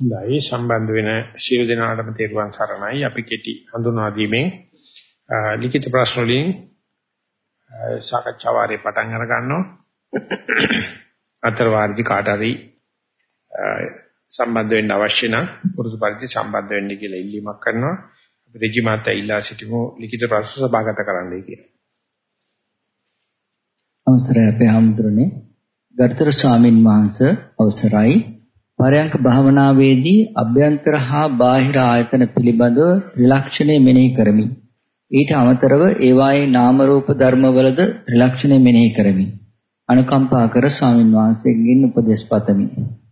හොඳයි. සම්බන්ධ වෙන ශීල දිනාටම තේරුවන් සරණයි. අපි කෙටි හඳුනා දීමෙන් ලිඛිත ප්‍රශ්න වලින් සාකච්ඡා වාරේ පටන් අර ගන්නවා. අතර වාර්ජි කාට හරි සම්බන්ධ වෙන්න අවශ්‍ය නම් පුරුදු පරිදි සම්බන්ධ වෙන්න කියලා ඉල්ලීමක් කරනවා. අපි රජි මාතා ඉල්ලා සිටිමු ලිඛිත ප්‍රශ්න සභාගත කරන්නයි කියලා. අවසරයි අපේ හඳුරන්නේ ගරුතර ස්වාමින් වහන්සේ අවසරයි. පරයන්ක භාවනාවේදී අභ්‍යන්තර හා බාහිර ආයතන පිළිබඳව ත්‍රිලක්ෂණය මෙනෙහි කරමි. ඊට අමතරව ඒවායේ නාම රූප ධර්මවලද ත්‍රිලක්ෂණය මෙනෙහි කරමි. අනුකම්පා කර ස්වාමින් වහන්සේගෙන් උපදෙස් පතමි.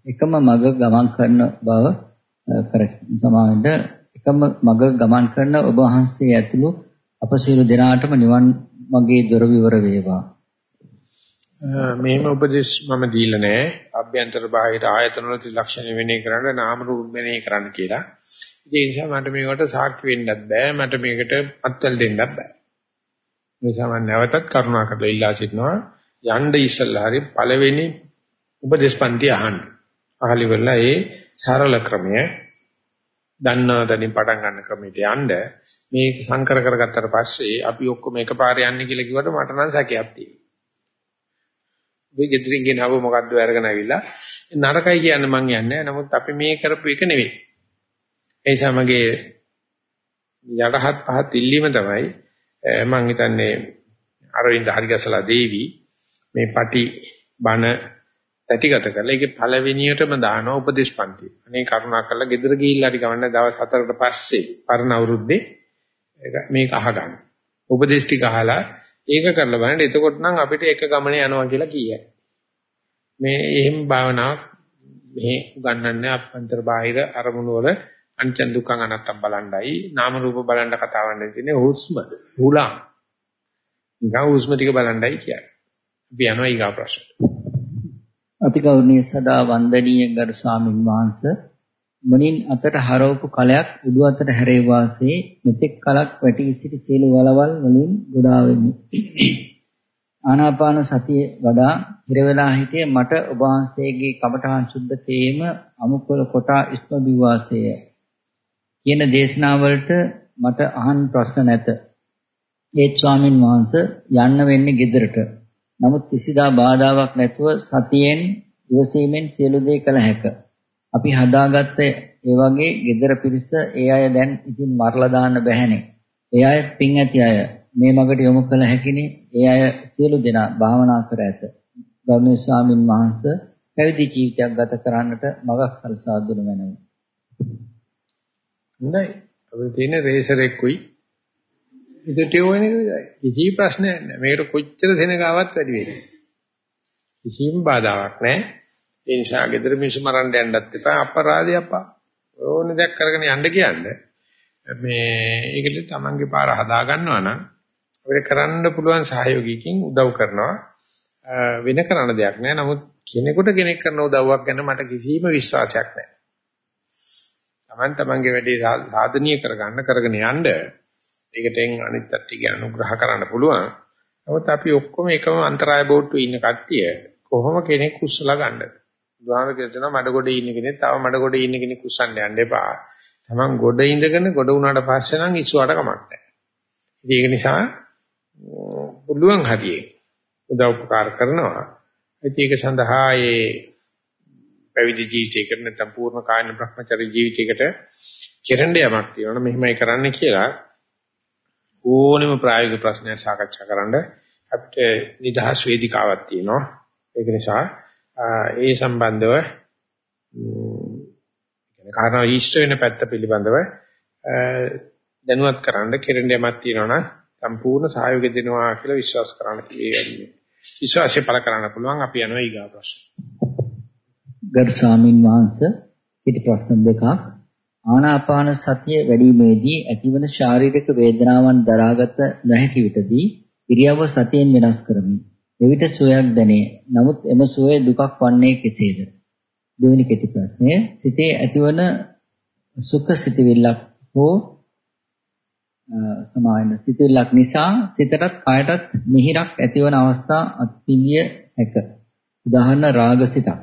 එකම මඟ ගමන් කරන බව කර සමාවෙන්ද එකම මඟ ගමන් කරන ඔබ වහන්සේ ඇතුළු අප සියලු දෙනාටම නිවන් මගේ දොර විවර වේවා. මෙහෙම උපදේශ මම දීලා නැහැ. අභ්‍යන්තර බාහිර ආයතන වල ත්‍රිලක්ෂණ වෙනේ කරන්න නාම රූප වෙනේ කරන්න කියලා. ඒ නිසා මට මේකට සාක්ෂි වෙන්නත් බෑ. මට මේකට අත්වල දෙන්නත් බෑ. මේ නිසා මම නැවතත් කරුණා කරලා ඉල්ලා සිටිනවා යන්න ඉස්සල්ලා හරි පළවෙනි උපදේශපන්ති අහන්න. අහලි වෙලා ඒ සරල ක්‍රමය දන්නා තැනින් පටන් ගන්න ක්‍රමයට යන්න මේක සංකර කරගත්තට පස්සේ අපි ඔක්කොම එකපාරේ යන්නේ කියලා කිව්වට මට නම් සැකයක් තියෙනවා. ඔය ගෙදරින් ගෙනාව මොකද්ද අරගෙන ආවිලා නරකයි කියන්නේ මං යන්නේ නමුත් අපි මේ කරපු එක නෙවෙයි ඒ නිසා මගේ යටහත් පහත් ඉල්ලීම තමයි මං හිතන්නේ අරවින්ද හරිගසලා දේවි මේ පටි බණ තැටිගත කරලා ඒකේ පළවෙනියටම දාන උපදේශපන්ති. අනේ කරුණා කරලා ගෙදර ගිහිල්ලා හරි ගමන්න දවස් 4කට පස්සේ පරණ අවුරුද්දේ මේක අහගන්න. උපදේශ ටික අහලා ඒක කරලා බලන්න එතකොට නම් අපිට එක ගමනේ යනවා කියලා කියයි. මේ එහෙම භාවනාවක් මෙහි උගන්වන්නේ අභ්‍යන්තර බාහිර අරමුණු වල අනිත්‍ය දුක්ඛ අනත්තම් බලණ්ඩයි නාම රූප බලන්න කතාවක් නෙවෙයි හුස්ම හුලං. නිකන් හුස්ම ටික බලණ්ඩයි කියන්නේ. අපි යනවා ඊගා ප්‍රශ්න. අතිගෞරවනීය සදා වන්දනීය ගරු ස්වාමින් වහන්සේ මුණින් අතට හරවපු කලයක් උඩු අතට හැරේ වාසේ මෙතෙක් කලක් වැටි සිටි සියලු වලවල් වලින් ගොඩා වෙමි. ආනාපාන සතිය වඩා හිර වෙලා හිටියේ මට ඔබ වහන්සේගේ කමඨහන් සුද්ධ තේම අමුකොල කොටා ඉස්ම විවාසය කියන දේශනාවලට මට අහන්න ප්‍රශ්න නැත. ඒ ස්වාමින් වහන්සේ යන්න වෙන්නේ ගෙදරට. නමුත් කිසිදා බාධාවක් නැතුව සතියෙන් ඉවසීමෙන් සියලු දේ කළ හැකිය. අපි හදාගත්ත ඒ වගේ gedara පිරිස ඒ අය දැන් ඉතින් මරලා දාන්න බැහැනේ. ඒ අය පින් ඇති අය මේ මගට යොමු කළ හැකිනේ. ඒ අය සියලු දෙනා භාවනා කර ඇත. ගෞරවනීය ස්වාමින් වහන්සේ පැවිදි ජීවිතයක් ගත කරන්නට මගක් සලසා දුන මැනවි. හොඳයි. අපිට තියෙන රේසර් එක්කුයි ඉතින් ටියෝනේ කිසි ප්‍රශ්නයක් නැහැ. මේකට කොච්චර සෙනගාවක් වැඩි වෙන්නේ. කිසිම බාධාවක් නැහැ. ඒ නිසා ගෙදර මිනිස්සු මරන්න යන්නත් එපා අපරාධය අපා. ඕනේ දෙයක් කරගෙන යන්න කියන්නේ. මේ ඒකට තමන්ගේ පාර හදා ගන්නවා නම් අපිට කරන්න පුළුවන් සහයෝගිකින් උදව් කරනවා. වෙන කරන්න දෙයක් නැහැ. නමුත් කෙනෙකුට කෙනෙක් කරන උදව්වක් ගැන මට කිසිම විශ්වාසයක් නැහැ. තමන් තමන්ගේ වැඩේ සාධනීය කරගන්න කරගෙන යන්න ඒකටෙන් අනිත් පැත්තේ අනුග්‍රහ කරන්න පුළුවන්. නමුත් අපි ඔක්කොම එකම අන්තරාය බෝට්ටුවේ ඉන්න කට්ටිය කොහොම කෙනෙක් උස්සලා ගන්නද? බුදුහාම කියනවා මඩ ගොඩේ ඉන්න කෙනෙක් තව මඩ ගොඩේ ඉන්න කෙනෙක් උස්සන්න යන්න එපා. Taman ගොඩ ඉඳගෙන ගොඩ උනාට පස්සේ නම් ඉස්සුවට කමක් නැහැ. ඒක නිසා පුළුවන් හරියේ උදව් උපකාර කරනවා. ඒක සඳහා ඒ පැවිදි ජීවිතයකට නැත්නම් පූර්ණ කායන භ්‍රමචර්ය ජීවිතයකට කෙරෙන්න යමක් තියෙනවා. මෙහෙමයි කරන්න කියලා ඕනෙම ප්‍රායෝගික ප්‍රශ්නයක් සාකච්ඡා කරන්න අපිට නිදහස් වේදිකාවක් තියෙනවා. ඒක නිසා ඒ සම්බන්ධව කියන්නේ කාරණා ඊෂ්ට වෙන පැත්ත පිළිබඳව දැනුවත් කරන්න කෙරෙන්න යමක් තියෙනවා නම් සම්පූර්ණ සහයෝගය දෙනවා කියලා විශ්වාස කරන්න කියන්නේ. විශ්වාසය පළ කරන්න පුළුවන් අපි යනවා ඊගා ප්‍රශ්න. ගරු ස්වාමින් වහන්සේ පිටි ප්‍රශ්න දෙකක් ආනාපාන සතිය වැඩිීමේදී ඇතිවන ශාරීරික වේදනාවන් දරාගත නොහැකි විටදී ඉරියව්ව සතියෙන් වෙනස් කරමි. එවිට සුවයක් දැනේ. නමුත් එම සුවය දුකක් වන්නේ කෙසේද? දෙවෙනි කෙටි ප්‍රශ්නය සිතේ ඇතිවන සුඛ සිතවිල්ලක් හෝ සමායන සිතවිල්ලක් නිසා සිතටත් කායටත් මිහිරක් ඇතිවන අවස්ථා අත්විඳිය හැක. උදාහරණ රාගසිතක්.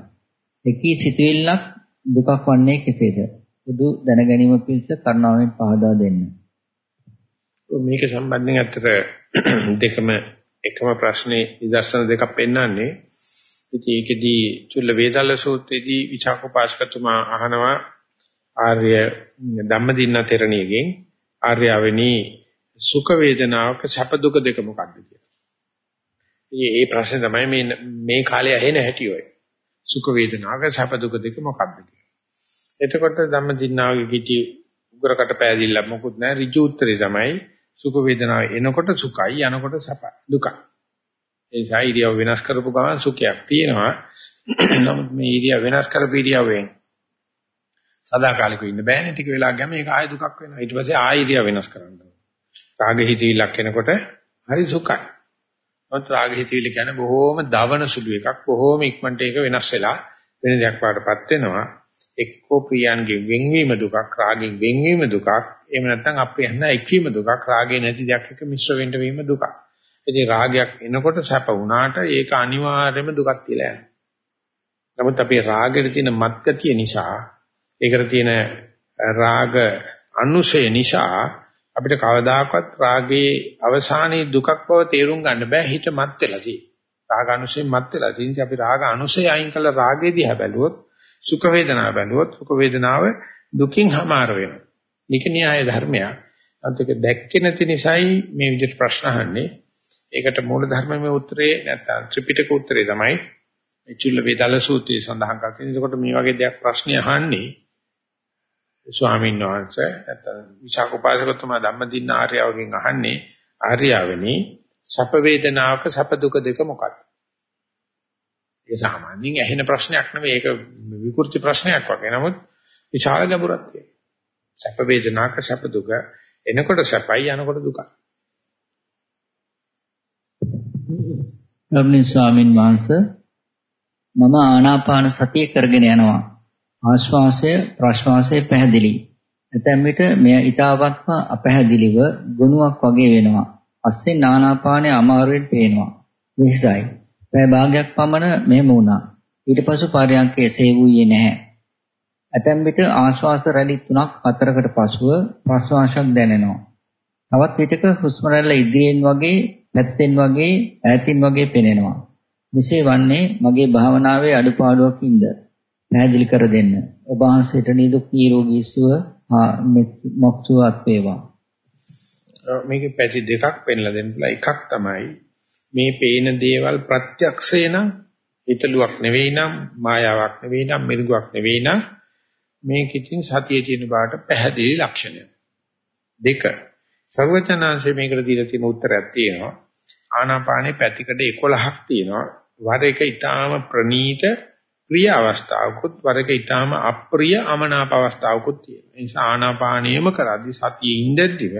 එකී සිතවිල්ලක් දුකක් වන්නේ කෙසේද? බුදු දැනගැනීම පිණිස කරුණාවෙන් පහදා දෙන්න. මේක සම්බන්ධයෙන් ඇත්තට දෙකම එකම ප්‍රශ්නේ නිදර්ශන දෙකක් පෙන්වන්නේ. ඉතින් ඒකෙදී චුල්ල වේදල්ල සූත්‍රයේදී විචාකෝපාසකතුමා අහනවා ආර්ය ධම්මදින්න තෙරණියගෙන් ආර්යවෙනි සුඛ වේදනාවක සැප දුක දෙක මොකක්ද කියලා. ඉතින් මේ ප්‍රශ්නේ තමයි මේ මේ කාලේ ඇහෙන හැටි ඔය. සුඛ වේදනාවක සැප දුක දෙක මොකක්ද කියලා. එතකොට ධම්මදින්නාගේ කිටි උගරකට පෑදිල්ල මොකුත් නැහැ ඍජු උත්තරේ තමයි සුඛ වේදනාව එනකොට සුඛයි යනකොට සැපයි දුකයි. ඒ නිසා ඉරියව් වෙනස් කරපු ගමන් සුඛයක් තියෙනවා. නමුත් මේ ඉරියව් වෙනස් කරපු ඉරියව්වෙන් සදාකාලිකව ඉන්න බෑනේ ටික වෙලා ගියාම ඒක ආය දුකක් වෙනවා. ඊට පස්සේ ආය ඉරියව් වෙනස් කරන්න ඕනේ. රාග හිතවිල්ලක් එනකොට හරි සුඛයි. මොකද රාග හිතවිල්ල කියන්නේ බොහෝම දවන සුළු එකක්. බොහෝම ඉක්මනට ඒක වෙනස් වෙලා වෙන දෙයක් වඩපත් වෙනවා. එක්කෝ ප්‍රියන්ගේ වෙන්වීම දුකක්, රාගෙන් වෙන්වීම දුකක්, එහෙම නැත්නම් අප්‍රියන් එක්වීම දුකක්, රාගේ නැති දෙයක් එක්ක මිශ්‍ර වෙන්න වීම දුකක්. ඉතින් රාගයක් එනකොට සැප වුණාට ඒක අනිවාර්යයෙන්ම දුකක් කියලා යනවා. නමුත් අපේ රාගෙට තියෙන මත්ගතිය නිසා, ඒකට තියෙන රාග අනුශය නිසා අපිට කවදාකවත් රාගයේ අවසානයේ දුකක් බව තේරුම් ගන්න බෑ හිත මත් වෙලා තියෙන්නේ. රාග අනුශයෙන් මත් වෙලා තියෙන්නේ අපි රාග අනුශය අයින් කළ රාගයේ දිහා බැලුවොත් සුඛ වේදනාව බැලුවොත් සුඛ වේදනාව දුකින් හමාර වෙනවා. මේක න්‍යාය ධර්මයක්. අන්තික දැක්කේ නැති නිසායි මේ විදිහට ප්‍රශ්න අහන්නේ. ඒකට මූල ධර්මයේ උත්තරේ නැත්නම් ත්‍රිපිටක උත්තරේ තමයි මේ චුල්ල වේදල සූත්‍රයේ සඳහන් කරලා තියෙනවා. ඒකට මේ වගේ දෙයක් ප්‍රශ්න අහන්නේ ස්වාමීන් වහන්සේ නැත්නම් විශාකෝපාසකතුමා ධම්මදින්න ආර්යවගෙන් අහන්නේ ආර්යවනි සැප වේදනාවක සැප දුක දෙක මොකක්ද? ඒ සාමාන්‍යයෙන් ඇහෙන ප්‍රශ්නයක් නෙවෙයි ඒක විකෘති ප්‍රශ්නයක් වගේ. නමුත් විශාල ගැඹුරක් තියෙනවා. සැප වේදනාක සැප දුක එනකොට සැපයි යනකොට දුකයි. ගෞරවනීය ස්වාමින් වහන්සේ මම ආනාපාන සතිය කරගෙන යනවා. ආශ්වාසය ප්‍රශ්වාසය පැහැදිලි. ඇතැම් විට මෙය ඊටවත්ම අපැහැදිලිව ගුණයක් වගේ වෙනවා. අස්සේ ආනාපානය අමාරුවෙන් පේනවා. විහිසයි. පැය භාගයක් පමණ මෙහෙම වුණා. ඊට පසු පරයන්කේ එසේ වූයේ නැහැ. ඇතැම් විට ආශ්වාස රැලි 3ක් 4කට පසුව ප්‍රශ්වාසයක් දැනෙනවා. තවත් විටක හුස්ම රැල්ල ඉදිරියෙන් වගේ, පැත්තෙන් වගේ, ඈතින් වගේ පෙනෙනවා. මෙසේ වන්නේ මගේ භාවනාවේ අඩුපාඩුවකින්ද පැහැදිලි කර දෙන්න. ඔබ වහන්සේට නිදුක් නිරෝගී සුව මොක්සුවත් වේවා. මේකේ පැති දෙකක් පෙන්ලා දෙන්න එකක් තමයි මේ පේන දේවල් ප්‍රත්‍යක්ෂේ නම් හිතලුවක් නෙවෙයි නම් මායාවක් නෙවෙයි නම් මිරිගුවක් නෙවෙයි නම් මේක ඉතින් සතියේ තියෙන බාට පැහැදිලි ලක්ෂණය. දෙක සර්වචනාංශයේ මේකට දීලා තියෙන උත්තරයක් තියෙනවා. ආනාපානේ පැතිකඩ 11ක් තියෙනවා. වර එක ඊටාම ප්‍රනීත ප්‍රිය අවස්ථාවකුත් වර එක ඊටාම අප්‍රිය අමනාප අවස්ථාවකුත් තියෙනවා. ඒ නිසා ආනාපානියම කරද්දී සතියේ ඉඳද්දිව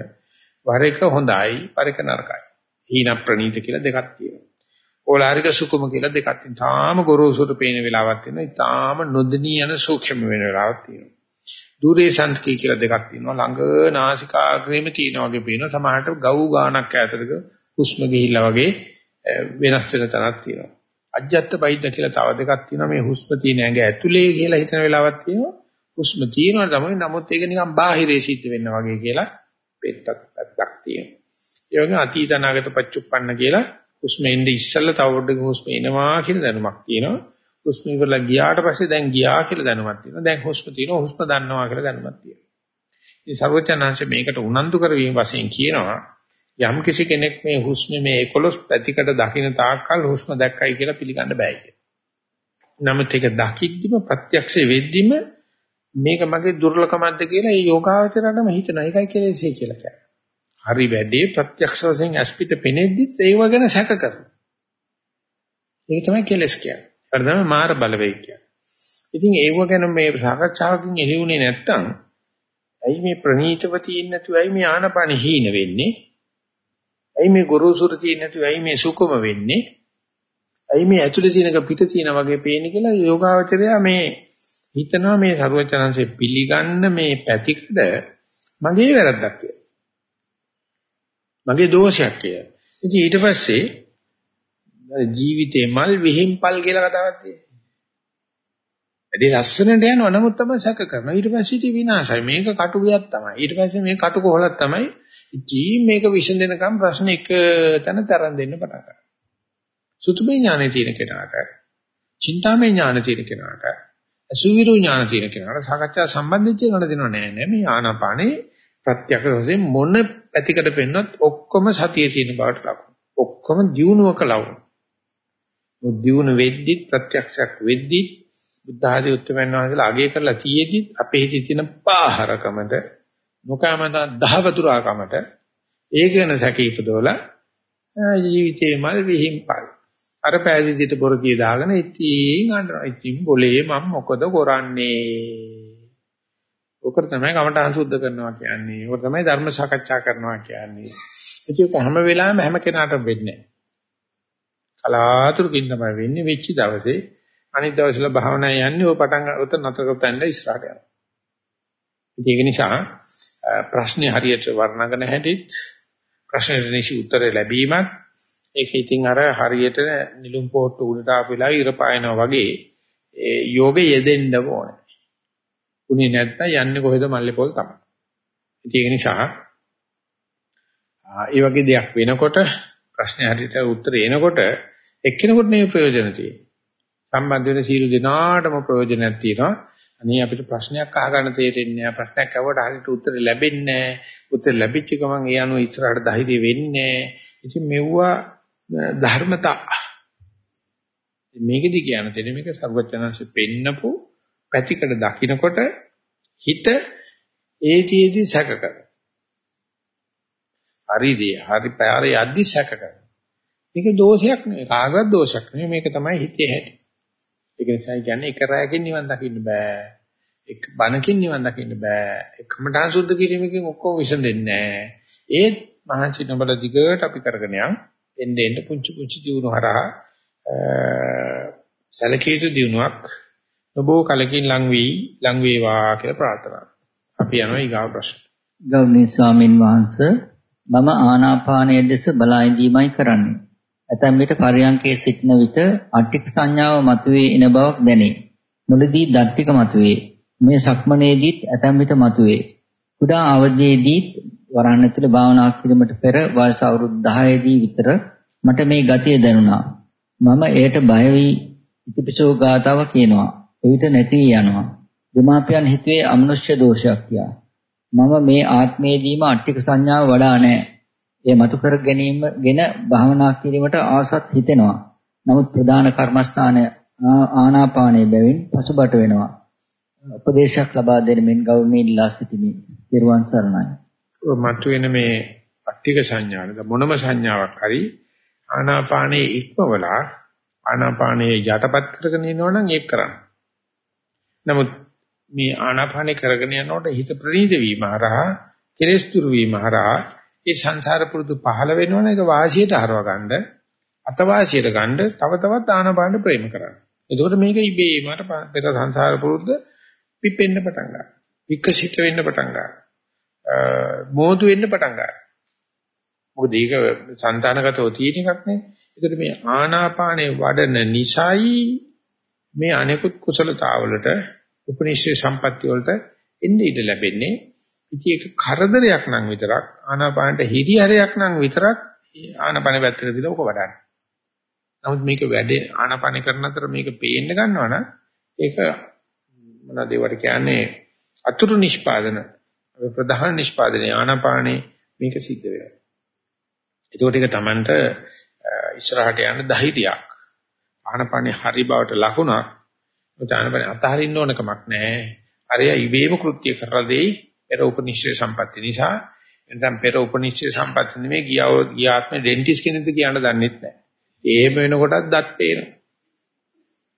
වර එක හොඳයි වර එක නරකයි. හීන ප්‍රනීත කියලා දෙකක් තියෙනවා. ඕලාරික සුකුම කියලා දෙකක් තියෙනවා. තාම ගොරෝසුට පේන වෙලාවක් තියෙනවා. ඊටාම නොදෙනී යන සූක්ෂම වෙන වෙලාවක් තියෙනවා. දුරේ සන්තකී කියලා දෙකක් තියෙනවා. ළඟ නාසිකාග්‍රේම තියෙන වගේ පේනවා. සමහරට ගව් ගානක් ඈතටක හුස්ම ගිහිල්ලා වගේ වෙනස් වෙන තැනක් තියෙනවා. අජ්ජත් බයිද්ද කියලා තව දෙකක් තියෙනවා. මේ හුස්ම තියෙන ඇඟ ඇතුලේ කියලා හිතන වෙලාවක් තියෙනවා. හුස්ම තියෙනවා තමයි. නමුත් ඒක නිකන් බාහිරේ සිද්ධ වෙන්න වගේ කියලා පෙත්තක් පැත්තක් තියෙනවා. ඒ වගේම අතීත අනාගත පච්චුප්පන්න කියලා හුස්ම එන්නේ ඉස්සෙල්ලා තව පොඩ්ඩක් හුස්ම එනවා කියන දැනුමක් තියෙනවා. හුස්ම ඉවරලා ගියාට පස්සේ දැන් ගියා කියලා දැනුමක් තියෙනවා. දැන් හුස්ම තියෙනවා හුස්ම දන්නවා කියලා දැනුමක් තියෙනවා. මේ සර්වචනාංශ මේකට උනන්දු කරවීම වශයෙන් කියනවා යම් කිසි කෙනෙක් මේ හුස්ම මේ 11 පැතිකඩ දකින්න තාක්කල් හුස්ම දැක්කයි කියලා පිළිගන්න බෑ කියලා. නමුත් ඒක දකිද්දිම ප්‍රත්‍යක්ෂ වෙද්දිම මේක මගේ දුර්ලභමක්ද කියලා ඒ යෝගාවචරණම හිතන එකයි කියලා ඉසේ කියලා කියනවා. හරි වැඩේ ප්‍රත්‍යක්ෂ වශයෙන් අස්පිට පෙනෙද්දිත් ඒව ගැන සැක කරනවා. ඒක තමයි කෙලස් කියන්නේ. ඒක තමයි මාර බලවේග කියන්නේ. ඉතින් ඒව ගැන මේ සාකච්ඡාවකින් එළියුනේ නැත්තම් ඇයි මේ ප්‍රනීතව තියෙන්නේ නැතුව ඇයි මේ ආනපන හීන වෙන්නේ? ඇයි මේ ගොරෝසුර තියෙන්නේ නැතුව ඇයි මේ සුකුම වෙන්නේ? ඇයි මේ ඇතුලේ තියෙනක පිට තියෙන වගේ පේන්නේ කියලා යෝගාවචරය මේ හිතනවා මේ සරුවචනංශේ පිළිගන්න මේ පැතිකඩ මගේ වැරද්දක් කියලා. මගේ දෝෂයක් කියලා. ඉතින් ඊට පස්සේ ජීවිතේ මල් විහිම්පල් කියලා කතාවක් තියෙනවා. වැඩි ලස්සනට යනවා නමුත් තමයි සැක කරනවා. ඊට පස්සේ ඉති විනාශයි. මේක කටුගයක් තමයි. ඊට පස්සේ මේ කටුකොහලක් තමයි. ඉතින් මේක විසඳෙනකම් ප්‍රශ්න එක තැන තරන් දෙන්න පටන් ගන්නවා. සුතුමේ ඥානෙ තියෙන කෙනාට, චින්තාමේ ඥානෙ තියෙන කෙනාට, අසුවිරු ඥාන තියෙන කෙනාට සාකච්ඡා සම්බන්ධිච්ච ගන්න දෙනව නෑ නෑ මේ ආනාපානේ ප්‍රත්‍යක්ෂ වශයෙන් මොන පැතිකඩ පෙන්නොත් ඔක්කොම සතියේ තියෙන බවට ලකුණු. ඔක්කොම දියුණුවක ලකුණු. දියුණු වෙද්දි ප්‍රත්‍යක්ෂයක් වෙද්දි බුද්ධ ආදී උත්තරමයන් වහන්සේලා අගය කරලා තියේදි අපේ හිතේ තියෙන පාහරකමට නොකමන දහවතුරාකමට ඒක වෙන සැකීපදෝලා ජීවිතේ මල් විහිම්පල් අර පෑදීදිට බොරදිය දාගෙන ඉතින් අඬනවා ඉතින් બોලේ මම මොකද කරන්නේ ඔකට තමයි කමඨාන් සුද්ධ කරනවා කියන්නේ. ඔකට තමයි ධර්ම සාකච්ඡා කරනවා කියන්නේ. ඒක හැම වෙලාවෙම හැම කෙනාටම වෙන්නේ නැහැ. කලාතුරකින් තමයි වෙන්නේ වෙච්ච දවසේ අනිත් දවසල භාවනා යන්නේ ඔය පටන් උත නතර කරතැන්න ඉස්සරහට යනවා. ඒක නිසා ප්‍රශ්නේ හරියට වර්ණගෙන හැටිත් ප්‍රශ්නෙට නිසි උත්තර ලැබීමත් ඒක ඉතින් අර හරියට නිලුම් පොට්ට උඩට ආපෙලා ඉර පායනවා වගේ ඒ යෝගෙ යෙදෙන්න ඕනේ. උනේ නැත්තම් යන්නේ කොහෙද මල්ලේ පොල් තමයි. ඒක නිසා ඒ වගේ දෙයක් වෙනකොට ප්‍රශ්නේ හරියට උත්තර එනකොට එක්කෙනෙකුට මේ ප්‍රයෝජන තියෙනවා. සම්බන්ධ වෙන සීල දිනාටම ප්‍රයෝජනයක් තියෙනවා. අනේ අපිට ප්‍රශ්නයක් අහගන්න තේරෙන්නේ නැහැ. ප්‍රශ්නයක් අහුවට හරියට උත්තර ලැබෙන්නේ නැහැ. උත්තර ලැබිච්ච ගමන් ඒ අනුව ඉස්සරහට ධෛර්යය වෙන්නේ නැහැ. ඉතින් මෙවුවා ධර්මතා. මේකෙදි කියන තැන මේක සර්වඥාන්සේ පෙන්නපු පැතිකඩ දකින්නකොට හිත ඒසියේදී සැක කරනවා. හරිදී හරි පාරේ යද්දි සැක කරනවා. මේක දෝෂයක් නෙවෙයි කාගවත් දෝෂයක් නෙවෙයි මේක තමයි හිතේ හැටි. ඒක නිසා කියන්නේ එක රැයකින් නිවන් දකින්න බෑ. එක බණකින් නිවන් දකින්න බෑ. එකමඨාන් සුද්ධ කිරීමකින් ඔක්කොම විසඳෙන්නේ නෑ. ඒත් මහන්සි නොබල දිගට අපි කරගෙන යන් එන්න එන්න පුංචි පුංචි දියුණු හරහා සැලකීතු දියුණුවක් නොබෝ කලකින් ලං වී ලං වේවා කියලා ප්‍රාර්ථනා. අපි යනවා ඊගාව ප්‍රශ්න. ගෞරවනීය ස්වාමින් වහන්සේ මම ආනාපානයේ දෙස බලා ඉඳීමයි කරන්නේ. ඇතැම් විට පරියංකයේ සිටින විට අට්ටික සංඥාව මතුවේ එන බවක් දැනේ. මුලදී දට්ටික මතුවේ. මේ සක්මනේදීත් ඇතැම් විට මතුවේ. කුඩා අවධියේදීත් වරණ ඇතුළේ භාවනා කිරීමට පෙර වයස අවුරුදු 10 දී විතර මට මේ ගතිය දැනුණා. මම එයට බය වී ඉතිපිසෝ ගාතාව කියනවා. එවිට නැති යනවා. දෙමාපියන් හිතුවේ අමනුෂ්‍ය දෝෂයක් කියා. මම මේ ආත්මයේදීම අට්ටික සංඥාව වඩා නැහැ. ඒ මතු කර ගැනීම ගැන භාවනා කිරීමට ආසත් හිතෙනවා. නමුත් ප්‍රධාන කර්මස්ථානය ආනාපානයේ බැවින් පසුබට වෙනවා. උපදේශයක් ලබා දෙන මෙන් ගෞරවණීය ඉල්ලා සිටිමි. ත්වන් සරණයි. මතුවෙන මේ අට්ටික සංඥාවද මොනම සංඥාවක් හරි ආනාපානයේ ඉක්මවලා ආනාපානයේ යටපත් කරගෙන ඉනවනම් ඒක කරන්න. නමුත් මේ ආනාපානේ කරගෙන යනකොට හිත ප්‍රණීත වීම හරහා කෙලෙස් දුරු වීම හරහා ඒ සංසාර පුරුදු පහළ වෙනවනේ ඒක වාසියට හරව ගන්න අත වාසියට ගන්න තව තවත් ආනාපානට ප්‍රේම කරන්න. එතකොට මේක ඉබේම අර පෙර සංසාර පුරුද්ද පිපෙන්න පටන් ගන්නවා. විකසිත වෙන්න පටන් ගන්නවා. මෝතු වෙන්න පටන් ගන්නවා. මොකද ඒක సంతానගතව තියෙන එකක් නේ. ඒකට මේ ආනාපානේ වඩන නිසයි මේ අනෙකුත් කුසලතාවලට උපනිෂේ සම්පatti වලට එන්න ඉඩ ලැබෙන්නේ. ඉතින් ඒක කරදරයක් නම් විතරක් ආනාපානට හිරිහැරයක් නම් විතරක් ආනාපාන පැත්තට දාලා ඔක වඩන්න. නමුත් මේක වැඩේ ආනාපාන කරන අතර මේක පේන්න ගන්නවා නම් ඒක මොනවද ඒවට කියන්නේ අතුරු නිෂ්පාදන ප්‍රධාන නිෂ්පාදනයේ ආනාපානේ මේක සිද්ධ වෙනවා. ඒකෝට ඒක Tamanට ඉස්සරහට යන්න ධෛර්යයක්. ආනාපානේ හරි බවට ලකුණක්. ආනාපානේ අතහරින්න ඕන කමක් නැහැ. අරය ඉබේම කෘත්‍ය කරලා දෙයි පෙර උපනිශ්චය සම්පatti නිසා. එතෙන් පෙර උපනිශ්චය සම්පatti නෙමෙයි ගියව ගියාත්මේ ඩෙන්ටිස් කෙනෙක්ද කියන්න දන්නෙත් නැහැ. එහෙම වෙනකොටත් දත් පේනවා.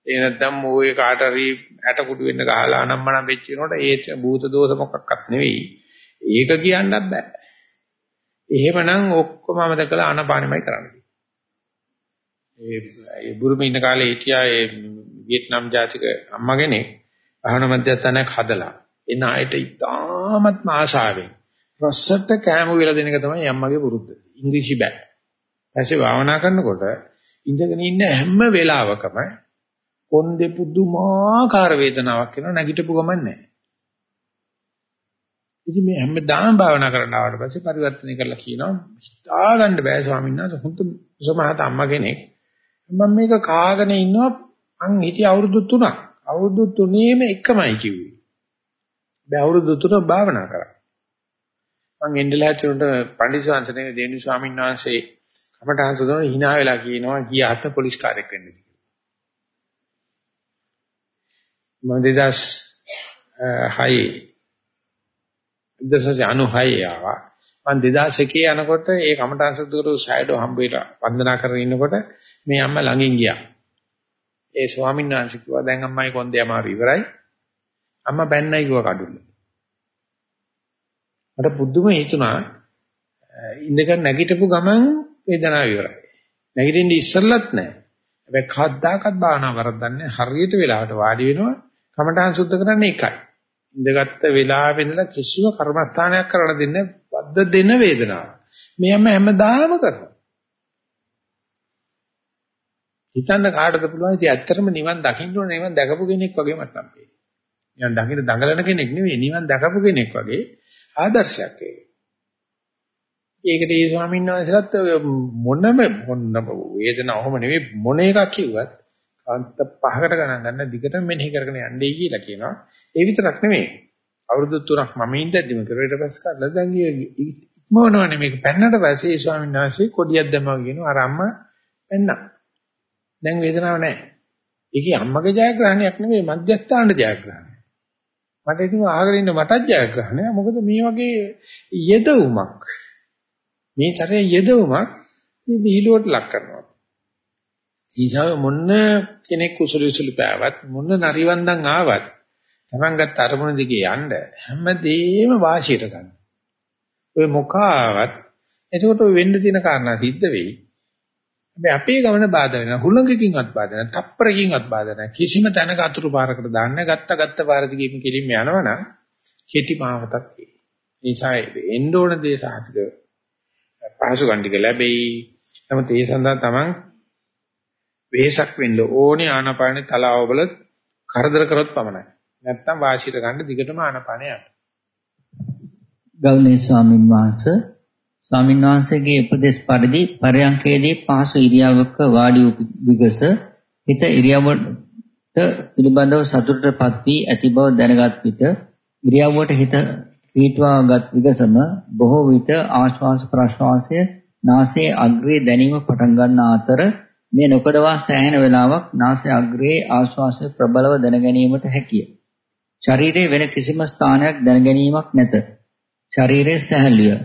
ඒ නැත්නම් මොයේ කාට හරි ඇට කුඩු වෙන්න ගහලා අනම්මනම් වෙච්ච වෙනකොට ඒ භූත දෝෂ මොකක්වත් නෙවෙයි. ඒක කියන්නත් බෑ. එහෙමනම් ඔක්කොම අමතකලා අනපානෙමයි කරන්නේ. ඒ බුරුමේ ඉන්න කාලේ හිටියා ඒ වියට්නාම් ජාතික අම්මා කෙනෙක් භාවන මධ්‍යස්ථානයක් හදලා එන අයට ඉතාමත් ආශාවෙන් රසට කෑම වේලා දෙන එක තමයි අම්මගේ පුරුද්ද. ඉංග්‍රීසි බෑ. ඊපස්සේ භාවනා කරනකොට ඉඳගෙන ඉන්න හැම වෙලාවකම කොන්දේ පුදුමාකාර වේදනාවක් එනවා නැගිටපු ගමන් නැහැ. ඉතින් මේ හැමදාම භාවනා කරන්න ආවට පස්සේ පරිවර්තනය කරලා කියනවා හිතා ගන්න බෑ ස්වාමීන් වහන්සේ හොඳ සමහත අම්මා කෙනෙක් මම මේක කාගෙන ඉන්නවා මං හිටිය අවුරුදු 3ක් අවුරුදු 3ේම එකමයි කිව්වේ. බෑ අවුරුදු 3 භාවනා කරා. මං එන්නලා චුන්ට පඬිස්සංශනේ දේනි ස්වාමීන් වහන්සේ කමඨාන් සදන hina වෙලා කියනවා ගියාට පොලිස් කාර්යයක් වෙන්න මම 2006 1996 ආවා. මම 2001 යනකොට ඒ කමඨාන් සතුරු සයිඩෝ හම්බ වෙලා වන්දනා කරගෙන ඉන්නකොට මේ අම්මා ළඟින් ගියා. ඒ ස්වාමීන් වහන්සේ කිව්වා දැන් අම්මයි කොන්දේ අමාරු ඉවරයි. අම්මා බැන්නයි කිව්වා කඩුල්ල. මට පුදුම හිතුණා ඉඳගෙන නැගිටපු ගමන් වේදනාව ඉවරයි. නැගිටින්න ඉස්සෙල්ලත් නැහැ. හැබැයි කද්දාකත් භාවනා වරද්දන්නේ හරියට වෙලාවට වාඩි වෙනවා කමඨාන් සුද්ධ කරන්නේ එකයි. ඉඳගත්ත වෙලාවෙ ඉඳලා කිසිම කර්මස්ථානයක් කරන්න දෙන්නේ වද්ද දෙන වේදනාව. මෙයම හැමදාම කරනවා. හිතන්න කාටද පුළුවන් ඉතින් ඇත්තටම නිවන් දකින්න ඕන නිවන් දැකපු කෙනෙක් වගේ මට නම් පේනවා. නිවන් දකින්න දඟලන කෙනෙක් නෙවෙයි නිවන් දැකපු කෙනෙක් වගේ ආදර්ශයක් ඒක. ඒකට ඒ ස්වාමීන් වහන්සේලාත් මොනම මොනම වේදනාව ඔහොම නෙවෙයි මොන එකක් කිව්වත් කාන්ත පහකට ගණන් ගන්න දිගටම මෙනෙහි කරගෙන යන්නයි කියලා කියනවා. ඒ විතරක් නෙමෙයි. අවුරුදු 3ක් මම ඉඳද්දිම කරුවට පස්සේ කරලා දැන් ඉක්මවනවනේ මේක පෙන්නට පස්සේ ඒ ස්වාමීන් වහන්සේ කොඩියක් දැම්මා කියනවා අර අම්මා පෙන්නා. දැන් වේදනාවක් නැහැ. ඒකේ අම්මගේ ජයග්‍රහණයක් නෙමෙයි මධ්‍යස්ථාන ජයග්‍රහණය. මට ඉතින් අහගෙන ඉන්න මටත් ජයග්‍රහණය. මොකද මේ වගේ යෙදවුමක් මේ තරයේ යෙදවුමක් මේ විහිළුවට ලක් කරනවා. ඊසාව මොන්න කෙනෙක් කුසල විසල පෑවත් මොන්න නරිවන්දන් ආවත් Taman ගත්ත අරමුණ දිගේ යන්න හැමදේම වාසියට ගන්න. ඔය මොකාවත් එතකොට වෙන්න තියෙන කාරණා සිද්ධ වෙයි. හැබැයි අපේ ගමන බාධා වෙනවා. හුලඟකින්වත් බාධා නැහැ. තප්පරකින්වත් බාධා නැහැ. කිසිම තැනක අතුරු පාරකට දාන්න ගත්ත ගත්ත පාර දිගේ කෙලින්ම යනවනම් කෙටි මාවතක් ඒ. නිසා එන්න ඕන දේ සාහිතික පහසු ගන්න ලැබෙයි. නමුත් ඒ සඳහා Taman වෙහසක් වෙන්න ඕනේ ආනාපානේ තලාවවල කරදර කරොත් පමණයි. නැත්තම් වාසියට ගන්න දිගටම ආනාපානය යන්න. ගෞණීය ස්වාමින් වහන්සේ ස්වාමින් වහන්සේගේ උපදේශ පරිදි පරයන්කේදී පහසු ඉරියව්වක වාඩි විගස හිත ඉරියව්වට පිළිබඳව සතුටටපත් වී ඇති බව දැනගත් විට ඉරියව්වට හිත පීඨවාගත් විගසම බොහෝ විට ආශ්වාස ප්‍රශ්වාසය නාසයේ අග්‍රයේ දැනීම පටන් ගන්න අතර මේ නොකඩවා සෑහෙන වේලාවක් නාසය අග්‍රයේ ආශ්වාසය ප්‍රබලව දැන ගැනීමට හැකිය. ශරීරයේ වෙන කිසිම ස්ථානයක් දැන ගැනීමක් නැත. ශරීරයේ සැහැල්ලුය.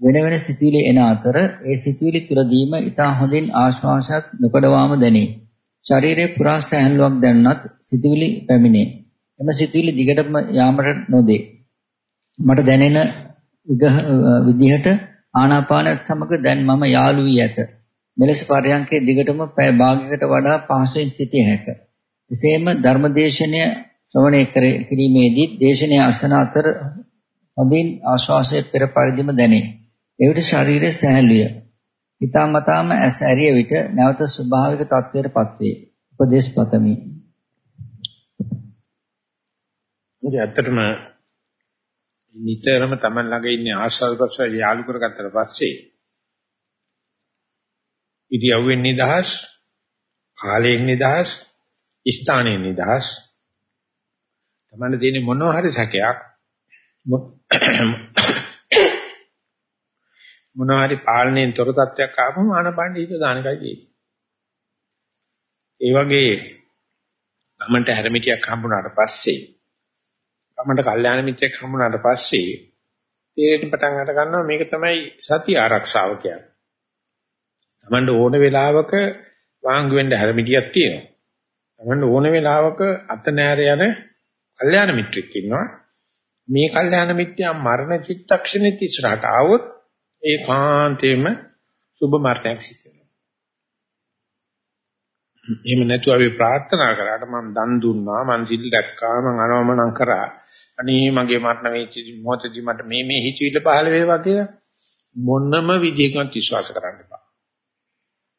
වෙන වෙන සිතුවිලි එන අතර ඒ සිතුවිලි තුරදීම ඊටා හොඳින් ආශ්වාසයක් නොකඩවාම දැනේ. ශරීරයේ පුරා සැහැල්ලුවක් දැනුණත් සිතුවිලි පැමිණේ. එම සිතුවිලි දිගටම යාමට නොදේ. මට දැනෙන විදිහට ආනාපානත් සමග දැන් මම යාළු වී ඇත. මෙලෙස පරයන්කේ දිගටම පැය භාගයකට වඩා පහසුවෙන් සිටිය හැක. එසේම ධර්මදේශනය ශ්‍රවණය කිරීමේදී දේශනය අසන අතර හොඳින් ආශ්වාසයේ පෙර පරිදිම දැනේ. එවිට ශරීරයේ සැහැල්ලුය. හිතාමතාම ඇස් ඇරිය විට නැවත ස්වභාවික තත්ත්වයටපත් වේ. උපදේශ පතමි. ඉතින් ඇත්තටම නිතරම Taman ළඟ ඉන්නේ ආශ්වාස ප්‍රශ්වාස යාලු කරගත්තට පස්සේ ඉරියව්වෙන් නිදහස්, කාලයෙන් නිදහස්, ස්ථානයෙන් නිදහස්. තමන්න දෙන්නේ මොනවා හරි සැකයක් මොනවා හරි පාලනයෙන් තොර තත්ත්වයක් ආවම ආනපාන හිත දාන එකයි තියෙන්නේ. ඒ වගේ ගමන්ට හැරමිටියක් හම්බුනාට පස්සේ ගමන්ට කල්යාණ මිත්‍රෙක් හම්බුනාට පස්සේ තේරෙන්න පටන් අර ගන්නවා මේක තමයි සතිය ආරක්ෂාව කියන්නේ. Tamanට ඕන වෙලාවක වාංගු වෙන්න හැරමිටියක් තියෙනවා. Tamanට ඕන වෙලාවක අත නෑර යන කල්යාණ මිත්‍රෙක් ඉන්නවා. මේ කල්යාණ මිත්‍යා මරණ චිත්තක්ෂණෙත් ඉස්සරහට ආවොත් ඒ කාන්තේම සුබ මරණයක් සිද්ධ වෙනවා. එහෙම නැතුව අපි ප්‍රාර්ථනා කරාට මම දන් දුන්නා මං සිල් දැක්කා මං අනවමනම් කරා අනේ මගේ මරණ වෙච්ච මොහොතදී මට මේ මේ හිතවිල්ල පහළ වේවා කියලා මොනම විදිහකින්වත් විශ්වාස කරන්න එපා.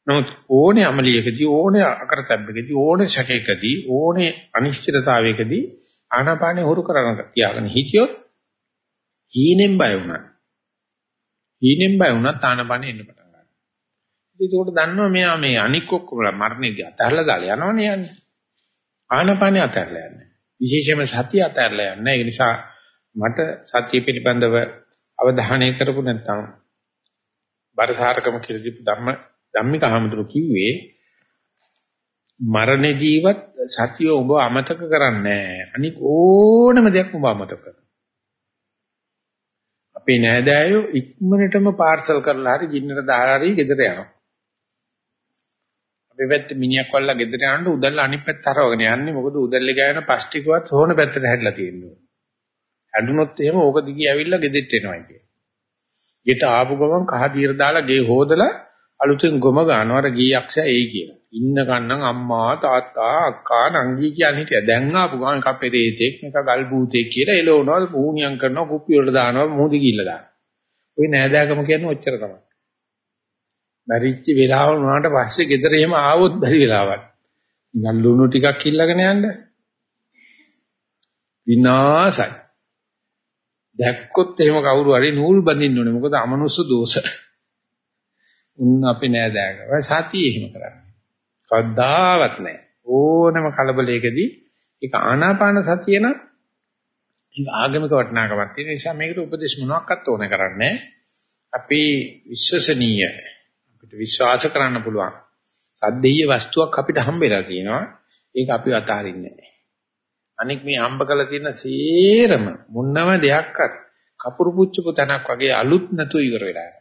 නමුත් ඕනේ අමලියකදී ඕනේ අකරතැබ්බකදී ඕනේ ශකයකදී ඕනේ අනිශ්චිතතාවයකදී ආනාපානේ හුරු කරගෙන තියාගෙන හිටියොත් හීනෙන් බය වුණා. හීනෙන් බය වුණත් ආනාපානේ එන්න පටන් ගන්නවා. ඒකෝට දන්නවා මෙයා මේ අනික් ඔක්කොම මරණයේදී අතහැරලා දාලා යනවනේ යන්නේ. ආනාපානේ අතහැරලා යන්නේ. විශේෂයෙන්ම සතිය අතහැරලා යන්නේ. ඒ නිසා මට සතිය පිළිබඳව අවධානය කරපු නැත්නම් බරසාරකම කියලා දීපු ධම්ම ධම්මික අහමතුරු කිව්වේ මරණ ජීවත් සතිය ඔබ අමතක කරන්නේ අනික ඕනම දෙයක් ඔබ අමතක කරනවා. අපේ නෑදෑයෝ ඉක්මනටම පාර්සල් කරලා හරි ගින්නට දාලා හරි ගෙදර යනවා. අපේ පැත්තේ මිනිහක් වල්ලා ගෙදර යනකොට උදැල්ල අනිත් පැත්ත හරවගෙන යන්නේ මොකද උදැල්ලේ ගෑන ප්ලාස්ටික්වත් හොන පැත්තට හැදලා තියෙනවා. හැදුනොත් එහෙම ඕක දිගේ ඇවිල්ලා ගෙදෙට්ට එනවා කියන්නේ. ගෙට ආපු ගමන් කහ දීර දාලා ගේ හොදලා අලුතෙන් ගොම ගන්නව අර ගීයක්ෂයා එයි කියලා. ඉන්න කන්නම් අම්මා තාත්තා අක්කා නංගි කියන හිටිය. දැන් ආපු ගමන් එකක් පෙරේතෙක් මේක ගල් බූතෙක් කියලා එළවනවා පුහුණියම් කරනවා කුප්පි වලට දානවා මොහොත ගිල්ල දානවා. ওই නෑදෑකම කියන්නේ ඔච්චර තමයි. බැරිච්ච වෙලාව වුණාට පස්සේ ගෙදර එහෙම ආවොත් බැරි වෙලාවක්. නිකන් ලුණු ටිකක් ඉල්ලගෙන යන්න. විනාසයි. දැක්කොත් එහෙම කවුරු හරි නූල් බඳින්න ඕනේ. මොකද අමනුෂ්‍ය දෝෂ. උන් අපේ නෑදෑක. ඔය සතිය එහෙම කරන්නේ. කවදාවත් නෑ. ඕනම කලබලයකදී ඒක ආනාපාන සතිය නම් ඒක ආගමික වටිනාකමක් තියෙන නිසා මේකට උපදේශ මොනවාක්වත් ඕන කරන්නේ අපි විශ්වසනීය අපිට විශ්වාස කරන්න පුළුවන් සද්දේය වස්තුවක් අපිට හම්බෙලා තියෙනවා ඒක අපි අතාරින්නේ නැහැ අනික මේ හම්බ කරලා තියෙන සේරම මොනම දෙයක්වත් කපුරු පුච්චපු තැනක් වගේ අලුත් නැතුව ඉවර වෙලා යනවා.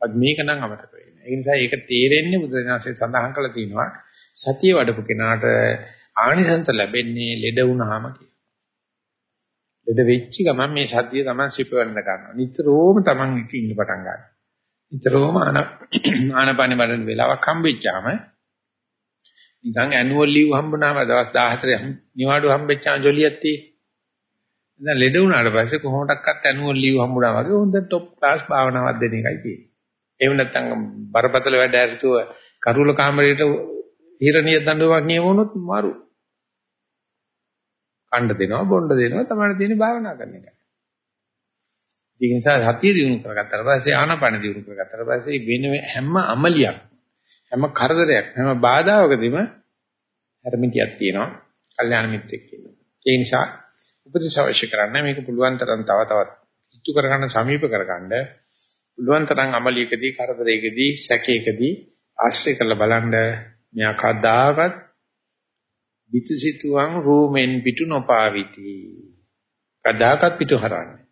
අද මේක නම් අමතක වෙන්නේ. ඒ නිසා ඒක තේරෙන්නේ බුදුරජාණන්සේ සඳහන් කළා තියෙනවා සතිය වඩපු කෙනාට ආනිසංස ලැබෙන්නේ ලෙඩ වුණාම කියලා. ලෙඩ වෙච්ච ගමන් මේ සතිය තමයි සිපවන්න ගන්නවා. නිතරම Taman එක ඉන්න පටන් ගන්නවා. නිතරම ආනපාන වඩන වෙලාවක් හම්බෙච්චාම නිකන් ඇනුවල් ලීව් හම්බුනාම දවස් 14 නිවාඩු හම්බෙච්චාම ජොලියක් තියෙයි. දැන් ලෙඩ වුණාට පස්සේ කොහොමඩක්වත් ඇනුවල් ලීව් හම්බුනා වගේ හොඳ টොප් ක්ලාස් භාවනාවක් දෙන එකයි තියෙන්නේ. එහෙම නැත්නම් බරපතල වැඩ ඇරිතුව කරුල කාමරේට හිරණිය දඬුවමක් නියම වුණොත් මාරු. කණ්ඩ දෙනවා බොණ්ඩ දෙනවා තමයි තියෙන භාවනා කරන එක. ඒ නිසා සතිය දිනු කරගත්තාට පස්සේ ආනාපාන දිනු කරගත්තාට පස්සේ වෙන හැම අමලියක් හැම කරදරයක් හැම බාධාවකදීම හැරමිටියක් තියෙනවා. කල්යාණ මිත්‍රෙක් කියනවා. ඒ නිසා උපදේශ අවශ්‍ය කරන්නේ මේක පුළුවන් තරම් තව තවත් ඉතු කරගන්න සමීප කරගන්න පුළුවන් තරම් අමලියකදී කරදරයකදී සැකයකදී ආශ්‍රය කරලා බලන්න. මෙයා කද්දාවත් පිටුසිතුවම් රූමෙන් පිටු නොපාවිති කදාකත් පිටු හරන්නේ.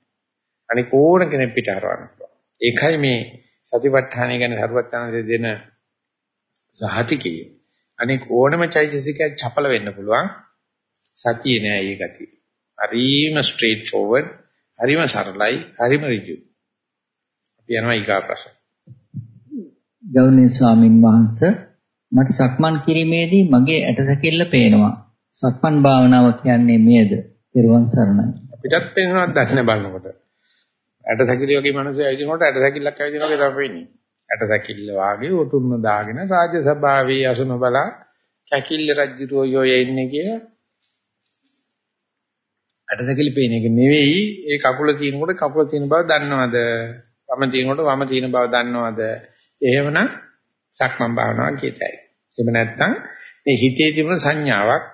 අනික ඕන කෙනෙක් පිට හරවන්න පුළුවන්. ඒකයි මේ සතිපට්ඨානය ගැන හරුවත්තන දෙන සහතිකේ අනික ඕනම චෛතසිකයක් චපල වෙන්න පුළුවන්. සතිය නෑ ඒ ගතිය. හරිම ස්ට්‍රේට් ෆෝවර්ඩ් හරිම සරලයි හරිම ඍජු අපි යනවා ඊගා ප්‍රශ්න. ගෞරවනීය ස්වාමින් වහන්සේ මට සක්මන් කිරීමේදී මගේ ඇටසැකිල්ල පේනවා. සක්මන් භාවනාව කියන්නේ මේද පෙරවන් සරණයි. අපිටත් පේනවා දැක්න බලනකොට. ඇටසැකිලි වගේ මිනිස්සු ඇවිදිනකොට ඇටසැකිල්ලක් ඇවිදිනවා වගේ තමයි පේන්නේ. ඇටසැකිල්ල වාගේ උතුම්ම දාගෙන රාජ්‍ය සභාවේ අසුන බලා කැකිල්ල රජුරෝ යෝ එන්නේ කියලා. ඇටසැකිලි පේන එක නෙවෙයි. ඒ කකුල තියෙනකොට කකුල තියෙන බව දන්නවද වම තියෙනකොට වම තියෙන බව දන්නවද? එහෙමනම් සක්මන් භාවනාව කියතයි. එහෙම නැත්නම් මේ හිතේ තිබුණ සංඥාවක්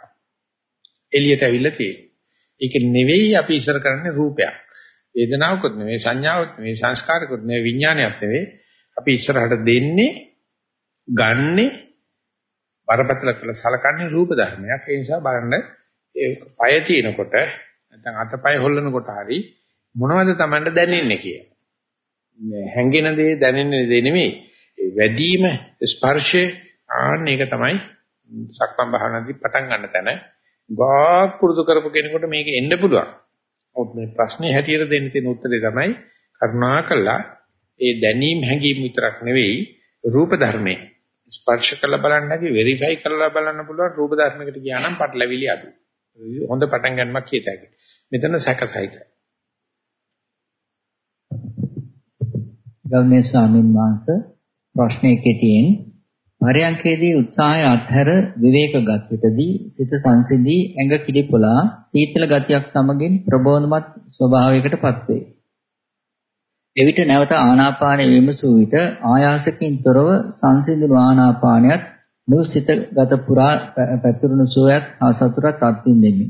එළියට ඇවිල්ලා තියෙනවා. ඒක නෙවෙයි අපි ඉස්සර කරන්නේ රූපයක්. වේදනාවකුත් නෙවෙයි සංඥාවක් නෙවෙයි සංස්කාරකුත් නෙවෙයි විඥානයක් නෙවෙයි. අපි ඉස්සරහට දෙන්නේ ගන්නේ බරපතල කියලා සලකන්නේ රූප ධර්මයක්. ඒ නිසා බලන්න ඒ පය තිනකොට නැත්නම් අතපය හොල්ලනකොට හරි මොනවද Tamanට දැනෙන්නේ කියලා. මේ හැංගෙන දේ දැනෙන්නේ දේ නෙමෙයි. ඒ වැඩිම ස්පර්ශේ ආන්න ඒක තමයි සක්මන් භාවනාදී පටන් ගන්න තැන. ගාක් පුරුදු කරපු කෙනෙකුට මේක එන්න පුළුවන්. ඔත් මේ ප්‍රශ්නේ හැටියට දෙන්න තියෙන උත්තරේ තමයි කරුණාකරලා ඒ දැනීම් හැඟීම් විතරක් නෙවෙයි රූප ධර්මේ ස්පර්ශ කරලා බලන්න හැකි වෙරිෆයි කරලා බලන්න පුළුවන් රූප ධර්මයකට ගියා නම් පටලැවිලි අඩු. හොඳ පටන් ගන්නමක් කියත හැකියි. මෙතන සැකසහිත. ගෞරවනීය ස්වාමීන් වහන්සේ ප්‍රශ්නයේ කෙටියෙන් පරයන්කේදී උත්සාහය අත්හැර විවේකගත විටදී සිත සංසිඳී ඇඟ කිලිපොලා සීතල ගතියක් සමගින් ප්‍රබෝධමත් ස්වභාවයකටපත් වේ. එවිට නැවත ආනාපානය විමසූ විට ආයාසකින් තොරව සංසිඳුණු ආනාපානයත් මුළු සිතගත පුරා පැතිරුණු සෝයක් හා සතුටක් අත්විඳෙමි.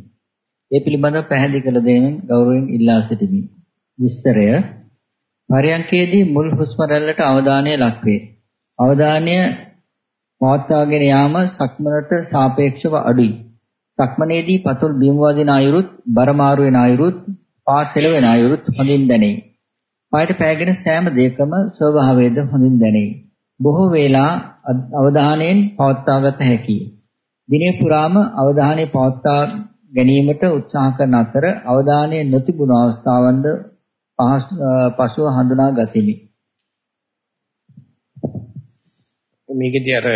ඒ පිළිබඳව පැහැදිලි කළ දෙමින් ගෞරවයෙන් ඉල්ලා සිටිමි. විස්තරය පරයන්කේදී මුල් හුස්ම රැල්ලට අවධානය ලක්වේ. අවධානය පවත්වාගෙන යාම සක්මනට සාපේක්ෂව අඩුයි. සක්මනේදී පතුල් බිම් වදින අයුරුත් බර මාරු වෙන අයුරුත් පාසෙල වෙන අයුරුත් හොඳින් දැනේ. පායට පෑගෙන සෑම දෙයකම ස්වභාවයද හොඳින් දැනේ. බොහෝ වේලා අවධානයෙන් පවත්වාගත හැකියි. දිනේ පුරාම අවධානය පවත්වා ගැනීමට උත්සාහ කරන අතර අවධානය නොතිබුණු අවස්ථාවන්ද පසුව හඳුනා ගතිමි. මේකදී අර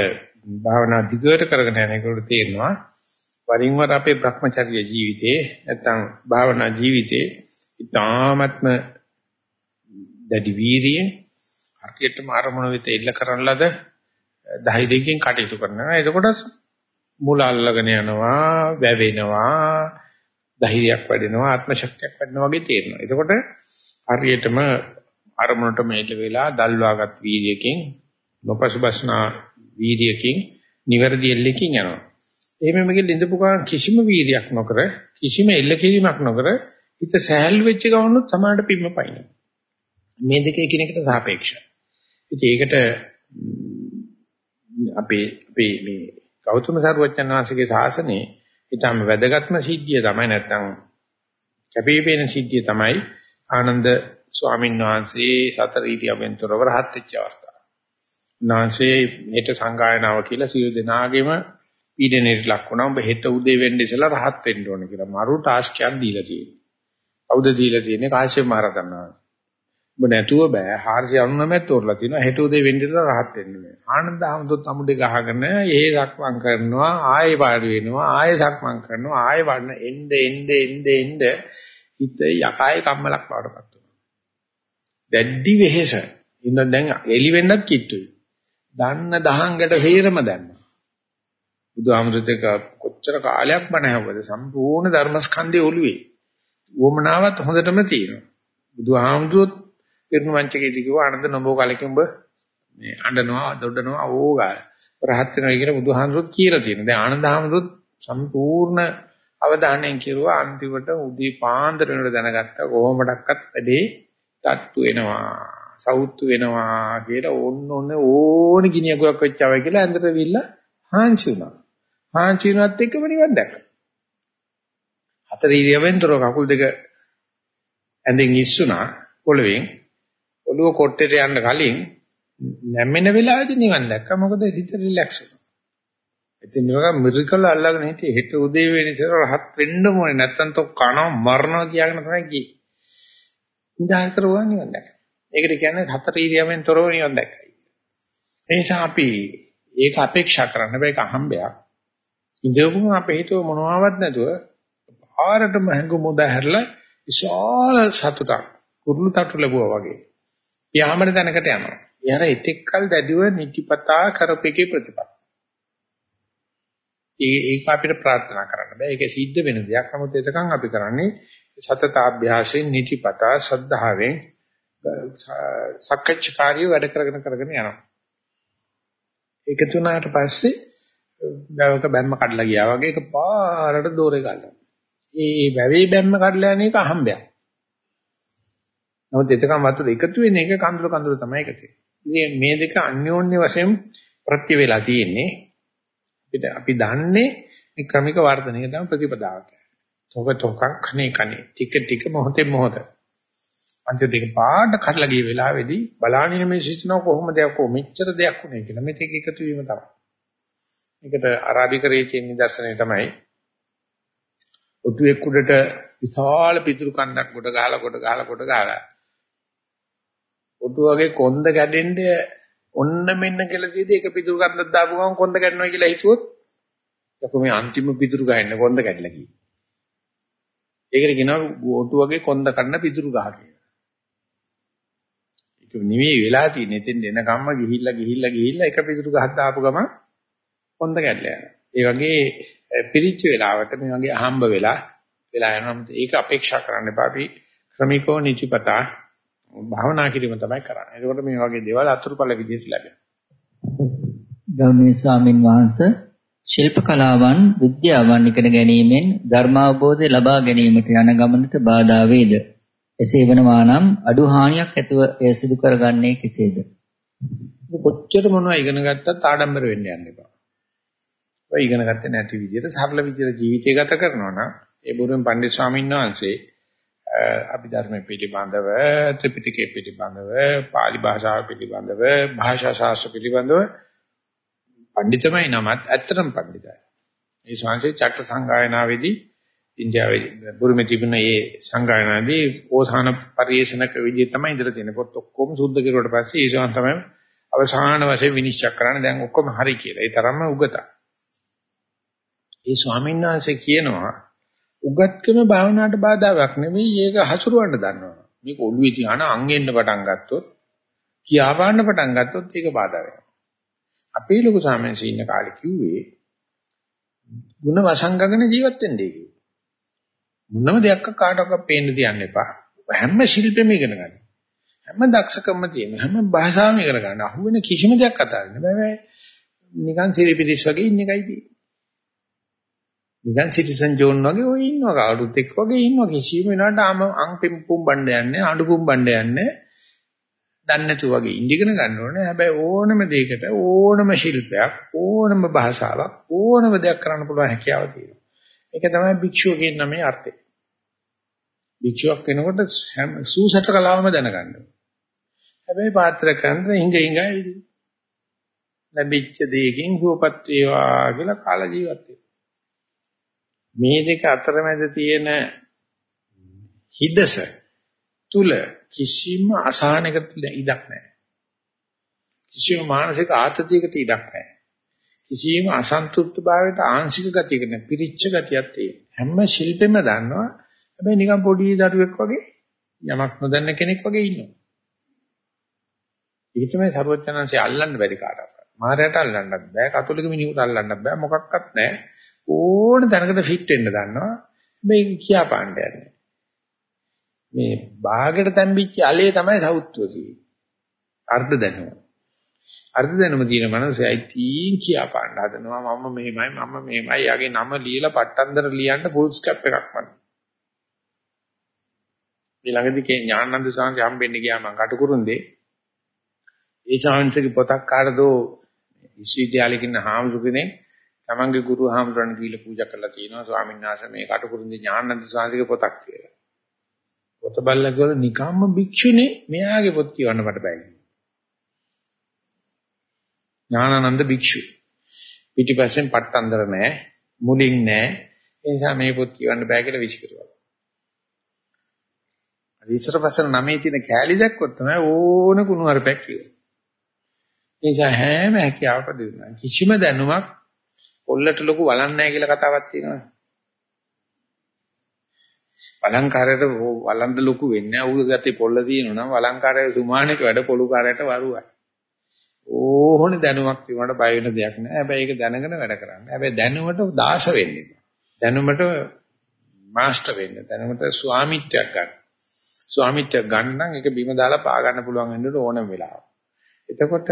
භාවනා දිගට කරගෙන යනකොට තේරෙනවා වරින් වර අපේ Brahmacharya ජීවිතේ නැත්නම් භාවනා ජීවිතේ ඊ타ත්ම දැඩි වීරිය හරියටම අරමුණ වෙත එල්ල කරන ලද ධෛර්යයෙන් කටයුතු කරනවා. එතකොට මුල අල්ලගෙන යනවා, වැවෙනවා, ධෛර්යයක් වැඩෙනවා, ආත්ම ශක්තියක් වැඩෙනවා වගේ තේරෙනවා. එතකොට හරියටම අරමුණට මෙල්ල වෙලා දල්වාගත් වීර්යයෙන් නොපසුබස්නා වීර්යයෙන් නිවැරදි එල්ලකින් යනවා. එහෙම මේකෙ ලිඳපු ගමන් කිසිම වීර්යයක් නොකර කිසිම එල්ල කිරීමක් නොකර හිත සහැල් වෙච්ච ගමනොත් සමානට පිම්ම පයින්න. මේ දෙක එකිනෙකට සාපේක්ෂයි. ඉතින් ඒකට අපේ අපේ මේ ගෞතම සාරවත්යන් වහන්සේගේ ශාසනයේ ඊටම වැදගත්ම සිද්ධිය තමයි නැත්තම් කැපිපෙන සිද්ධිය තමයි ආනන්ද ස්වාමීන් වහන්සේ සතර ඊටියවෙන්තරව රහත් වෙච්ච අවස්ථාව. නාංශේ හෙට සංගායනාව කියලා සියලු දෙනාගේම පීඩනයට ලක් වුණා. ඔබ හෙට උදේ වෙන්න ඉස්සලා රහත් වෙන්න ඕන කියලා. මරු ටාස්ක් එකක් දීලා තියෙනවා. කවුද දීලා තියෙන්නේ? කාශ්‍යප මහ රහතන් වහන්සේ. ඔබ නැතුව බෑ 499ක් තෝරලා තිනවා හෙට උදේ වෙන්න ඉතලා rahat වෙන්න බෑ ආනන්ද හමුදුත් අමුඩේ ගහගෙන ඒ සක්මන් කරනවා ආයෙ පාඩු වෙනවා ආයෙ සක්මන් කරනවා ආයෙ වඩන එnde එnde එnde එnde හිත යකායේ කම්මලක් බවටපත් වෙනවා. දැඩි වෙහෙස. ඉන්න දැන් එලි වෙන්නත් කිට්ටුයි. දන්න දහංගට හේරම දැම්මා. බුදුහාමුදුරේක කොච්චර කාලයක් බණ ඇහුවද? සම්පූර්ණ ධර්මස්කන්ධය ඔළුවේ. වොමනාවත් හොඳටම තියෙනවා. බුදුහාමුදුරුවෝ පිරුණු මංචකයේදී කිව්වා ආනන්ද නොබෝ කාලෙකින් ඔබ මේ අඬනවා දොඩනවා ඕගා රහත් වෙනවා කියලා බුදුහාමුදුරුවෝ කියලා තියෙනවා. දැන් ආනන්ද හාමුදුරුවෝ සම්පූර්ණ අවධානයෙන් කිරුවා අන්තිමට උදී පාන්දර වෙනකොට දැනගත්තා කොහොමඩක්වත් වැඩේ තට්ටු වෙනවා. සවුත්තු වෙනවා කියලා ඕන්න ඕන ඕන ගිනි අගුරක් වෙච්චවයි කියලා ඇඳට විල්ලා හාන්සි වුණා. හාන්සි වුණත් එක්කම නිවන් දැක්කා. හතර ඉරියවෙන්තර කකුල් දෙක ඇඳෙන් ඉස්සුණා පොළවෙන් ඔළුව කොට්ටේට යන්න කලින් නැමෙන වෙලාවේදී නිවන් දැක්කා. මොකද හිත රිලැක්ස් වෙනවා. ඉතින් මේක මිරිකල් අල්ලගෙන හිටියේ හෙට උදේ වෙන ඉතර රහත් වෙන්න ඕනේ. නැත්තම් තෝ කනවා මරනවා කියගෙන තමයි ගියේ. ඉඳහල් කරුවා නිවන් දැක්කා. ඒකට කියන්නේ හතර ඉරියවෙන් තොරව නිවන් දැක්කයි. ඒ නිසා අපි ඒක අපේක්ෂා කරන්න බෑ ඒක අහම්බයක්. ඉඳවුම අපේ හිතුව මොනවාවත් නැතුව පාරටම හැංගු මුද හැරලා විශාල සතුටක් කුරුළු තට්ටු ලැබුවා වගේ. යාමන දැනකට යනවා. එයාර එතෙක්කල් දැඩිව නිතිපතා කරපෙකේ ප්‍රතිපල. ඒ ඒක අපිට ප්‍රාර්ථනා කරන්න බෑ. ඒක සිද්ධ වෙන දෙයක්. නමුත් එතකන් අපි කරන්නේ සතතාභ්‍යාසයෙන් නිතිපතා ශද්ධාවෙන් සක්කච්ඡාකාරී වැඩ කරගෙන කරගෙන යනවා. ඒක තුනකට පස්සේ වැවක බැම්ම කඩලා ගියා වගේ එක පාරට දෝරේ ගන්නවා. ඒ වැවේ බැම්ම කඩලා යන එක අහම්බයක්. නමුත් එතකම් වතුර එකතු වෙන එක කඳුළු කඳුළු තමයි එකතු වෙන්නේ. මේ දෙක අන්‍යෝන්‍ය වශයෙන් ප්‍රත්‍ය වේලා තියෙන්නේ. අපිට අපි දන්නේ මේ ක්‍රමික වර්ධනය තමයි ප්‍රතිපදාව කියන්නේ. තොක තොකක් කනේ කනේ ටික ටික මොහොතේ මොහොත. අන්ත දෙක පාඩ කඩලා ගිය වෙලාවේදී බලානින මේ සිස්ටම කොහොමද යකෝ මෙච්චර දෙයක් උනේ කියලා මෙතෙක් එකතු වීම තමයි. මේකට අරාබිකරයේ තියෙන නිදර්ශනය තමයි ඔටුවෙක් උඩට විශාල පිටුරු කන්දක් ගොඩ ගහලා ගොඩ ගහලා ගොඩ ගහලා ඔටුවගේ කොන්ද කැඩෙන්නේ ඔන්න මෙන්න කියලා තියෙදි එක පිටුරු කන්දක් දාපු ගමන් කොන්ද කැඩෙනවා කියලා හිතුවොත් යකෝ මේ අන්තිම පිටුරු ගහන්න කොන්ද කැඩලා කියේ. ඒකට කියනවා ඔටුවගේ කොන්ද කන්න පිටුරු ගහ කියලා. ඒක නෙවෙයි වෙලා තියෙන්නේ. එතෙන් එනකම්ම ගිහිල්ලා ගිහිල්ලා ගිහිල්ලා එක පිටුරු ගහක් දාපු ගමන් හොඳ කැඩලා යනවා. ඒ වගේ පිරිච්ච වෙලාවට මේ වගේ අහම්බ වෙලා වෙලා යනවා. ඒක අපේක්ෂා කරන්න එපා. අපි ක්‍රමිකව නිචිපතා භාවනා කිරීම තමයි කරන්නේ. එතකොට මේ වගේ දේවල් අතුරුඵල විදිහට ලැබෙනවා. ගෞරවනීය ස්වාමින් වහන්සේ ශිල්ප කලාවන් විද්‍යාවන් ඉගෙන ගැනීමෙන් ධර්මාවබෝධය ලබා ගැනීමට යන ගමනට බාධා වේද? එසේ වෙනවා නම් අඩු හානියක් ඇතුව එය සිදු කරගන්නේ කෙසේද? කොච්චර මොනවා ඉගෙන ගත්තත් ආඩම්බර වෙන්න යන්න එපා. ඔය ඉගෙන ගත්තේ නැති විදිහට සරල විදිහට ජීවිතය ගත කරනවා නම් ඒ බුදුන් පණ්ඩිත ස්වාමීන් වහන්සේ අභිධර්ම පිළිබඳව ත්‍රිපිටකය පිළිබඳව pāli භාෂාව පිළිබඳව භාෂා ශාස්ත්‍ර පිළිබඳව පඬිතමයි නමත් ඇත්තටම පඬිතයි. මේ ශාන්සේ චක්ක සංගායනාවේදී ඉන්දියාවේ බුරුමේ තිබුණ මේ සංගායනාවේදී ඕසාන පරිේශනක විදිය තමයි ඉඳලා තියෙන්නේ. පොත් ඔක්කොම සුද්ධ කරුවට පස්සේ ඒ ශාන් තමයි අවසාන වශයෙන් විනිශ්චය කරන්නේ දැන් ඔක්කොම හරි කියලා. ඒ තරම්ම උගතක්. ඒ ස්වාමීන් වහන්සේ කියනවා උගත්කම භාවනාවට බාධාවක් නෙවෙයි ඒක හසුරවන්න දන්නවා. මේක ඔළුවේ තියාන අං එන්න පටන් ගත්තොත් කියා ගන්න පටන් ගත්තොත් ඒක බාධා වෙනවා. අපේ ලොකු සාමෙන්සි ඉන්න කාලේ කිව්වේ ಗುಣ වසංගගෙන ජීවත් වෙන්නේ කිව්වා. මොනම දෙයක් කාටවත් පේන්න තියන්න එපා. හැම ශිල්පෙම ඉගෙන ගන්න. හැම දක්ෂකම තියෙන හැම භාෂාවම ඉගෙන ගන්න. අහුවෙන කිසිම දෙයක් කතා කරන්න බෑ. නිකන් සිරිපිරිස් වගේ ඉන්න එකයි තියෙන්නේ. නිකන් සිටිසන් ජෝන් වගේ ඔය ඉන්නවා. කවුරුත් එක්ක වගේ ඉන්නවා. කිසිම වෙනාට අම අං පෙම්පුම් බණ්ඩ යන්නේ අඬු පුම් බණ්ඩ යන්නේ දන්නේ නැතු වගේ ඉඳගෙන ගන්න ඕනේ. හැබැයි ඕනම දෙයකට ඕනම ශිල්පයක් ඕනම භාෂාවක් ඕනම දෙයක් කරන්න පුළුවන් හැකියාව තියෙනවා. ඒක තමයි භික්ෂුව කියන නමේ අර්ථය. භික්ෂුවක් වෙනකොට සූසට කලාවම දැනගන්න හැබැයි පාත්‍ර කරන හිඟ හිඟයි. ලැබිච්ච දෙයකින් සුවපත් වේවා කියලා කාල ජීවත් වෙනවා. මේ දෙක අතරමැද තියෙන හිදස තුල කිසිම අසහනයකට ඉඩක් නැහැ. කිසිම මානසික ආතතියකට ඉඩක් නැහැ. කිසිම අසන්තුෂ්ත භාවයට ආංශික ගතියක නැහැ. පිරිච්ච ගතියක් තියෙන. හැම ශිල්පෙම දන්නවා. හැබැයි නිකන් පොඩි දරුවෙක් වගේ යමක් නොදන්න කෙනෙක් වගේ ඉන්නවා. ඒක තමයි සරුවචනන්සේ අල්ලන්න බැරි කාටවත්. මාරයට අල්ලන්නත් බෑ. කතෝලික මිනිහුට අල්ලන්නත් බෑ. මොකක්වත් නැහැ. ඕන තැනකට ෆිට වෙන්න දන්නවා. මේක කියා පාණ්ඩ යන්නේ මේ භාගයට තැම්බිච්ච allele තමයි සෞත්වය කියන්නේ අර්ධ දැනුම. අර්ධ දැනුම තියෙන මනසයි තීන් කියා පාණ්ඩ හදනවා. මම මෙහෙමයි මම මෙහෙමයි. යගේ නම ලියලා පට්ටන්දර ලියන්න ෆුල් ස්කැප් එකක් වань ඊළඟදී කේ ඥානানন্দ සාංශය හම්බෙන්න ගියා මං කටුකුරුන්දේ. ඒ සාංශගේ පොතක් කාටදෝ විශ්වවිද්‍යාලෙකින් හාමුදුරුවනේ තමන්ගේ ගුරු හාමුදුරන් කීලා පූජා කරලා තියෙනවා ස්වාමීන් වහන්සේ මේ කටුකුරුන්දි ඥානන්ද සාංශික පොතක් කියලා. පොත බලලා ගොල නිකම්ම භික්ෂුනේ මෙයාගේ පොත් කියවන්න මට බෑ. ඥානানন্দ භික්ෂු. පිටිපස්සෙන් පට්ටන්දර නෑ, මුලින් නෑ. ඒ නිසා මේ පොත් කියවන්න බෑ කියලා විසිකරුවා. විසර පසල නමේ තියෙන කෑලි දැක්කොත් තමයි ඕන කුණු හරපක් කියනවා. ඒ නිසා හැම හැකියාවක් දෙනවා. කිසිම දැනුමක් පොල්ලට ලොකු වලන් නැහැ කියලා කතාවක් තියෙනවා. වලංකාරයට වලන්ද ලොකු වෙන්නේ නැහැ. ඌ ගත්තේ පොල්ල තියෙනවා නම් වලංකාරයේ සුමානක වැඩ පොලුකාරයට වරුවයි. ඕහොනේ දැනුමක් තිබුණාට බය වෙන දෙයක් නැහැ. හැබැයි ඒක දැනගෙන වැඩ කරන්න. හැබැයි දැනුමට දාස වෙන්න දැනුමට මාස්ටර් වෙන්න. දැනුමට ස්වාමිත්වයක් ගන්න. ස්වාමිත්වයක් ගන්න නම් ඒක බිම දාලා පා ගන්න පුළුවන් වෙන්න ඕනම වෙලාව. එතකොට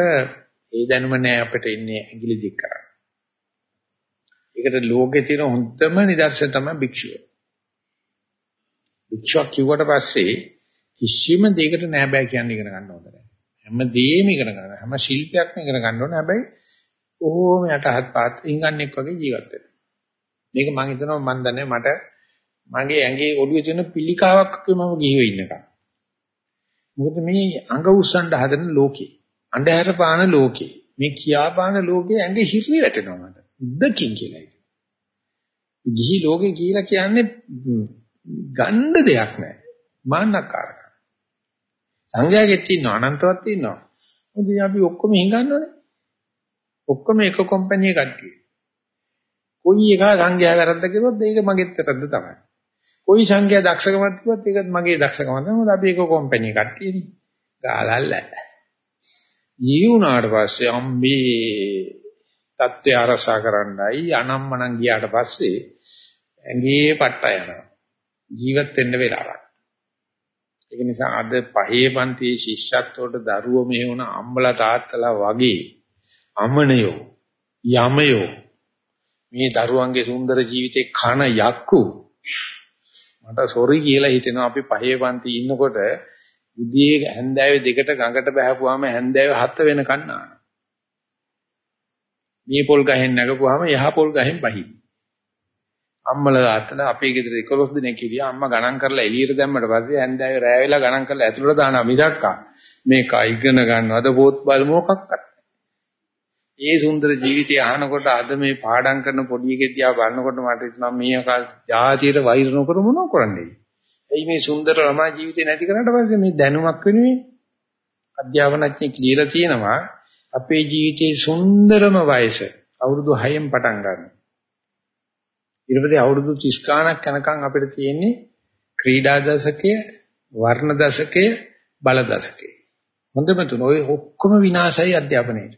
ඒ දැනුම නෑ අපිට ඉන්නේ ඇඟිලි දික් කරන්න. ඒකට ලෝකේ තියෙන හොඳම නිදර්ශන තමයි භික්ෂුව. භික්ෂුවක් කිව්වට පස්සේ කිසිම දෙයකට නෑ බෑ කියන්නේ ඉගෙන ගන්න ඕනේ නැහැ. හැම දෙයක්ම ඉගෙන ගන්න. හැම ශිල්පයක්ම ඉගෙන ගන්න ඕනේ. හැබැයි කොහොම යටහත් පාත් ඉංගන්නෙක් වගේ ජීවත් වෙන්න. මේක මම හිතනවා මම දන්නේ මට මගේ ඇඟේ ඔළුවේ තියෙන පිළිකාවක් වගේ මම ගිහිව ඉන්නකම්. මොකද මේ අඟ උස්සන්න හදන ලෝකේ. අන්ධහැර පාන ලෝකේ. මේ කියා පාන ලෝකේ ඇඟ හිරි වැටෙනවා මට. දෙකින් කියලා. ගිහි ලෝකේ කියලා කියන්නේ ගන්න දෙයක් නැහැ. මාන්නකාරක. සංඝයාගෙත් තියෙනවා අනන්තවත් තියෙනවා. මොකද අපි ඔක්කොම හංගන්නවනේ. ඔක්කොම එක කම්පැනි එකක් කොයි එක සංඝයා වැරද්ද කරුවොත් ඒක මගේත් වැරද්ද තමයි. කොයි සංඝයා දක්ෂකමක් තිබුවත් ඒකත් මගේ දක්ෂකම තමයි. මොකද අපි එක කම්පැනි එකක් තියෙන්නේ. කාලල්ල. ඊුණාට පස්සේ අම්බේ தත්ත්වය අරසා කරන්නයි අනම්මනම් ගියාට පස්සේ ඇඟේ පට්ට යනවා. ජීවත් වෙන්න වෙලාවක්. ඒක නිසා අද පහේ පන්තියේ ශිෂ්‍යත්වයට දරුවෝ මේ වුණ අම්බලා තාත්තලා වගේ අමනයෝ යමයෝ මේ දරුවන්ගේ සුන්දර ජීවිතේ කන යක්කු මට සොරි කියලා හිතෙනවා අපි පහේ පන්ති ඉන්නකොට උදේ හැන්දෑවේ දෙකට ගඟට බහපුවාම හැන්දෑවේ හත වෙනකන් නාන. මේ පොල් ගහෙන් නැගපුවාම යහ පොල් ගහෙන් පහින්. අම්මලා තාත්තලා අපේ ගෙදර 11 දිනක් හිටියා අම්මා ගණන් කරලා එළියට දැම්මට පස්සේ හැන්දෑවේ රෑ වෙලා ගණන් කරලා ඇතුළට දානවා මිසක්කා. මේක ඉගෙන ගන්නවද? පොත් බල මොකක්වත් ඒ සුන්දර ජීවිතය අහනකොට අද මේ පාඩම් කරන පොඩි එකෙක් දිහා බලනකොට මට හිතෙනවා මේ අකල් ජාතියට වෛර නොකර මොනව කරන්නේ. එයි මේ සුන්දර ළමා ජීවිතේ නැති කරාට පස්සේ මේ දැනුමක් වෙනුවෙන් අධ්‍යාපනඥයෙක් ලියලා තියෙනවා අපේ ජීවිතේ සුන්දරම වයස අවුරුදු 6න් පටන් ගන්නවා. ඊට අවුරුදු 30 ගණක් යනකම් අපිට තියෙන්නේ ක්‍රීඩා දශකය, වර්ණ දශකය, බල දශකය. හොඳම තුන ඔය ඔක්කොම විනාශයි අධ්‍යාපනයේ.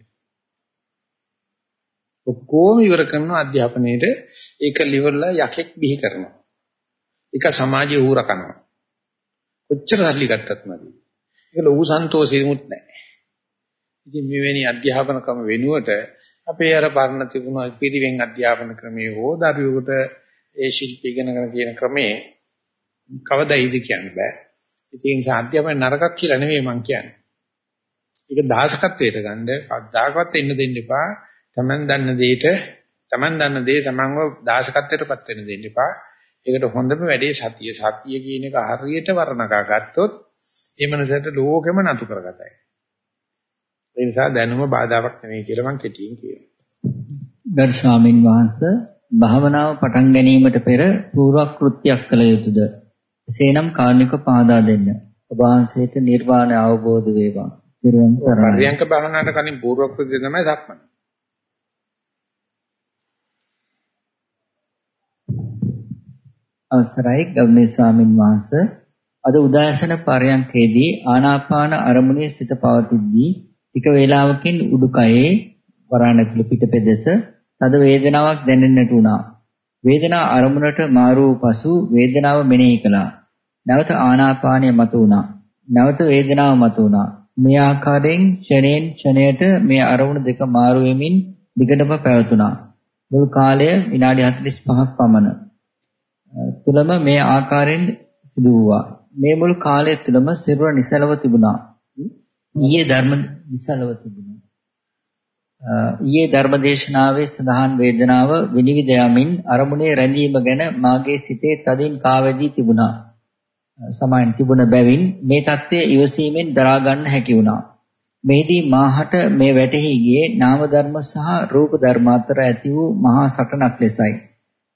ඔක්කොම ඉවර කරනවා අධ්‍යාපනයේට ඒක liverලා යකෙක් බිහි කරනවා. ඒක සමාජයේ ඌර කරනවා. කොච්චර සල්ලි ගත්තත් නැති. ඒක ලොකු සන්තෝෂෙමුත් නැහැ. ඉතින් මෙවැනි අධ්‍යාපන ක්‍රම වෙනුවට අපේ අර පරණ තිබුණ පිරිවෙන් අධ්‍යාපන ක්‍රමයේ හෝ දරුවෙකුට ඒ ශිල්ප ඉගෙනගෙන තියෙන ක්‍රමේ කවදායිද කියන්න බෑ. ඉතින් ඒ නිසා අධ්‍යාපන නරකක් කියලා නෙවෙයි මම කියන්නේ. ඒක දාසකත්වයට ගන්න කවදාකවත් එන්න දෙන්න එපා. Taman දන්න දෙයට Taman දන්න දේ තමන්ව දාසකත්වයටපත් වෙන්න දෙන්න එපා. ඒකට හොඳම වැඩේ සතිය. සතිය කියන එක හරියට වර්ණකා ගත්තොත් ඒ මනසට ලෝකෙම නතු කරගතයි. ඒ නිසා දැනුම බාධාවක් නෙවෙයි කියලා මම කෙටියෙන් කියනවා. ගරු ස්වාමින් වහන්සේ භාවනාව පටන් ගැනීමට පෙර පූර්ව කෘත්‍යයක් කළ යුතුද? එසේනම් කාර්නික පහදා දෙන්න. ඔබ වහන්සේට නිර්වාණය අවබෝධ වේවා. නිර්වාණ සරණයි. පරියංක භාවනාවට කලින් පූර්ව කෘත්‍ය තමයි දක්වන්නේ. අවසරයි ගෞරවනීය ස්වාමින් වහන්සේ අද උදාසන පරයන්කේදී ආනාපාන අරමුණේ සිත පවතිද්දී ටික වේලාවකින් උඩුකයේ වරණකල පිටපෙදෙස තද වේදනාවක් දැනෙන්නට වුණා. වේදනාව අරමුණට මාරු පසු වේදනාව මෙනෙහි කළා. නැවත ආනාපානය මත වුණා. නැවත වේදනාව මත වුණා. මේ ආකාරයෙන් ක්ෂණයෙන් ක්ෂණයට මේ අරමුණ දෙක මාරු වෙමින් දිගටම පැවතුණා. මුල් කාලය විනාඩි 45ක් පමණ. තුලම මේ ආකාරයෙන් සිදු වූවා. මේ මුල් කාලය තුලම සිරුර නිසලව තිබුණා. ඊයේ ධර්ම නිසලව තිබුණා. ඊයේ ධර්මදේශනාවේ සඳහන් වේදනාව විනිවිද යමින් අරමුණේ රැඳීම ගැන මාගේ සිතේ තදින් කාවැදී තිබුණා. සමායන් තිබුණ බැවින් මේ தත්ත්වය ඉවසීමෙන් දරා ගන්න හැකි වුණා. මෙහිදී මාහට මේ වැටහි ගියේ නාම ධර්ම සහ රූප ධර්ම අතර ඇති වූ මහා සටනක් ලෙසයි.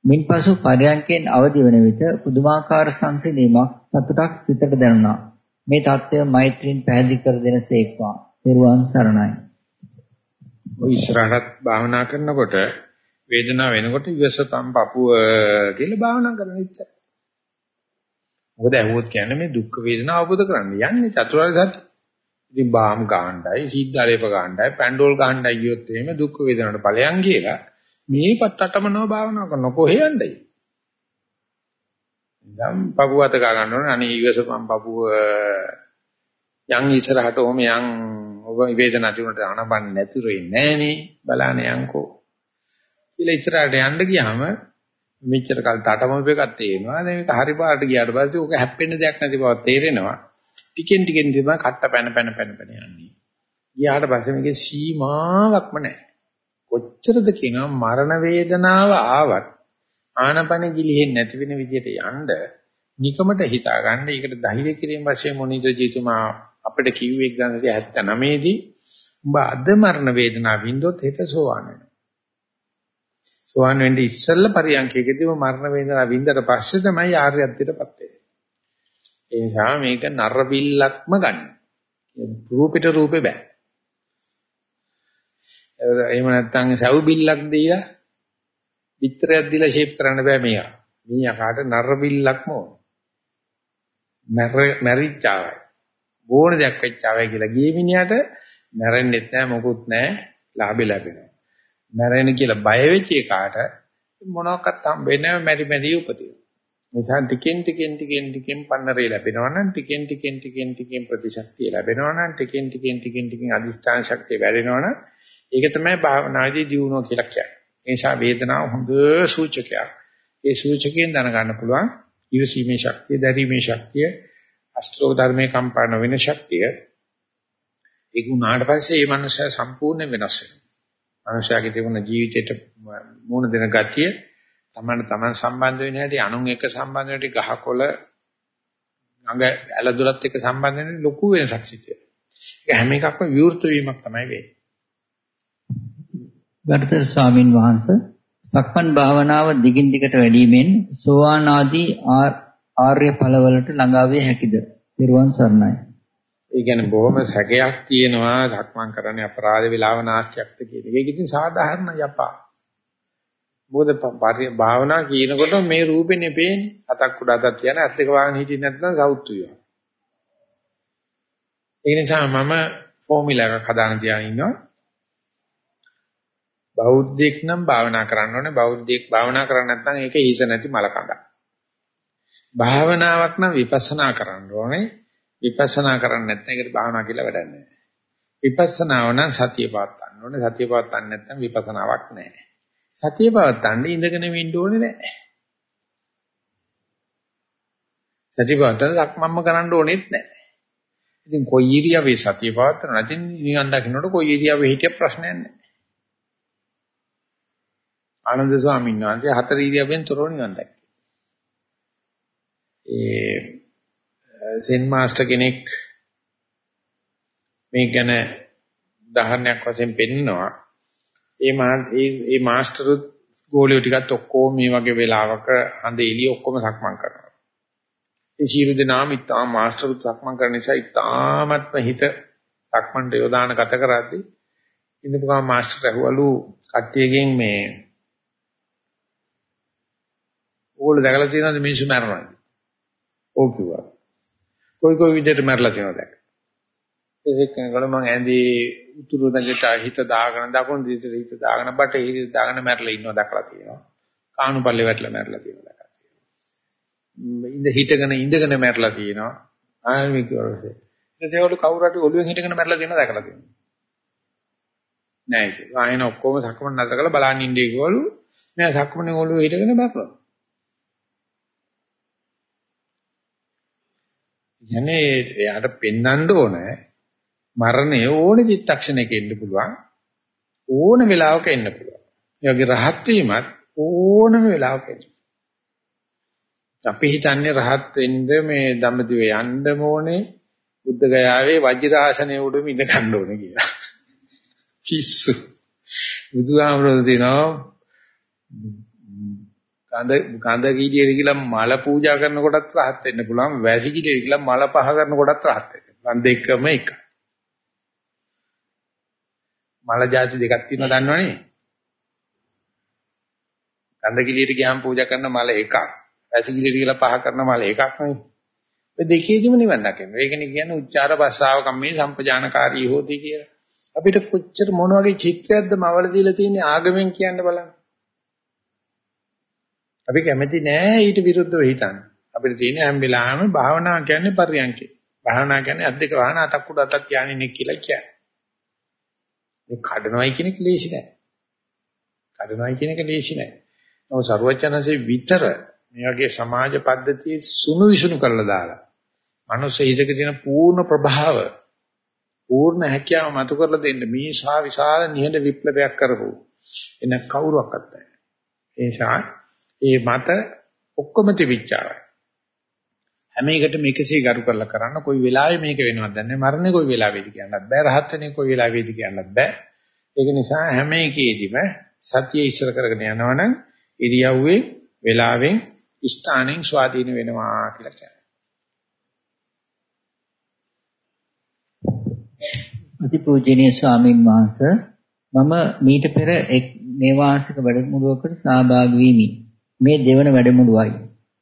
මින්පසු පරයන්කෙන් අවදි වන විට පුදුමාකාර සංසිඳීමක් සතුටක් සිතට දැනුණා. මේ தත්ත්වය මෛත්‍රීන් පැහැදිලි කර දෙනසේක්වා. පෙරුවන් සරණයි. ඔය ඉස්සරහට භාවනා කරනකොට වේදනාව වෙනකොට ඉවසතම් පපුව කියලා භාවනා කරන ඉච්චා. මොකද ඇහුවොත් කියන්නේ මේ දුක් වේදනාව අවබෝධ කරන්න යන්නේ චතුරාර්ය සත්‍ය. ඉතින් බාම් ගහණ්ඩයි, සීද්දාලේප ගහණ්ඩයි, පැන්ඩෝල් ගහණ්ඩයි කියොත් එහෙම දුක් වේදනාවට ඵලයන් කියලා මේ පත්තටමනව භාවනා කරන කොහේ යන්නයි? දැන් පපුව අත ගා ගන්න ඕනේ. අනේ ඊවසපම් පපුව යන් ඉස්සරහට ඔහම යන් ඔබ වේදනාව තිබුණට අනබන් නැතුරේ නෑනේ. බලන්න යන්කෝ. කියලා ඉස්සරහට යන්න ගියාම මෙච්චර කල් තටමප එකක් තේරෙනවා. දැන් මේක හරි පාට ගියාට පස්සේ ඕක හැප්පෙන්න දෙයක් නැති බව තේරෙනවා. ටිකෙන් ටිකෙන් තමයි කට්ට පැන පැන පැන පැන යන්නේ. ගියාට පස්සේ මේකේ සීමාවක්ම නැහැ කොච්චරද කියනවා මරණ වේදනාව ආවත් ආනපන ගිලිහෙන්නේ නැති වෙන විදිහට යන්න නිකමට හිතා ගන්න. ඒකට ධෛර්ය කිරීම වශයෙන් මොනිද ජීතුමා අපිට කිව්වේ 1979 දී උඹ අද මරණ වේදනාව වින්දොත් හෙට සෝවාන් වෙනවා. සෝවාන් වෙන්නේ ඉස්සෙල්ලා පරියන්කේකදී මරණ වේදනාව වින්දට පස්සේ තමයි ආර්යත්වයටපත් වෙන්නේ. ඒ නිසා මේක නරබිල්ලක්ම ගන්න. රූපෙට රූපේ බෑ. එහෙම නැත්නම් සව් බිල්ලක් දීලා පිටරයක් දීලා ෂේප් කරන්න බෑ මේවා. මීයා කාට නර බිල්ලක්ම ඕන. මැරිච්චාවයි. ඕන දෙයක් වෙච්චාවයි කියලා ගිය මිනිහට මැරෙන්නෙත් නැහැ මොකුත් නැහැ ලාභෙ ලැබෙනවා. මැරෙන කියලා බය වෙච්ච එකාට මොනවාක්වත් හම්බෙන්නේ නැහැ මැරි මැරි උපදිනවා. නිසා ටිකෙන් ටිකෙන් ටිකෙන් ටිකෙන් පන්නරේ ලැබෙනවා නම් ටිකෙන් ටිකෙන් ටිකෙන් ටිකෙන් ප්‍රතිශක්තිය ලැබෙනවා නම් ටිකෙන් ටිකෙන් ටිකෙන් ටිකෙන් අදිෂ්ඨාන ශක්තිය වැඩෙනවා නම් ඒක තමයි භාවනාදී දියුණුව කියලා කියන්නේ. ඒ නිසා වේදනාව හොඳ සූචකයක්. ඒ සූචකයෙන් දැනගන්න පුළුවන් ඉවසීමේ ශක්තිය, දැරීමේ ශක්තිය, අෂ්ටෝක ධර්මයේ කම්පන වෙන ශක්තිය. ඒක උනාට පස්සේ මේ මනුස්සය සම්පූර්ණ වෙනස් වෙනවා. මනුස්සයාගේ තිබුණ ජීවිතේට මුණ දෙන ගතිය තමන්න තමන් සම්බන්ධ වෙන හැටි අනුන් එක්ක සම්බන්ධ වෙන හැටි ගහකොළ අඟ ඇලදොලත් එක්ක සම්බන්ධ වෙන ලොකු වෙනසක් සිද්ධ වෙනවා. ඒක හැම එකක්ම විවෘත වීමක් තමයි වෙන්නේ. ගරුතර ස්වාමින් වහන්සේ සක්මන් භාවනාව දිගින් දිගට වැඩිමෙන් සෝවාන් ආදී ආර්ය ඵලවලට ළඟා විය හැකිද? නිර්වාණ සරණයි. ඒ කියන්නේ බොහොම සැකයක් තියෙනවා සක්මන් කරන්නේ අපරාධ විලාව නාස්තියක්ද කියන එක. ඒක ඉතින් සාධාරණ යපා. මොකද භාවනා කියනකොට මේ රූපෙනේ පේන්නේ. අතක් උඩ අතක් තියන ඇත් දෙක වහගෙන හිටියේ නැත්නම් සවුත්තු වෙනවා. ඒ නිසා මම ෆෝමියුලා එකක් හදාගෙන තියාගෙන ඉන්නවා. බෞද්ධෙක් නම් භාවනා කරන්න ඕනේ. බෞද්ධෙක් භාවනා කරන්නේ නැත්නම් ඒක හිස නැති මල කඳක්. භාවනාවක් නම් විපස්සනා කරන්න ඕනේ. විපස්සනා කරන්නේ නැත්නම් ඒකට භාවනා කියලා වැඩක් නැහැ. විපස්සනාව නම් සතිය පවත්වන්න ඕනේ. සතිය පවත්වන්න නැත්නම් විපස්සනාවක් නැහැ. සතිය පවත්වන්න ඉඳගෙන ඉන්න ඕනේ නැහැ. සතිය පවත්වන්න සක්මම්ම කරන්න ඕනෙත් නැහැ. ඉතින් කොයි ඉරියව්වේ සතිය පවත්වන නැතිනම් නිකන් දකින්නකොට කොයි ඉරියව්වේ හිටිය ප්‍රශ්නයක් නැහැ. ආනන්ද ස්වාමීන් වහන්සේ හතර ඉරියව්වෙන් තොරව නිවන් දැක්කේ. ඒ සෙන් මාස්ටර් කෙනෙක් මේ ගැන උදාහරණයක් වශයෙන් පෙන්නනවා. ඒ ඒ මාස්ටරුත් ගෝලියෝ ටිකත් ඔක්කොම මේ වගේ වෙලාවක හඳ එළිය ඔක්කොම සක්මන් කරනවා. ඒ සියලු දෙනාම ඉතාම මාස්ටරුත් සක්මන් කරන නිසා ඉතාමත්ම හිත සක්මන්ට යොදාන ගත කරද්දී ඉඳපු ගම මාස්ටර් ඇහුවලු කට්ටියගෙන් මේ ඕගොල්ලෝ දැකලා තියෙනවද මිනිස්සු මරනවා? ඔව් කිව්වා. කොයි කොයි විදිහට මරලා තියෙනවද? ඒක කෙනෙකුට මං ඇඳේ උතුරු නැගට හිත දාගෙන දකුණු දිහට හිත දාගෙන බට හිත දාගෙන මැරලා ඉන්නවා දැකලා තියෙනවා. කාණුපල්ලේ වැටලා මැරලා තියෙනවා දැකලා තියෙනවා. ඉඳ හිටගෙන ඉඳගෙන මැරලා තියෙනවා. ආයෙත් කිව්වරසේ. ඊට ඒවලු කවුරු හරි ඔළුවෙන් හිටගෙන මැරලා තියෙනවා දැකලා තියෙනවා. නෑ ඒක. ආයෙන ඔක්කොම සක්මන් නැතර කරලා බලන් ඉන්නේ කිව්වලු. නෑ සක්මනේ ඔළුවේ හිටගෙන මැරලා. කියන්නේ එයාට පෙන්වන්න ඕනේ මරණය ඕනේ චිත්තක්ෂණයක එන්න පුළුවන් ඕන වෙලාවක එන්න පුළුවන්. ඒ වගේ රහත් වීමත් ඕනම වෙලාවක එන්න. අපි හිතන්නේ රහත් වෙන්න මේ ධම්මදිව යන්න ඕනේ බුද්ධ ගයාවේ වජිරාසනයේ උඩම ඉඳ ගන්න ඕනේ කියලා. පිස්සු. බුදුහාමරෝ දිනෝ කඳ කඳ කීඩියට කියලා මල පූජා කරන කොටත් රහත් වෙන්න පුළුවන් වැසි කීඩියට කියලා මල පහ කරන කොටත් රහත් වෙන්න. මන් දෙකම එකයි. මල જાති දෙකක් තියෙනවා දන්නවනේ. කඳ කිලියට ගියාම පූජා කරන මල එකක්. වැසි කිලියට කියලා පහ කරන මල එකක් නෙවෙයි. මේ දෙකේදීම නිවන් දකින්න. ඒකනේ කියන්නේ උච්චාර භස්සාව කම්මේ සම්පජානකාරී හෝති කියලා. අපිට කොච්චර මොන වගේ චිත්‍රයක්ද මවල දීලා තියෙන්නේ ආගමෙන් කියන්න බලන්න. අපි කැමති නෑ ඊට විරුද්ධව හිතන්න. අපිට තියෙන හැම වෙලාවෙම භාවනා කියන්නේ පරියන්කේ. භාවනා කියන්නේ අත් දෙක වහන අතක් උඩ අතක් තියාගෙන ඉන්නේ කියලා කියන්නේ. මේ කඩනවයි කියන එක ලේසි නෑ. කඩනවයි කියන එක ලේසි නෑ. නමුත් සරුවචනසේ විතර මේ වගේ සමාජ පද්ධතිය සුණු විසුණු කරලා දාලා මනුස්ස හිතක තියෙන පූර්ණ ප්‍රභාව පූර්ණ හැකියාව මතු කරලා දෙන්න මේ සා විශාල නිහඬ විප්ලවයක් කරපො එන කවුරුවක්වත් නැහැ. ඒ නිසා ඒ මත ඔක්කොම තිබිච්චාවයි. හැම එකටම එකසේ ගරු කරලා කරන්න කොයි වෙලාවෙ මේක වෙනවද දන්නේ මරණේ කොයි වෙලාවෙද කියන්නත් බෑ. රහත් වෙන්නේ කොයි වෙලාවෙද කියන්නත් බෑ. ඒක නිසා හැම එකෙදිම සතිය ඉස්සර කරගෙන යනවනම් ඉරියව්වේ වෙලාවෙන් ස්ථානෙන් ස්වාධීන වෙනවා කියලා කියනවා. අතිපූජනීය ස්වාමින් වහන්සේ මම මීට පෙර එක් නේවාසික වැඩමුළුවකට සහභාගී වීමි. මේ දෙවන වැඩමුළුවයි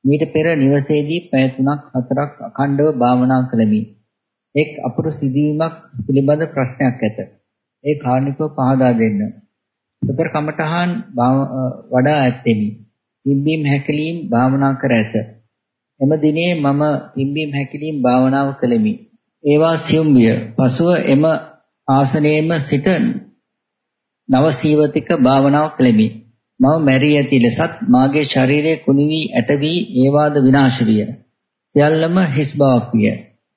මීට පෙර නිවසේදී පැය 3ක් 4ක් අඛණ්ඩව භාවනා කළෙමි. එක් අපුරු සිදුවීමක් පිළිබඳ ප්‍රශ්නයක් ඇත. ඒ කාරණිකව පහදා දෙන්න. සතර කමඨහන් වඩා ඇත්තෙමි. පිම්බීම් හැකලීම් භාවනා කර ඇත. එම දිනේ මම පිම්බීම් හැකලීම් භාවනාව කළෙමි. ඒවා සියුම් විය. පසුව එම ආසනයේම සිට නව සීවතික භාවනාව කළෙමි. මම මැරී ඇති ලෙසත් මාගේ ශරීරයේ කුණි වී ඇට වී ඒවාද විනාශ විය. සියල්ලම හිස් බවක් විය.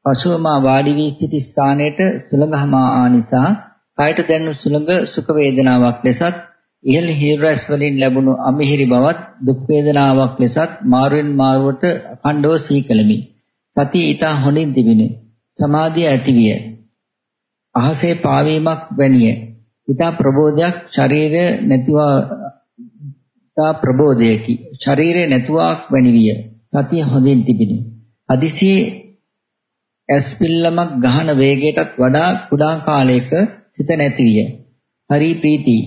පසුව මා වාඩි වී සිටි ස්ථානයට සුළඟ ආ නිසා කායට දැනුණු සුළඟ සුඛ වේදනාවක් ලෙසත් ඉහළ හිරස් වලින් ලැබුණු අමිහිරි බවත් දුක් වේදනාවක් ලෙසත් මාරුවෙන් මාරුවට අඛණ්ඩව සීකලමි. සතිය ඊට හොඳින් තිබිනේ. සමාධිය ඇතිවිය. අහසේ පාවීමක් වැනිය. ඊට ප්‍රබෝධයක් ශරීරය නැතිවා ඊට ප්‍රබෝධයකි. ශරීරය නැතුවක් වැනිවිය. සතිය හොඳින් තිබිනේ. අදිසියේ ඇස් පිල්ලමක් ගහන වේගයටත් වඩා කුඩා කාලයක සිත නැති විය. හරි ප්‍රීති.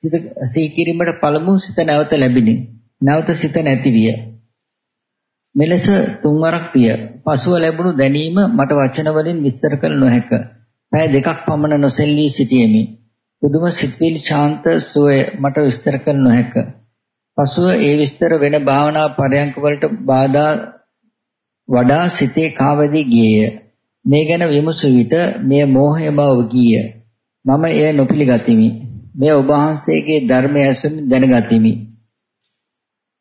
සිත සීකිරීමට පළමු සිත නැවත ලැබිනි. නැවත සිත නැති විය. මෙලෙස තුන්වරක් විය. පසුව ලැබුණු දැනීම මට වචන වලින් විස්තර කළ නොහැක. පැය දෙකක් පමණ නොසෙල්වී සිටියෙමි. පුදුම සිත්විලි ශාන්ත සුවය මට විස්තර කළ නොහැක. පසුව ඒ විස්තර වෙන භාවනා පරයන්ක වලට බාධා වඩා සිතේ කාවැදී ගියේය. මේ ගැන විමසු විට මෙය මෝහය බව ගිය. මම එය නොපිළිගතිමි. මේ ඔබ වහන්සේගේ ධර්මය ඇසුරින් දැනගතිමි.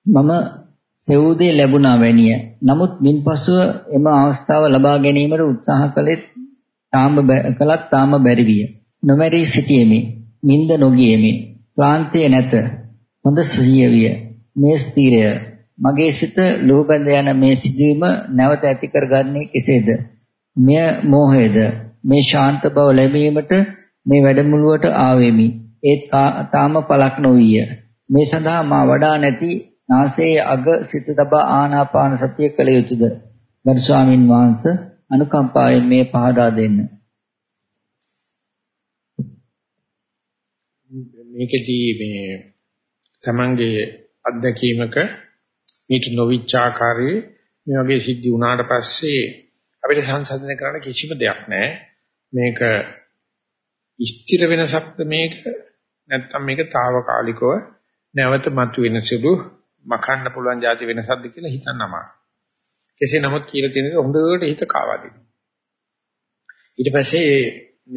මම සෙවුදේ ලැබුණා වැනිය. නමුත් මින්පසුව එම අවස්ථාව ලබා ගැනීමට උත්සාහ කළෙත් තාම කළත් තාම බැරි විය. නොමැරී සිටියෙමි. නිින්ද නොගියෙමි. ක්ලාන්තිය නැත. හොඳ සිහිය විය. මේ ස්ථීරය මගේ සිත ලෝබඳ යන මේ සිදුවීම නැවත ඇති කරගන්නේ කෙසේද? මෙය මෝහයද? මේ ශාන්ත බව ලැබීමට මේ වැඩමුළුවට ආවෙමි. ඒ තාම පලක් නොවිය. මේ සඳහා මා වඩා නැති නාසයේ අග සිත තබා ආනාපාන සතිය කළ යුතුයද? ගරු ස්වාමින් වහන්සේ අනුකම්පාවෙන් මේ පහදා දෙන්න. මේකදී මේ තමන්ගේ අත්දැකීමක මේක නොවිච්ච ආකාරයේ මේ වගේ සිද්ධි වුණාට පස්සේ අපිට සංසන්දනය කරන්න කිසිම දෙයක් නැහැ. මේක ස්ථිර වෙනසක්ද මේක නැත්නම් මේක తాවකාලිකව නැවත මතුවෙන සුළු මකන්න පුළුවන් જાති වෙනසක්ද කියලා හිතන්න අමාරුයි. කෙසේ නමුත් කියලා තියෙන හොඳට හිත කාවා දෙන්න. ඊට පස්සේ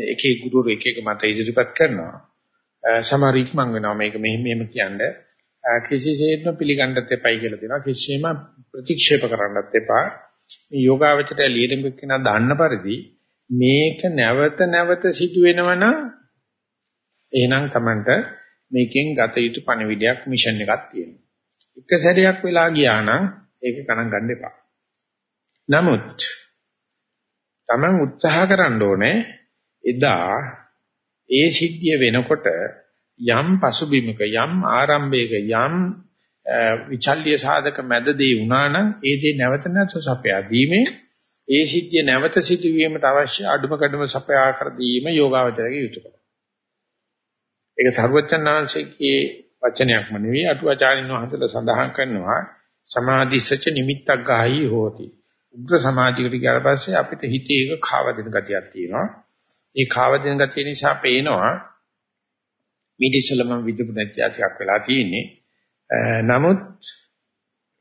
එකේ ගුරුවරු එක එක මත ඉදිරිපත් කරනවා. සමහර ඉක්මන් වෙනවා මේක මෙහෙම මෙහෙම කියන්නේ කිසිසේත්ම පිළිගන්නත් එපයි කියලා තියෙනවා. කිසිම ප්‍රතික්ෂේප කරන්නත් එපා. මේ යෝගාවචරය ලියදෙමු කියන දන්න පරිදි මේක නැවත නැවත සිදු වෙනවනම් එහෙනම් Tamanට මේකෙන් ගත යුතු පණිවිඩයක් මිෂන් එකක් තියෙනවා. එක සැරයක් වෙලා ගියා නම් ඒක ගණන් ගන්න එපා. නමුත් Taman උත්සාහ කරන්න ඕනේ එදා ඒ සිද්ධිය වෙනකොට යම් පසුබිමක යම් ආරම්භයක යම් විචල්්‍ය සාධක මැදදී වුණා නම් ඒ දේ නැවත නැවත සපයා දීමේ ඒ සිද්ධිය නැවත සිදුවීමට අවශ්‍ය අඩුම කඩම සපයා කර දීම යෝගාවචරයේ යුතුයකම. ඒක සර්වචන්නාංශයේ වචනයක්ම නෙවෙයි අටුවාචාරින් වහන්සේලා සඳහන් කරනවා සමාධිසච නිමිත්තක් ගාහී හෝති. උග්‍ර සමාධියකට ගියාට පස්සේ අපිට හිතේ එක කාව දෙන ගතියක් තියෙනවා. ඒ කාව දෙන ගතිය නිසා පේනවා මීට ඉස්සෙල්ලා මම විදුපු නැති අතියක් වෙලා තියෙන්නේ. නමුත්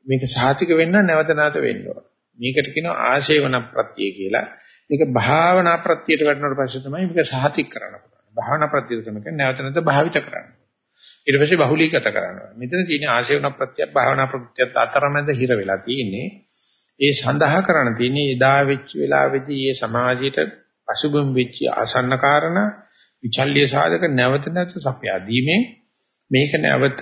මේක සාතික වෙන්න නැවත නැවත වෙන්න ඕන. මේකට කියනවා ආශේවන ප්‍රත්‍ය කියලා. මේක භාවනා ප්‍රත්‍යයට වැටෙනකොට පස්සේ තමයි මේක සාතික කරන්න පුළුවන්. භාවනා ප්‍රත්‍යයට තමයි නැවත නැවත භාවිත කරන්න. ඊට පස්සේ බහුලීගත කරනවා. මෙතන තියෙන ආශේවන ප්‍රත්‍යයක් භාවනා ප්‍රත්‍යයක් අතරමැද හිර වෙලා තියෙන්නේ. ඒ සඳහා කරණ තියෙන්නේ එදා වෙච්ච වෙලාවේදී මේ සමාජයට අසුබම් වෙච්ච ආසන්න කාරණා විචල්්‍ය සාධක නැවත නැවත සපයා දීමේ මේක නැවත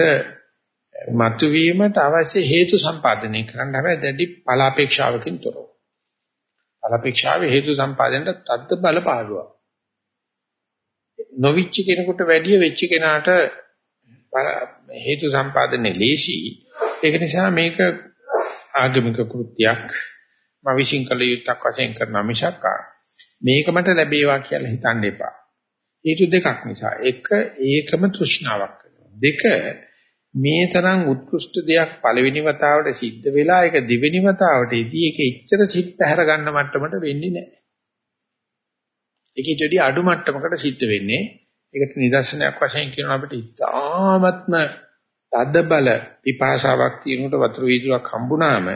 මතුවීමට අවශ්‍ය හේතු සම්පාදනය කරන්න හැබැයි දැඩි ඵලාපේක්ෂාවකින් තොරව. ඵලාපේක්ෂාවේ හේතු සම්පාදනයට තද්ද බල පාඩුවක්. නොවිච්ච කෙනෙකුට වැඩිය වෙච්ච කෙනාට හේතු සම්පාදනයේ ලේසි. ඒක නිසා මේක ආගමික කෘත්‍යයක් මම විශ්ින් කළ යුත්තක් වශයෙන් කරන මිසක් මේක මට ලැබේවා කියලා හිතන්න එපා. හේතු දෙකක් නිසා. එක ඒකම තෘෂ්ණාවක් දෙක මේ තරම් උත්කෘෂ්ඨ දෙයක් පළවෙනි වතාවට සිද්ධ වෙලා ඒක දෙවෙනි වතාවටදී ඒක එච්චර සිත් පැහැර ගන්න මට්ටමට වෙන්නේ නැහැ. ඒකෙට වැඩි අඩු මට්ටමකට සිද්ධ වෙන්නේ. ඒකට නිදර්ශනයක් වශයෙන් කියනවා අපිට ඉතාමත්ම තද බල පිපාසාවක් තියෙනකොට වතුර වීදුරක් හම්බුනාම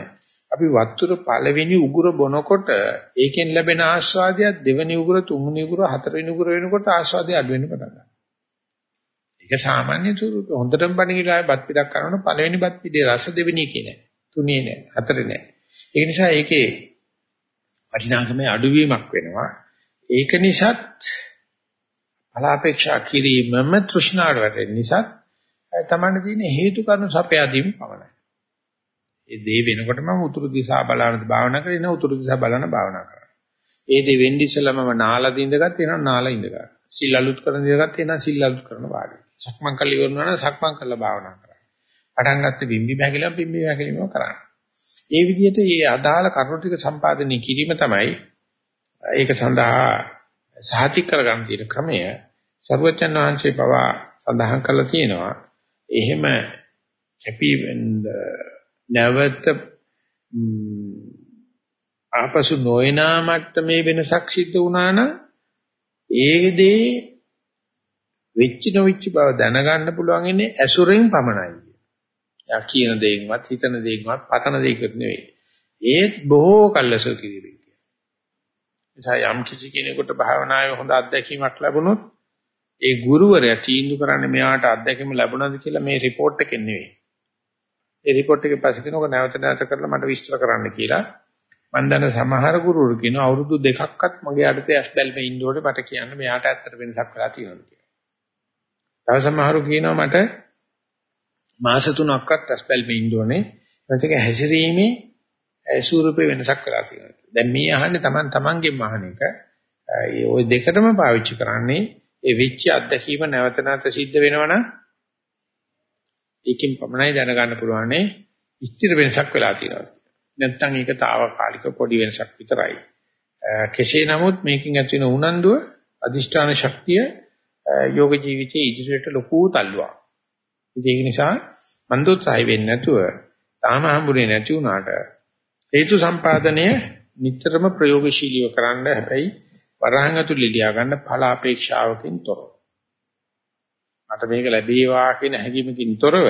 අපි වතුර පළවෙනි උගුර බොනකොට ඒකෙන් ලැබෙන ආස්වාදය දෙවෙනි උගුර තුන්වෙනි උගුර හතරවෙනි උගුර වෙනකොට ආස්වාදය අඩු වෙන්න පටන් ගන්නවා. ඒක සාමාන්‍ය ස්වරූපය. හොඳටම බණිලාය බත් පිටක් කරනකොට පළවෙනි බත් පිටේ රස දෙවෙනි එකේ නෑ. තුනේ නෑ. හතරේ නෑ. ඒ නිසා ඒකේ වටිනාකමේ අඩුවීමක් වෙනවා. ඒක නිසාත් බලාපෙක්ෂා කිරීමම තෘෂ්ණාවට වැටෙන නිසා තමයි තියෙන හේතු කාරණු සපයාදීම පමණයි. ඒ දේ වෙනකොට මම උතුරු දිශා බලන භාවනා කරගෙන උතුරු දිශා බලන භාවනා කරනවා. ඒ දේ වෙන්නේ ඉස්සෙල්ලා මම නාලා දින්දගත් එනවා නාලා ඉඳගන්න. සිල් අලුත් කරන දිනගත් එනවා සිල් අලුත් කරන වාඩි. සක්මන් කළ ඉවරනවා නම් සක්මන් කළා භාවනා කරනවා. පටන් ගත්ත බිම්බි බැගිලා බිම්බි බැගිලිම කරන්නේ. ඒ විදිහට මේ අදාළ කරුණු ටික සම්පාදනය කිරීම තමයි ඒක සඳහා සාහිතික කරගන්න තියෙන ක්‍රමය සර්වචන් වහන්සේ පවා සඳහන් කරලා තියෙනවා. එහෙම කැපි නැවත ආපසු නොයනා මට්ටමේ වෙනසක් සිද්ධ වුණා නම් ඒ දේ වෙච්ච නොවිච්ච බව දැනගන්න පුළුවන් ඉන්නේ ඇසුරෙන් පමණයි. යා කියන දෙයින්වත් හිතන දෙයින්වත් පතන දෙයකට නෙවෙයි. ඒත් බොහෝ කල්ලාසෝ කිරීමෙන් කියන. නිසා යම් කිසි කෙනෙකුට භාවනාවේ හොඳ අත්දැකීමක් ලැබුණොත් ඒ ගුරුවරයා තීන්දුව කරන්නේ මෙයාට අත්දැකීම ලැබුණාද කියලා මේ report එකෙන් නෙවෙයි. ඒ report එකේ පස්සේ කෙනෙකුට නැවත නැවත කරලා මට විස්තර කරන්න කියලා මම දන්න සමහර ගුරුවරු කියනවා අවුරුදු දෙකක්වත් මගේ අතේ ඇස් බැල්මේ ඉන්න ඕනේ මට කියන්න මෙයාට ඇත්තට වෙනසක් වෙලා තියෙනවා කියලා. තව සමහරු කියනවා මට මාස 3ක්වත් ඇස් බැල්මේ ඉන්න ඕනේ. එතක හැසිරීමේ ස්වරූපේ වෙනසක් වෙලා තියෙනවා. දැන් මේ අහන්නේ Taman Tamanගෙන් අහන එක. ඒ ওই දෙකටම පාවිච්චි කරන්නේ ඒ වෙච්ච අත්දැකීම නැවත නැවත සිද්ධ වෙනවනම් ඒකෙන් පමණයි දැනගන්න පුළුවන්නේ ස්ථිර වෙනසක් වෙලා තියෙනවා. නැත්නම් ඒක తాවකාලික පොඩි වෙනසක් විතරයි. කෙසේ නමුත් මේකෙන් ඇති වෙන උනන්දුව අදිෂ්ඨාන ශක්තිය යෝග ජීවිතයේ ඉදිරියට ලොකු තල්ලුවක්. ඒක නිසා මන්දෝත්සහය වෙන්නේ නැතුව තාම හම්බුනේ නැති වුණාට හේතු සම්පාදනය නිතරම ප්‍රයෝගශීලීව කරන්න හැබැයි වරහන් ඇතුළේ ලියා ගන්න ඵල අපේක්ෂාවකින් තොරව. මට මේක ලැබේවා කියන හැඟීමකින් තොරව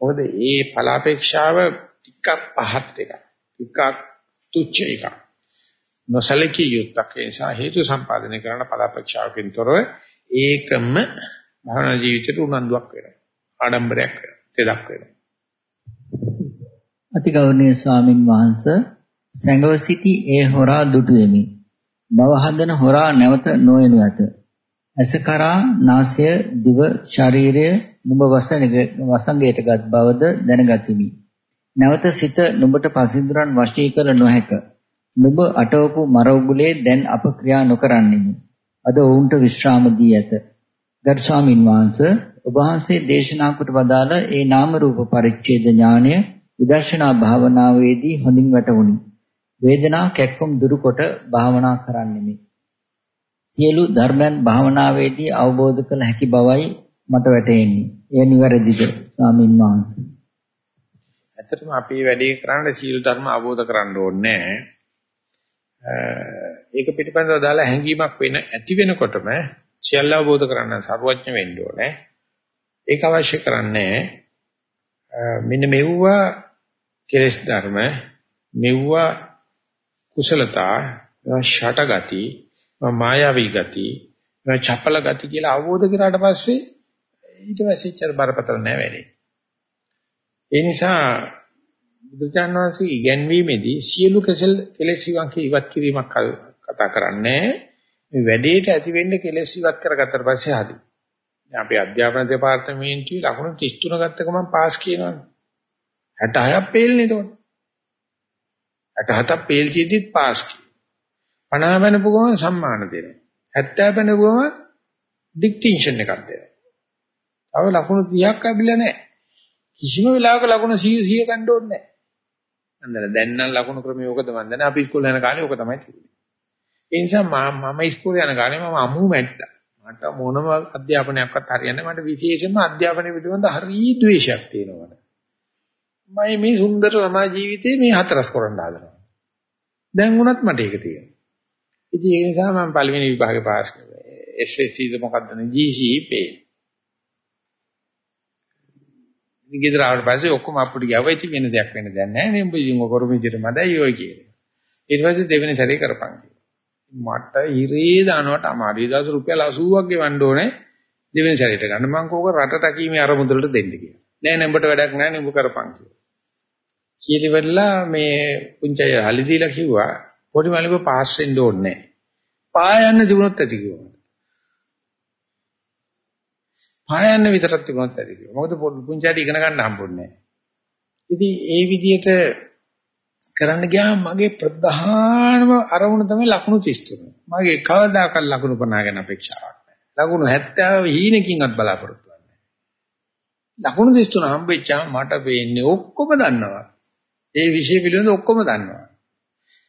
මොකද ඒ ඵල අපේක්ෂාව ටිකක් පහත් එකක්. ටිකක් තුච්ච එකක්. නොසලකී යුක්තක් ඒ නිසා හේතු සම්පාදනය කරන ඵල අපේක්ෂාවකින් තොරව ඒකම භවනා ජීවිතේට උනන්දුවක් වෙනවා. ආඩම්බරයක් වෙනවා. තෙදක් වෙනවා. අතිගෞරවනීය ස්වාමින් වහන්සේ සැඟව සිටි ඒ හොරා දුටු වෙමි. බව හදන හොරා නැවත නොයනු ඇත. ඇස කරා නාසය දිව ශරීරය නුඹ වසඟයටගත් බවද දැනගතිමි. නැවත සිත නුඹට පසින්දුරන් වශී කළ නොහැක. නුඹ අටවපු මර උගුලේ දැන් අප ක්‍රියා නොකරන්නෙමු. අද ඔවුන්ට විශ්‍රාම දී ඇත. ගරු ස්වාමින් වහන්සේ ඔබ වහන්සේ දේශනා කොට වදාළ ඒ නාම රූප පරිච්ඡේද ඥානය විදර්ශනා භාවනාවේදී හොඳින් වැටහුණි. වේදනා කැක්කුම් දුරුකොට භාවනා කරන්නෙමි. සියලු ධර්මයන් භාවනාවේදී අවබෝධ කළ හැකි බවයි මට වැටහෙන්නේ. එය නිවැරදිද ස්වාමින් වහන්සේ? ඇත්තටම අපි වැඩේ කරන්නේ සීල ධර්ම අවබෝධ කරගන්න ඕනේ ඒක පිටිපන්දව දාලා හැංගීමක් වෙන ඇති වෙනකොටම සියල්ල අවබෝධ කරගන්න සරුවඥ වෙන්න ඕනේ. ඒක අවශ්‍ය කරන්නේ මෙන්න මෙව්වා කෙලෙස් ධර්ම මෙව්වා කුසලතා ෂටගති මායාවී ගති චපල ගති කියලා අවබෝධ කරාට පස්සේ ඊට පස්සේචර බරපතල නෑ වෙන්නේ. ඒ නිසා බුදුචාන් වහන්සේ ඉගැන්වීමේදී සියලු කෙසෙල් කෙලෙස් ඉවත් කිරීමක් කතා කරන්නේ මේ වැඩේට ඇති වෙන්න කෙලෙස් ඉවත් කරගත්තට පස්සේ හරි. දැන් අපේ අධ්‍යාපන දෙපාර්තමේන්තුවේ ලකුණු 33 ගත්ත ගමන් පාස් කියනවනේ. 66ක් පේල්නේ එතකොට. 67ක් පේල් තියෙද්දිත් පාස් කියන. 50 වෙනපු ගමන් සම්මාන දෙනවා. 70 වෙනපු ගමන් ඩික්ටින්ෂන් එකක් දෙනවා. තව ලකුණු 30ක් ලැබිලා නැහැ. කිසිම වෙලාවක ලකුණු 100 100 ගන්න ඕනේ නැහැ. අන්දර දැන් නම් ලකුණු ක්‍රමය ඕකද මන් දන්නේ. අපි ඉස්කෝලේ යන කාලේ ඕක තමයි තිබුණේ. ඒ නිසා මම මම ඉස්කෝලේ යන කාලේ මම අමු මැට්ටා. මට මොනම අධ්‍යාපනයක්වත් හරියන්නේ මට විශේෂයෙන්ම අධ්‍යාපනය පිළිබඳ හරි ද්වේෂයක් තියෙනවා. මම මේ සුන්දර සමාජ ජීවිතේ මේ හතරස් කරන්න හදනවා. දැන් වුණත් මට ඒක තියෙනවා. ඉතින් ඒ නිසා මම පළවෙනි විභාගේ පාස් කළා. SSC ද මොකක්ද නේ GCP. ඉතින් ගෙදර ආවට පස්සේ ඔක්කොම අප්පුඩි ගාවා ඉතින් වෙන දෙයක් වෙන දෙයක් නැහැ නේ උඹ ඉතින් ඔය කරු විදිහට මදයි ඔය කියලා. ඊට පස්සේ දෙවෙනි සැරේ කරපන් මට ඉරේ දානවට අමාරුයි. දවස් රුපියල් 80ක් ගෙවන්න ඕනේ දෙවෙනි සැරේට ගන්න. මම කෝක රට රැකීමේ අරමුදලට දෙන්න කියලා. නෑ නෑ උඹට වැඩක් නෑ නේ උඹ කරපන් කියලා. කීලිවලා මේ පුංචය හලි දීලා කිව්වා පොඩි මලක පාස් වෙන්න ඕනේ නෑ. පා යන්න තිබුණොත් ඇති කිව්වා. පා යන්න විතරක් තිබුණොත් ඇති කිව්වා. මොකද පුංචයට ඉගෙන ගන්න හම්බුන්නේ නෑ. ඉතින් ඒ විදිහට කරන්න ගියාම මගේ ප්‍රධානම අරමුණ තමයි ලකුණු 33. මගේ කවදාකවත් ලකුණු 50 ගැන අපේක්ෂාවක් නැහැ. ලකුණු 70 හීනකින්වත් බලාපොරොත්තු වෙන්නේ නැහැ. ලකුණු 33 හම්බෙච්චාම මට වෙන්නේ ඔක්කොම දන්නවා. ඒ විෂය පිළිබඳ ඔක්කොම දන්නවා.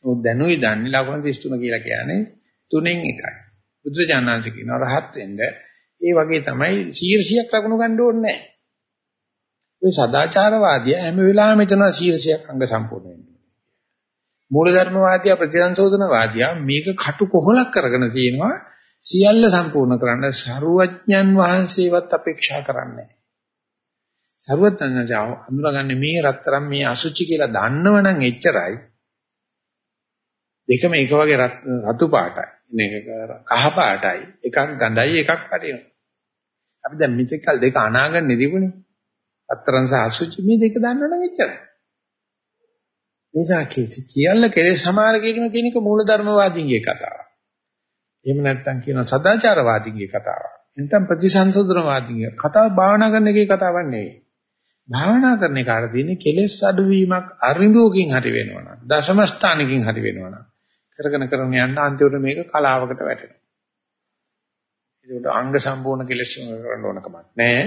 මොකද දැනුයි දන්නේ ලකුණු 33 කියලා කියන්නේ තුනෙන් එකයි. බුදුරජාණන්සේ කියනවා රහත් වෙන්න ඒ වගේ තමයි 100ක් ලකුණු ගන්න ඕනේ නැහැ. ඔය සදාචාරවාදියා හැම වෙලාවෙම හිතනවා 100ක් අංග සම්පූර්ණ වෙන්න. මූලධර්මවාදියා ප්‍රතිසංශෝධනවාදියා මේක කටු කොහලක් කරගෙන තියෙනවා සියල්ල සම්පූර්ණ කරන්න සරුවඥන් වහන්සේවත් අපේක්ෂා කරන්නේ නැහැ. සරුවඥන්ජාව අඳුරගන්නේ මේ රත්තරන් මේ අසුචි කියලා දන්නවනම් එච්චරයි. දෙකම එක වගේ රතු පාටයි. මේක කහ පාටයි. එකක් ගඳයි එකක් පටිනවා. අපි දැන් මෙතෙක් කල් දෙක අනාගන්න නෙදිබුනේ. රත්තරන් සහ අසුචි මේ දෙක දන්නවනම් එච්චරයි. නිසා කියන්න කෙලෙස් සමාන කිරීම කියන එක මූලධර්මවාදීන්ගේ කතාවක්. එහෙම නැත්නම් කියන සදාචාරවාදීන්ගේ කතාවක්. නැත්නම් ප්‍රතිසංසෝධනවාදීන්ගේ කතාව භාවනා කරන එකේ කතාවක් නෙවෙයි. භාවනා කරන එකට තියෙන්නේ කෙලෙස් අඩුවීමක් අරිඹුවකින් හරි වෙනවනම් දශම ස්ථානකින් හරි වෙනවනම් කරගෙන කරගෙන යන්න අන්තිමට මේක කලාවකට වැටෙනවා. ඒකට අංග සම්පූර්ණ කෙලෙස් කරන්න ඕන කමක් නැහැ.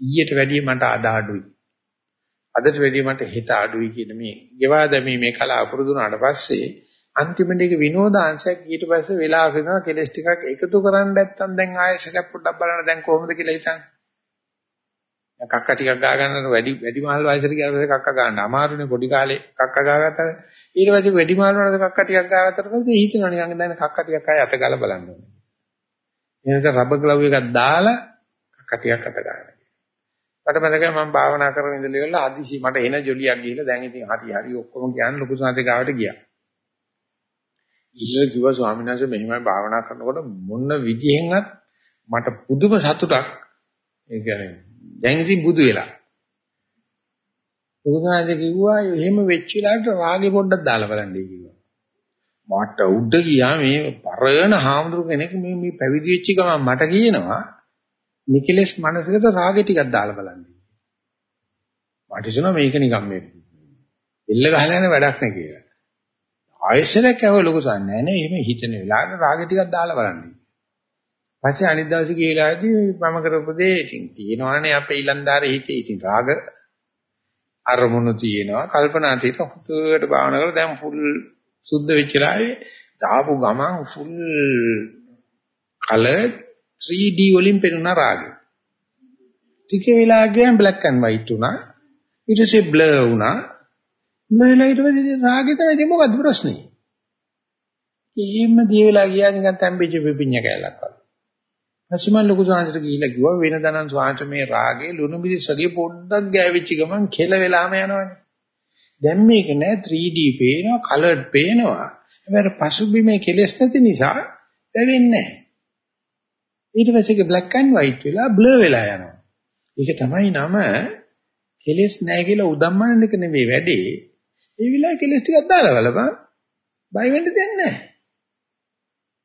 ඊට වැඩිය මට අදාඩුයි. අදට වැඩිය මට හිත අඩුයි කියන මේ ගෙවා දැමීමේ කලාව පුරුදු වුණාට පස්සේ අන්තිමට ඒක විනෝදාංශයක් ඊට පස්සේ වෙලා කරනවා කෙලස් ටිකක් එකතු කරන්න නැත්තම් දැන් ආයෙසට පොඩ්ඩක් බලන්න දැන් කොහොමද කියලා හිතන්න. කක්ක ටිකක් ගා ගන්නකොට වැඩි වැඩි මහල් වයසට ගියාට කක්ක ගන්න අමාරුනේ පොඩි කාලේ කක්ක ගාගත්තා. ඊට පස්සේ වැඩි මහල් වුණාට කක්ක ටිකක් ගාගත්තට පස්සේ හිතනවා නිකන් දැන් කක්ක ටිකක් ආයෙ අත ගාලා බලන්න ඕනේ. එහෙනම් රබර් ග්ලව් එකක් දාලා කක්ක ටිකක් අත ගන්න. මට මතකයි මම භාවනා කරගෙන ඉඳලා ඉවරලා හදිසි මට එන ජොලියක් ගිහිල්ලා දැන් ඉතින් හරි හරි ඔක්කොම කියන්නේ ලොකු සංහසේ ගාවට ගියා. ඉතින් කිව්වා ස්වාමීන් වහන්සේ මෙහෙමයි භාවනා කරනකොට මොන විදිහෙන්වත් මට පුදුම සතුටක් ඒ කියන්නේ දැන් ඉතින් බුදු වෙලා. ලොකු සංහසේ කිව්වා එහෙම වෙච්ච වෙලාවට රාගේ පොඩ්ඩක් දාලා බලන්නයි කිව්වා. මට උඩ ගියා මේ පරණ හාමුදුරු කෙනෙක් මේ මේ පැවිදි වෙච්ච ගමන් මට කියනවා නිකලස් මනසකට රාගෙ ටිකක් දාලා බලන්න. මට හිතෙනවා මේක නිකන් මේ එල්ල ගහලා යන වැඩක් නේ කියලා. ආයෙසරක් ඇහුව ලොකු සන්නේ නෑ එහෙම හිතන වෙලාවට රාගෙ ටිකක් දාලා බලන්න. පස්සේ අනිත් දවසේ ගිහලාදී මම කරපු දේ ඉතින් තියෙනවානේ අපේ ඊලන්දාරේ හිතේ ඉතින් රාග අරමුණු තියෙනවා කල්පනා තියෙනවා හුතුවට භාවනා කරලා දැන් ෆුල් සුද්ධ වෙච්ච ලාවේ දාපු ගමන් ෆුල් කලර් 3D වලින් පෙනුනා රාගය. ටික වෙලා ගියන් black and white වුණා. ඊට පස්සේ blur වුණා. මෙහෙලා ඊට පස්සේ රාගය තමයි මොකද්ද ප්‍රශ්නේ? එහෙම දී වෙලා ගියා නිකන් තැම්බෙච්ච පිපිඤ්ඤ කැලක් වගේ. පස්සේ මම ලොකු සාංශට ගිහිල්ලා කිව්වා වෙනදනම් සාංශ මේ රාගේ ලුණු මිරිසගේ පොඩ්ඩක් ගෑවිච්ච ගමන් කෙල වෙලාම යනවනේ. දැන් මේක නෑ 3D පේනවා, colored පේනවා. හැබැයි පසුබිමේ කෙලස් නැති නිසා දැවෙන්නේ නෑ. ඊට පස්සේ ඒක black and white වෙලා blur වෙලා යනවා. ඒක තමයි නම කෙලස් නැහැ කියලා උදම්මන එක නෙවෙයි වැඩේ. ඒ විලාය කෙලස් ටිකක් දාලා බලපන්. බය වෙන්න දෙයක් නැහැ.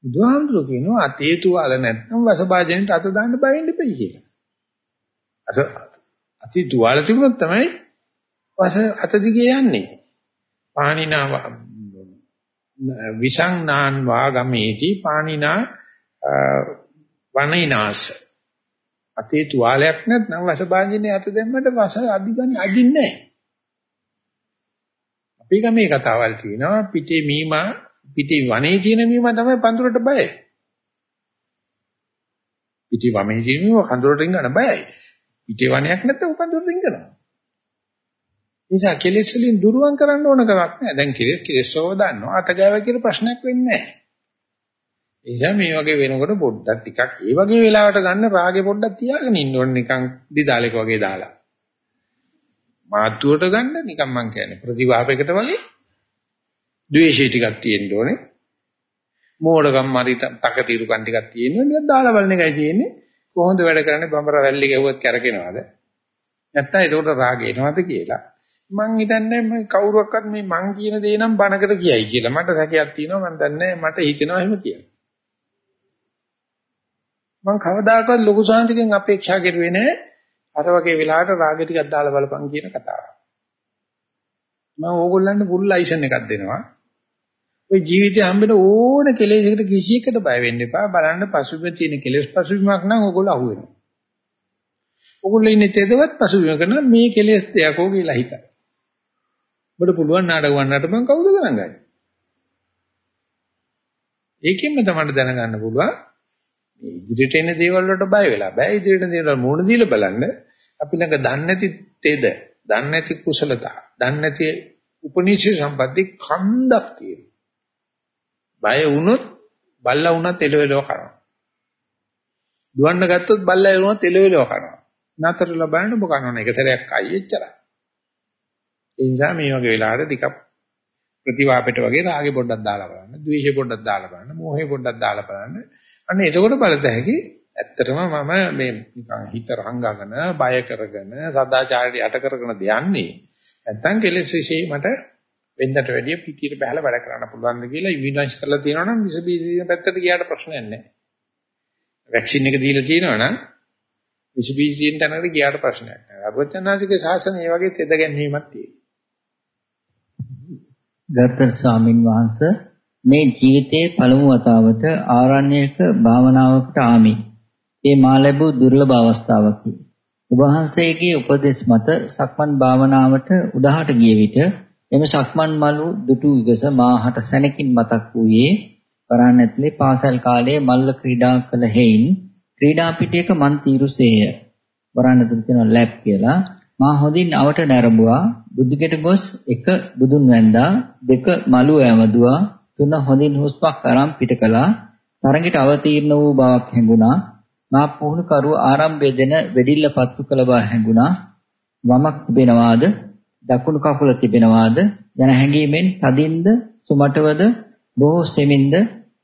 බුදුහාමුදුරුවෝ කියනවා අතේ තුවාල නැත්නම් වසභාජනෙට අත දාන්න බය වෙන්න එපයි කියලා. අත අතේ තුවාල තිබුණොත් තමයි වස අත දිගේ යන්නේ. පාණිනා විසංනාන් වාගමේති පාණිනා වනිනාශ අතේ තුවාලයක් නැත්නම් වසභාජනේ අත දැම්මට වස අදිගන්න අදින්නේ නැහැ. අපි ගමේ කතාවල් තියෙනවා පිටේ මීමා පිටේ වනේ තියෙන මීමා තමයි පඳුරට බයයි. පිටේ වමේ තියෙන මීමා කඳුරට රින්ගන බයයි. පිටේ වනයක් නැත්නම් පඳුරට රින්ගනවා. නිසා කෙලෙස් වලින් දුරුවන් කරන්න ඕන කමක් නැහැ. දැන් කෙලෙස් කෙලෙස්ව දන්නවා. අත ගාව කියලා ප්‍රශ්නයක් වෙන්නේ නැහැ. ඒ නිසා මේ වගේ වෙනකොට පොඩ්ඩක් ටිකක් ඒ වගේ වෙලාවට ගන්න රාගේ පොඩ්ඩක් තියාගෙන ඉන්න ඕනේ නිකන් දිදාලෙක වගේ දාලා. මාත්තුවට ගන්න නිකන් මං කියන්නේ ප්‍රතිවාපයකට වගේ ද්වේෂය ටිකක් තියෙන්න ඕනේ. මෝඩකම් මරි තකතිරුකම් ටිකක් තියෙනවා. නිකන් දාලා බලන එකයි තියෙන්නේ. කොහොමද වැඩ කරන්නේ බඹර වැල්ලි ගැහුවත් කරකිනවද? නැත්තම් ඒකට රාගය එනවද කියලා. මං හිතන්නේ මම කවුරුවක්වත් මේ මං කියන දේ නම් බනකට කියයි කියලා. මට සැකයක් තියෙනවා මං දන්නේ මට හිතෙනවා එහෙම කියලා. මං කවදාකවත් ලොකු සාන්තිකෙන් අපේක්ෂා කරුවේ නැහැ. අර වගේ වෙලාවට රාගෙ ටිකක් දාලා බලපන් කියන කතාව. මම ඕගොල්ලන්ට පුල් ලයිසන් එකක් දෙනවා. ඔය ජීවිතේ හම්බෙන ඕන කෙලෙසකට කිසි එකට බය වෙන්න එපා. බලන්න පසුබිම තියෙන කෙලෙස් පසුබිමක් නම් ඕගොල්ලෝ අහුවෙනවා. ඕගොල්ලෝ ඉන්නේ තෙදවත් පසුබිම කරන මේ කෙලෙස් දෙයක්ෝ කියලා හිතයි. ඔබට පුළුවන් නාටක වන්නට මම කවුද ගණන් ගන්නේ? ඒකෙන්ම තමයි දැනගන්න පුළුවන් මේ ඉදිරියට එන දේවල් වලට බය වෙලා බෑ ඉදිරියට එන දේවල් මූණ දීලා බලන්න අපි ළඟ දන්නේ නැති තෙද දන්නේ නැති කුසලතා දන්නේ නැති උපනිෂේ සම්පatti කන්දක් තියෙනවා බය වුණොත් බල්ලා වුණත් එළවෙලව කරනවා දුවන්න ගත්තොත් බල්ලා වුණත් එළවෙලව කරනවා නතර ලබන්න ඔබ කරනවා එක සැරයක් අය එච්චරයි ඒ නිසා මේ වගේ වෙලාවට ටිකක් ප්‍රතිවාපයට වගේ රාගේ පොඩ්ඩක් දාලා බලන්න, ද්වේෂේ පොඩ්ඩක් දාලා බලන්න, මෝහේ පොඩ්ඩක් දාලා බලන්න. අන්න එතකොට බලත හැකි ඇත්තටම මම මේ නිකන් හිත රංගගෙන, බය කරගෙන, සදාචාරයට යට කරගෙන දයන්නේ. නැත්තම් කෙලෙස් විශ්ේ මට වෙන්නට වැඩිය පිටියට බහලා වැඩ කරන්න පුළුවන්ද කියලා ඉවිඩන්ස් කරලා තියෙනවා නම් විස බීජ පැත්තට ගියාට ප්‍රශ්නයක් නැහැ. වැක්සින් එක දීලා තියෙනවා නම් විස බීජයෙන් තැනකට ගියාට ප්‍රශ්නයක් නැහැ. අබුද්ධනාසිකේ ශාසනය මේ වගේ තෙද ගැනීමක් තියෙනවා. ගර්ථ ස්වාමින් වහන්සේ මේ ජීවිතයේ පළමු වතාවට ආරණ්‍යක භාවනාවකට ආමි. ඒ මා ලැබූ දුර්ලභ අවස්ථාවකි. ඔබ වහන්සේගේ උපදෙස් මත සක්මන් භාවනාවට උඩහට ගිය විට එම සක්මන් මළු දුටු විගස මාහට සැනකින් මතක් වූයේ වරහන් ඇතුලේ පාසල් කාලයේ මල්ල ක්‍රීඩා කළ හේයින් ක්‍රීඩා පිටියක මන් තීරුසේය. වරහන් ඇතුලේ තියෙන ලැබ් කියලා. මා හොඳින් අවට නැරඹුවා. බුදුගෙට ගොස් එක බුදුන් වැන්දා දෙක මලු ඇමදුවා තුන හොඳින් හුස්මක් අරන් පිට කළා. තරඟට අවතීර්ණ වූ බවක් හැඟුණා. මා පුහුණු කරුව ආරම්භය දෙන වෙඩිල්ල පත්තු කළ බව හැඟුණා. වමක් තිබෙනවාද? දකුණු කකුල තිබෙනවාද යන හැඟීමෙන් තදින්ද සුමටවද බොහෝ සෙමින්ද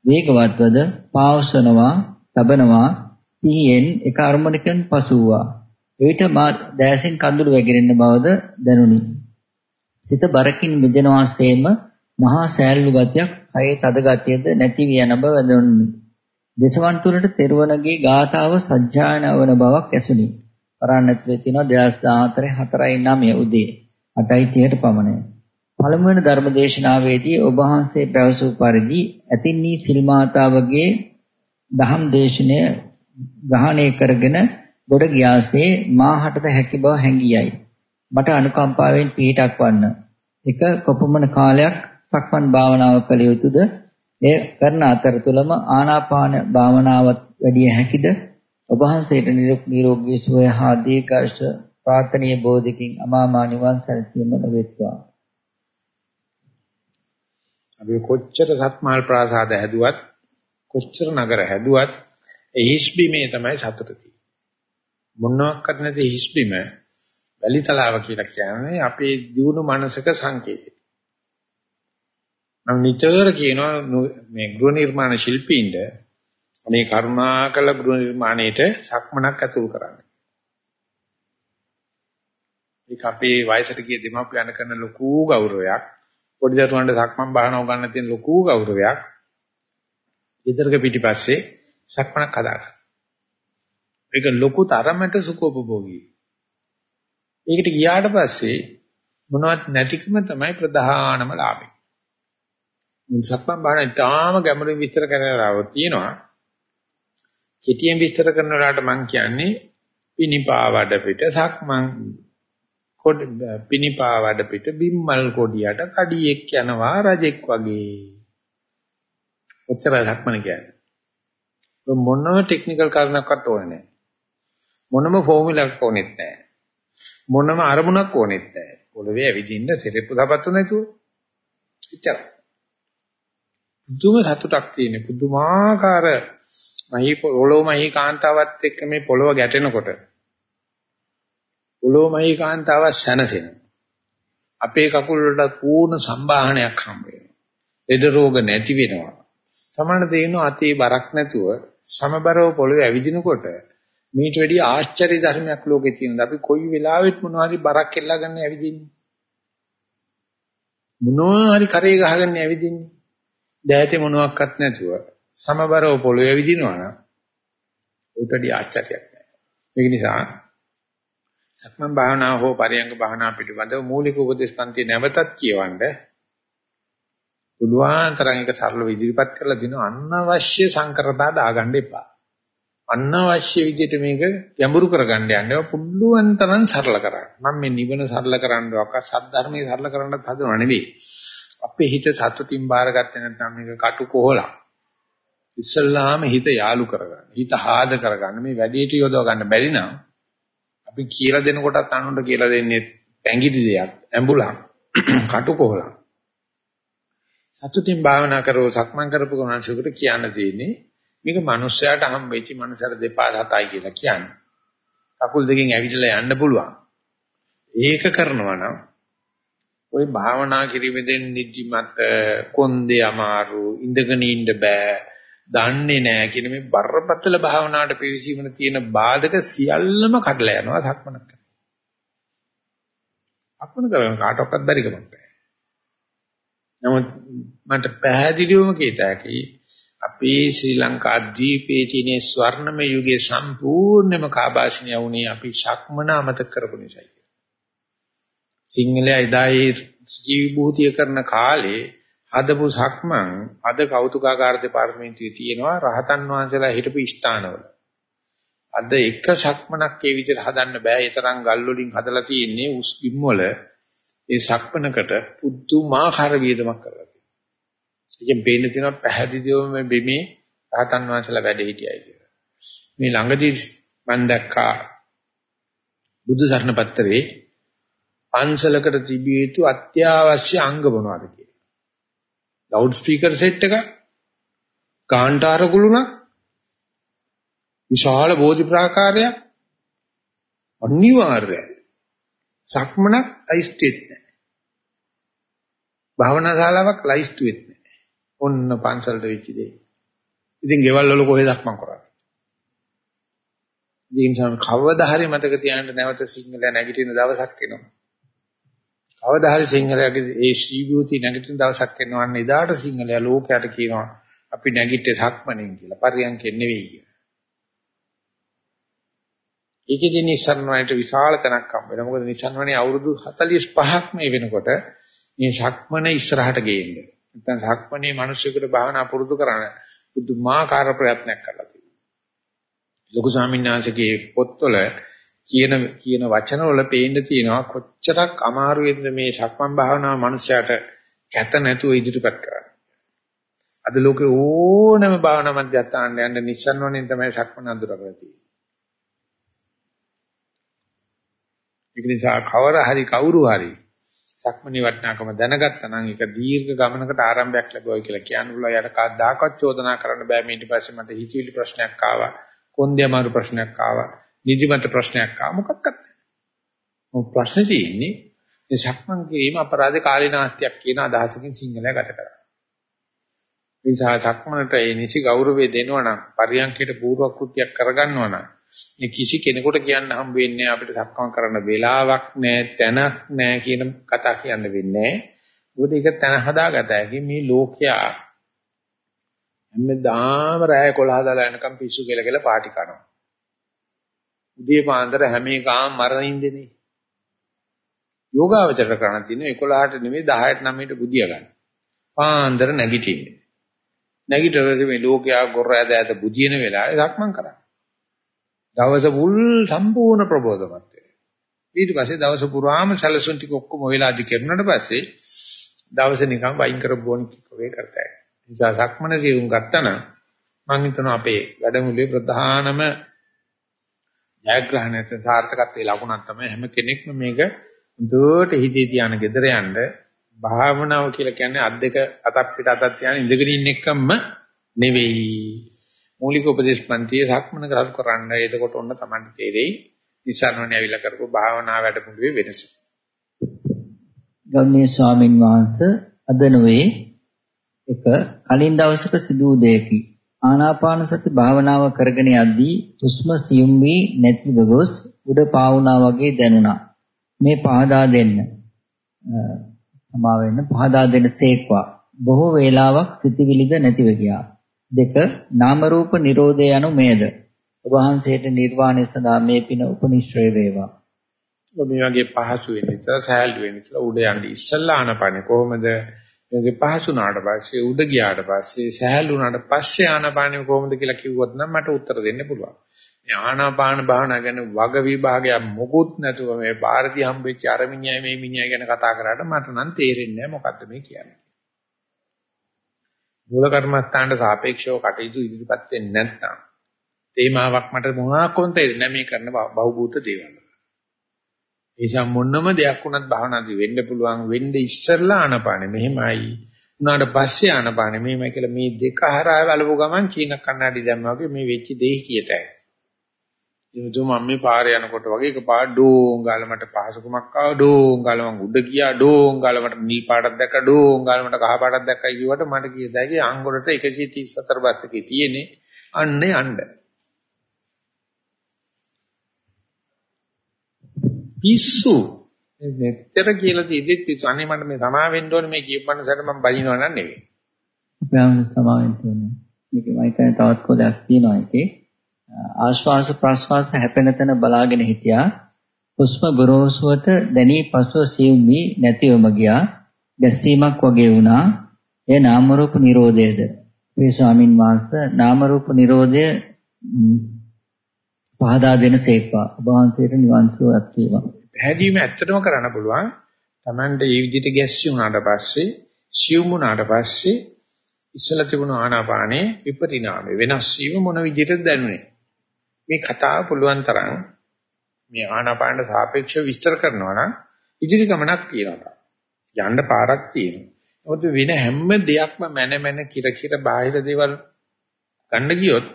වේගවත්වද පාවසනවා තබනවා සිහියෙන් එක අරමුණකින් පසු වූවා එවිට මා දැසින් කඳුළු වැగిරෙන බවද දැනුනි. සිත බරකින් මිදෙනවාseම මහා සෑල්ලු ගතියක්, කයේ තද ගතියද නැති වී යන බව දැනුනි. දසවන් තුරට තෙරුවනගේ ගාථාව සජ්ජායන වන බවක් ඇසුනි. පරාණත්වයේ තියෙනවා 2014 4:09 උදේ 8:30ට පමණයි. පළමුවෙනි ධර්ම දේශනාවේදී ඔබ වහන්සේ පැවසූ පරිදි ඇතින්නී සිල් මාතාවගේ දහම් දේශනය ග්‍රහණය කරගෙන ගොඩ ගියාසේ මාහටද හැකි බව හැඟියයි. මට අනුකම්පාවෙන් පිටක් වන්න. එක කොපමණ කාලයක් සක්මන් භාවනාව කළ යුතුද? එය කරන අතරතුරම ආනාපාන භාවනාවත් වැඩි හැකිද? ඔබ වහන්සේට නිරෝගී සුවය හා දීර්ඝායුෂ ප්‍රාර්ථනීය බෝධිකින් අමාමා නිවන් සැනසීම ලැබෙත්වා. අපි කොච්චර සත්මාල් ප්‍රාසාද හැදුවත් කොච්චර නගර හැදුවත් ඒ හිස්බිමේ තමයි සතුට තියෙන්නේ. මොනවාක්වත් නැති හිස්බිම වැලිතලාව කියලා කියන්නේ අපේ දියුණු මනසක සංකේතය. මම නිතර කියනවා මේ ගෘහ නිර්මාණ ශිල්පීන්ට මේ කරුණාකල ගෘහ නිර්මාණයට සක්මනක් ඇතුළු කරන්න. ඒක අපේ වයසට ගිය දෙමාපියන් කරන ලොකු ගෞරවයක්. පොඩි දරුවන්ට සක්මන් බහනව ගන්න තියෙන ලොකු ගෞරවයක්. ඊතරක පිටිපස්සේ සක්මනක් හදාගන්න. ඒක ලොකු තරමට සුඛෝපභෝගී. ඒකට ගියාට පස්සේ මොනවත් නැතිකම තමයි ප්‍රධානම ලාභය. සක්මන් බාහන ඉතාම ගැඹුරින් විස්තර කරනවාව තියෙනවා. කෙටියෙන් විස්තර කරන වෙලාවට මම කියන්නේ පිනිපා වඩ පිට සක්මන් කොට පිනිපා වඩ පිට බිම්මල් කොඩියට කඩියෙක් යනවා රජෙක් වගේ. ඔච්චරයි සක්මන කියන්නේ. මොනම ටෙක්නිකල් කාරණාවක් ඕනේ නැහැ. මොනම ෆෝමියුලාවක් ඕනෙත් නැහැ. මොනම අරමුණක් ඕනෙත් නැහැ. පොළවේ ඇවිදින්න සෙරෙප්පු සපත්තු නැතුව. එච්චරයි. පුදුම සතුටක් තියෙන පුදුමාකාර මහී පොළොව මහී කාන්තාවත් එක්ක මේ පොළොව ගැටෙනකොට පොළොව මහී කාන්තාව සැනසෙනවා. අපේ කකුල් වලට පූර්ණ සම්බාහනයක් හම්බ වෙනවා. ලෙඩ රෝග නැති වෙනවා. සමහර දේනෝ අතේ බරක් නැතුව සමබරව පොළොවේ ඇවිදිනකොට මේට වැඩිය ආශ්චර්ය ධර්මයක් ලෝකේ තියෙනවා. අපි කොයි වෙලාවෙත් මොනවා හරි බරක් එල්ලා ගන්න ඇවිදින්නේ. මොනවා හරි කරේ ගහගෙන ඇවිදින්නේ. දෑතේ මොනවත් නැතුව සමබරව පොළොවේ ඇවිදිනවා නම් උට වැඩිය ආශ්චර්යයක් නැහැ. ඒක නිසා සක්මන් භාවනා හෝ පරියංග භාවනා පිළිබඳව මූලික උපදේශ පන්ති නැවතත් කියවන්න පුළුවන් තරම් එක සරලව ඉදිරිපත් කරලා දින අනවශ්‍ය සංකරතා දාගන්න එපා. අනවශ්‍ය විදිහට මේක ගැඹුරු කරගන්න යන්න පුළුවන් තරම් සරල කරන්න. මම මේ නිවන සරල කරන්නවක් සද්ධර්මයේ සරල කරන්නත් හදනව නෙවෙයි. අපේ හිත සතුටින් බාරගත්තේ නැත්නම් මේක කටු කොහලක්. ඉස්සල්ලාම හිත යාලු කරගන්න. හිත හාද කරගන්න. මේ වැඩේට යොදව ගන්න බැරි නම් අපි කියලා දෙනකොටත් අනුන්ට කියලා දෙන්නේ පැංගිරි දෙයක්, ඇඹුලක්, කටු කොහලක්. සතුටින් භාවනා කරව සක්මන් කරපු ගමන්සෙකට කියන්න තියෙන්නේ මේක මිනිස්සයාට හම්බෙච්ච මනසට දෙපා හතයි කියලා කියන්නේ. කකුල් දෙකෙන් ඇවිදලා යන්න පුළුවන්. ඒක කරනවා නම් ওই භාවනා කිරීමෙන් නිදිමත කොන්දේ අමාරු ඉඳගෙන ඉන්න බෑ දන්නේ නැහැ කියන මේ බරපතල භාවනාවට පිවිසීමන තියෙන බාධක සියල්ලම කඩලා යනවා සක්මනක්. අකුණ කරන කාටවත් බැරි කමක් නැහැ. නමුත් මට පැහැදිලිවම කියත හැකි අපේ ශ්‍රී ලංකා ද්වීපයේ තියෙන ස්වර්ණමය යුගයේ සම්පූර්ණම කාබාෂණිය වුණේ අපි ශක්මන අමතක කරපු නිසායි. සිංහලයා එදායේ ජීවිභූතිය කරන කාලේ හදපු සක්මන් අද කෞතුකාගාර දෙපාර්තමේන්තුවේ තියෙනවා රහතන් වහන්සේලා හිටපු ස්ථානවල. අද එක සක්මනක් ඒ විදිහට හදන්න බෑ. ඒ තරම් ගල් වලින් හදලා තියෙන්නේ උස් බිම් වල ඒ සක්මනකට පුදුමාකාර වියදමක් කරලා තියෙනවා. ඉතින් පේන්න තියෙනවා පැහැදිලිවම මේ බිමේ රහතන් වහන්සේලා වැඩ හිටියයි කියලා. මේ ළඟදී මම දැක්කා බුදු සරණ පත්‍රයේ පන්සලකට තිබිය යුතු අත්‍යවශ්‍ය අංග මොනවද කියලා. ලවුඩ් ස්පීකර් සෙට් එක, කාන්ටාර කුළුණක්, විශාල බෝධි ප්‍රාකාරයක් අනිවාර්යයි. සක්මනක් ලයිස්ට්ෙත් නැහැ. භාවනා ශාලාවක් ලයිස්ට්ුවෙත් නැහැ. ඔන්න පන්සලට වෙච්ච දෙයක්. ඉතින් ගෙවල් වල කොහෙද සක්මන් කරන්නේ? ඉතින් සම කවදා හරි මතක තියාගන්න නැවත සිංහල නැගිටින දවසක් එනවා. කවදා හරි සිංහලයාගේ ඒ ශ්‍රීභූති නැගිටින දවසක් එනවා අන්න එදාට සිංහලයා ලෝකයට කියනවා අපි නැගිට්ටේ සක්මණෙන් කියලා. පරියන්කෙන් නෙවෙයි කියලා. ඒකෙදි නිසන්වණයට විශාල තැනක් හම්බ වෙනවා. මොකද නිසන්වණේ අවුරුදු 45ක් මේ වෙනකොට මේ සක්මන ඉස්සරහට ගේන්නේ. නැත්නම් සක්මනේ මිනිස්සුන්ට භාවනා පුරුදු කරන පුදුමාකාර ප්‍රයත්නයක් කරලා තියෙනවා. ලොකු ස්වාමීන් වහන්සේගේ පොත්වල කියන කියන වචන වල පේන්න තියෙනවා කොච්චරක් අමාරු වෙනද මේ සක්මන් භාවනාව මනුස්සයාට කැත නැතුව ඉදිරිපත් කරන්නේ. අද ලෝකේ ඕනම භාවනා මධ්‍යස්ථානට යන්න නිසන් වලින් තමයි සක්මන් අඳුරගලා තියෙන්නේ. ඒක නිසා කවර හරි කවුරු හරි සක්මණේ වටිනාකම දැනගත්තා නම් ඒක දීර්ඝ ගමනකට ආරම්භයක් ලැබුවා කියලා කියන්න පුළුවන්. යට කවදාකවත් චෝදනා කරන්න බෑ මේ ඊට පස්සේ මට හිතවිලි ප්‍රශ්නයක් ආවා. කොන්දේ අමාරු ප්‍රශ්නයක් ආවා. නිදිමත ප්‍රශ්නයක් ආවා. මොකක්වත් නැහැ. මොකක් ප්‍රශ්නේ තියෙන්නේ මේ සක්මන් කිරීම අපරාධ කාලීනාස්තියක් කියන අදහසකින් සිංහලයා ගත කරා. ඒ නිසා සක්මනට ඒ නිසි ගෞරවය දෙනවා නම් පරියන්කයට පූර්ව කෘත්‍යයක් කරගන්නවා නම් මේ කිසි කෙනෙකුට කියන්න හම් වෙන්නේ අපිට සක්මන් කරන්න වෙලාවක් නැහැ තැනක් නැහැ කියන කතා කියන්න වෙන්නේ මොකද ඒක තැන හදාගත හැකි මේ ලෝකයා හැමදාම රැය 11 දාලා යනකම් පිස්සු කියලා කියලා පාටි කරනවා උදේ පාන්දර හැම එකම මරණින්දනේ යෝගාවචර කරණ තියෙන 11ට නෙමෙයි 10ට 9ට බුදිය ගන්න පාන්දර නැගිටින්නේ නැගිටලා මේ ලෝකයා ගොර ඇද ඇද බුදින වෙලාවේ සක්මන් කරා දවස මුල් සම්පූර්ණ ප්‍රබෝධමත් වෙනවා. ඊට පස්සේ දවස පුරාම සැලසුම් ටික ඔක්කොම වෙලාදි කරනට පස්සේ දවස නිකන් වයින් කර බොනික් වගේ කරතයි. නිසා සක්මන ජීවුම් ගත්තනම් මම හිතනවා අපේ වැඩමුළුවේ ප්‍රධානම ජයග්‍රහණයට සාර්ථකත්වයේ ලකුණක් තමයි හැම කෙනෙක්ම මේක දුවට හිතේ තියාන gedera යන්න භාවනාව කියලා කියන්නේ අත් දෙක අතක් පිට අතක් තියාගෙන ඉඳගෙන ඉන්න එකම නෙවෙයි. මූලික උපදේශ පන්තියේ සක්මන කරල් කරන්න. එතකොට ඔන්න Tamanට තේරෙයි නිසරණනේ ඇවිල්ලා කරපු භාවනා වැඩමුළුවේ වෙනස. ගෞරවනීය ස්වාමින් වහන්සේ අද නොවේ එක කලින් දවසක සිදු වූ දෙයකි. ආනාපාන සති භාවනාව කරගෙන යද්දී හුස්ම සියුම් වී නැතිව ගොස් උඩ පාවුනා වගේ දැනුණා. මේ පහදා දෙන්න. සමා වෙන්න පහදා දෙන්න සේක්වා. බොහෝ වේලාවක් සිතිවිලිද නැතිව ගියා. දෙක නාම රූප නිරෝධය යනු මේද. ඔබ වහන්සේට නිර්වාණය සඳහා මේ පින උපනිශ්‍රේ වේවා. මේ වගේ පහසු වෙන නිසා සහැල්ලු වෙන නිසා උඩ යන්නේ ඉස්සල්ලා ආනපනේ කොහොමද? මේකේ පහසු වුණාට පස්සේ උඩ ගියාට පස්සේ සහැල් වුණාට පස්සේ ආනාපානෙ කොහොමද කියලා කිව්වොත් නම් මට උත්තර දෙන්න පුළුවන්. මේ ආනාපාන භාවනා ගැන වග විභාගය මොකුත් නැතුව මේ ಭಾರತೀಯ හම්බෙච්ච අර මිනිහයි මේ මිනිහයි ගැන කතා කරාට මට නම් තේරෙන්නේ නැහැ මොකද්ද මේ කියන්නේ. මූල කර්මස්ථානට සාපේක්ෂව කටයුතු ඉදිරිපත් වෙන්නේ නැත්නම් තේමාවක් මට මොනවාක් කොන්තේ නැහැ මේ කරන බහූබූත දේවල්. ඒසම් මොනම දෙයක් වුණත් භාවනාදී වෙන්න පුළුවන් වෙන්නේ ඉස්සෙල්ලා ආනපානෙ. මෙහෙමයි. උනාට පස්සේ ආනපානෙ මෙහෙමයි කියලා මේ දෙක හරහා බලපු ගමන් චීන කන්නඩි දැම්මා වගේ මේ වෙච්ච දෙය කියතයි. එමුතු මම මේ පාරේ යනකොට වගේ එකපාර ඩෝං ගාලා මට පහසුකමක් ආවා. ඩෝං ගාලා මං උඩ ගියා. ඩෝං ගාලා මට නිල් පාටක් දැක්කා. ඩෝං ගාලා මට කහ පාටක් දැක්කයි කිව්වට මට කියදාගේ අංගොඩට 134 බත් එකේ තියෙන්නේ. අන්නේ අඬ පිස්සු මෙච්චර කියලා තියෙද්දිත් පිස්සු අනේ මට මේ සමා වෙන්න ඕනේ මේ කියපන්නසට මම බලිනව නන් නෙවෙයි. අපේ සමා වෙන්න ඕනේ. මේක මම හිතන්නේ තවත් කොටයක් තියෙනවා ඒකේ. ආශ්වාස ප්‍රශ්වාස හැපෙන තැන බලාගෙන හිටියා. හුස්ම ගොරෝසුවට දැනී පසුව සියුම් වී නැතිවම ගියා. ගැස්සීමක් වගේ වුණා. එය නාම රූප නිරෝධයද? මේ ස්වාමින් වහන්සේ නාම රූප නිරෝධය පහදා දෙන සේක්වා. ඔබ වහන්සේට නිවන් සුවයක් වේවා. පැහැදීම ඇත්තටම කරන්න පුළුවන්. Tamande මේ විදිහට ගැස්සී වුණාට පස්සේ, සියුම් වුණාට පස්සේ ඉස්සලා තිබුණු ආනාපානේ විපරිණාමය වෙනස් වීම මොන විදිහටද දැනුනේ? මේ කතාව පුළුවන් තරම් මේ ආනාපානට සාපේක්ෂව විස්තර කරනවා නම් ඉදිරි ගමනක් තියෙනවා. යන්න පාරක් තියෙනවා. මොකද වෙන හැම දෙයක්ම මන මන කිර කිර බාහිර දේවල් ගන්න ගියොත්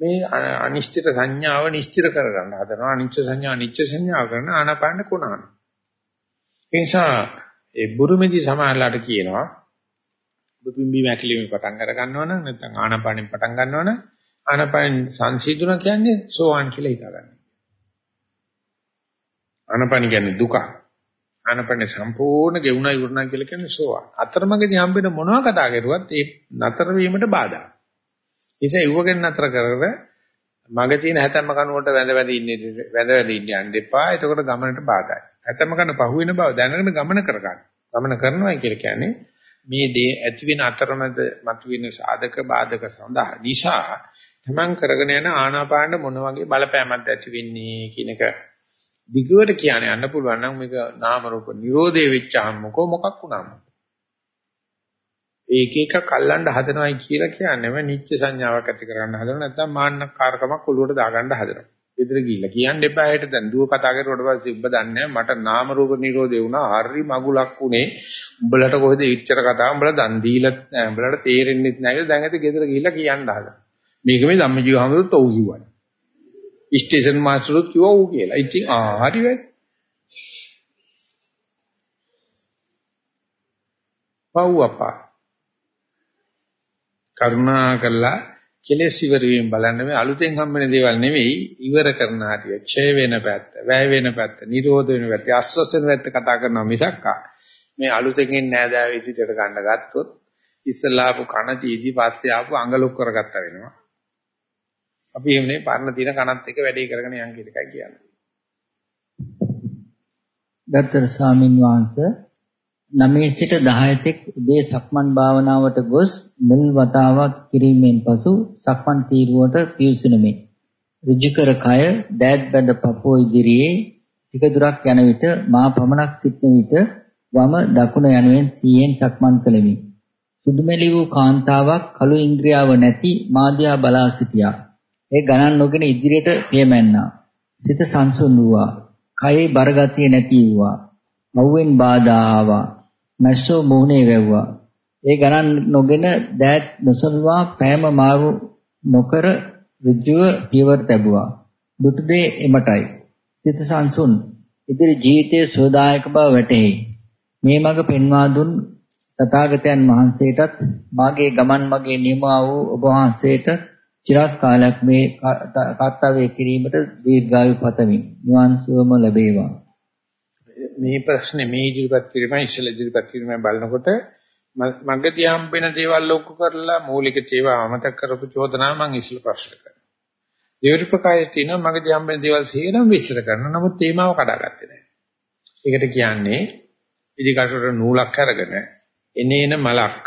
මේ අනිශ්චිත සංඥාව නිශ්චිත කරගන්න හදනවා. අනිච්ච සංඥා අනිච්ච සංඥාව කරන ආනාපාන කොනහන. ඒ නිසා ඒ බුරුමේදී සමාහලට කියනවා බුපිම්බි මැකිලිමේ පටන් අර ගන්නවා නම් නැත්නම් ආනාපානෙන් පටන් ගන්නවා නම් ආනාපාන සංසිඳුන කියන්නේ සෝවාන් කියලා හිතාගන්න. ආනාපාන කියන්නේ දුක. ආනාපාන සම්පූර්ණ ගෙවුණා ඉවරණා කියලා කියන්නේ සෝවාන්. අතරමඟදී හම්බෙන මොනවා කතා කරුවත් ඒ නතර වීමට බාධා. නිසා ඉවගෙන නතර කරගෙන මග තියෙන හැතැම්ම කනුවට වැඳ වැඳ ඉන්නේ වැඳ වැඳ ඉන්න යන්න එපා. එතකොට ගමනට බාධායි. හැතැම්ම කන පහුවෙන බව දැනගෙන ගමන කරගන්න. ගමන කරනවා කියලා කියන්නේ මේ දේ ඇති වෙන අතරමැද මතුවෙන සාධක බාධක සඳහා නිසා තමන් කරගෙන යන ආනාපාන මොන වගේ බලපෑමක්ද ඇති වෙන්නේ කියන එක දිගුවට කියන යන්න පුළුවන් නම් මේක නාම රූප නිරෝධය වෙච්චාම මොකෝ මොකක් වුණාම ඒක එක කල්ලන්න හදනවයි කියලා කියන්නේම නිච්ච සංඥාවක් ඇති කරගන්න හදන නැත්නම් මාන්නකාරකමක් ඔලුවට දාගන්න හදනවා. ඉදිරිය ගිහිල්ලා කියන්න එපා හිට දැන් දුව කතා කරුවට පස්සේ ඔබ දන්නේ මට නාම රූප නිරෝධය වුණා. හරි මගුලක් උනේ උඹලට කොහෙද ඉච්චර කතාව උඹලා දන් දීලත් නැහැ. උඹලට තේරෙන්නේ නැහැ කියලා දැන් ඇති ගෙදර ගිහිල්ලා කියන්න හදනවා. මේක මේ ධම්මජීව හැමදෙත් ඔව් කිව්වනේ ස්ටේෂන් මාස්ටරුත් කිව්වා ඔව් කියලා. ඉතින් ආ හරි වැඩ පව් අපා කරුණා කළා කෙලෙස් ඉවර වීම බලන්න මේ අලුතෙන් හම්බෙන දේවල් නෙවෙයි ඉවර කරන හැටි ක්ෂය වෙන පැත්ත වැය වෙන පැත්ත නිරෝධ වෙන පැත්ත ආස්වාස වෙන පැත්ත කතා කරනවා මිසක් මේ අලුතෙන් එන්නේ නෑදෑව විසිටට ගන්න ගත්තොත් ඉස්සලා ආපු කන තීදි පස්සේ ආපු අඟලුක් කරගත්ත වෙනවා අපි එන්නේ පරණ තියෙන කනත් එක වැඩේ කරගෙන යන් කියන එකයි කියන්නේ. ගත්තර ස්වාමින් වහන්සේ 9 සිට 10 තෙක් උදේ සක්මන් භාවනාවට ගොස් මුල් වතාවක් කිරීමෙන් පසු සක්මන් තීරුවට පිවිසුනමි. ඍජුකර කය දෑත් බඳ පපුව ඉදිරියේ ටික දුරක් යන විට මා පමණක් සිටන විට වම දකුණ යනුවෙන් සීයෙන් සක්මන් කළෙමි. සුදුමෙලි වූ කාන්තාවක් කළු ඉන්ද්‍රියාව නැති මාදියා බලා සිටියා. ඒ ගණන් නොගෙන ඉදිරියට පියමැන්නා. සිත සංසුන් වූවා. කයේ බරගතිය නැති වූවා. මව්වෙන් බාධා ආවා. මැස්සෝ මෝහනේ වැව්වා. ඒ ගණන් නොගෙන දෑත් නොසලවා පෑම මාරු නොකර ඍජුව පියවර ලැබුවා. දුටුදේ එමටයි. සිත සංසුන් ඉදිරි ජීවිතයේ සෝදායක බව වැටහෙයි. මේ මඟ පෙන්වා දුන් තථාගතයන් වහන්සේටත් මාගේ ගමන් මගේ නියමා වූ ඔබ වහන්සේට চিරාත් කාලයක් මේ කර්තව්‍ය කිරීමට දීර්ඝායු පතමි. නිවන් සුවම ලැබේවා. මේ ප්‍රශ්නේ මේ ඉදිරිපත් කිරීම ඉස්සෙල්ලා ඉදිරිපත් කිරීම බලනකොට මගදී හම්බෙන දේවල් ලොකු කරලා මූලික ඒවා අමතක කරපු චෝදනා මම ඉස්සෙල්ලා ප්‍රශ්න කරනවා. දෙවිරි ප්‍රකාශය තියෙනවා මගදී හම්බෙන දේවල් සියරම් විස්තර කරනවා. නමුත් තේමාව කඩාගත්තේ නැහැ. ඒකට කියන්නේ ඉදිකටට නූලක් අරගෙන එනේන මලක්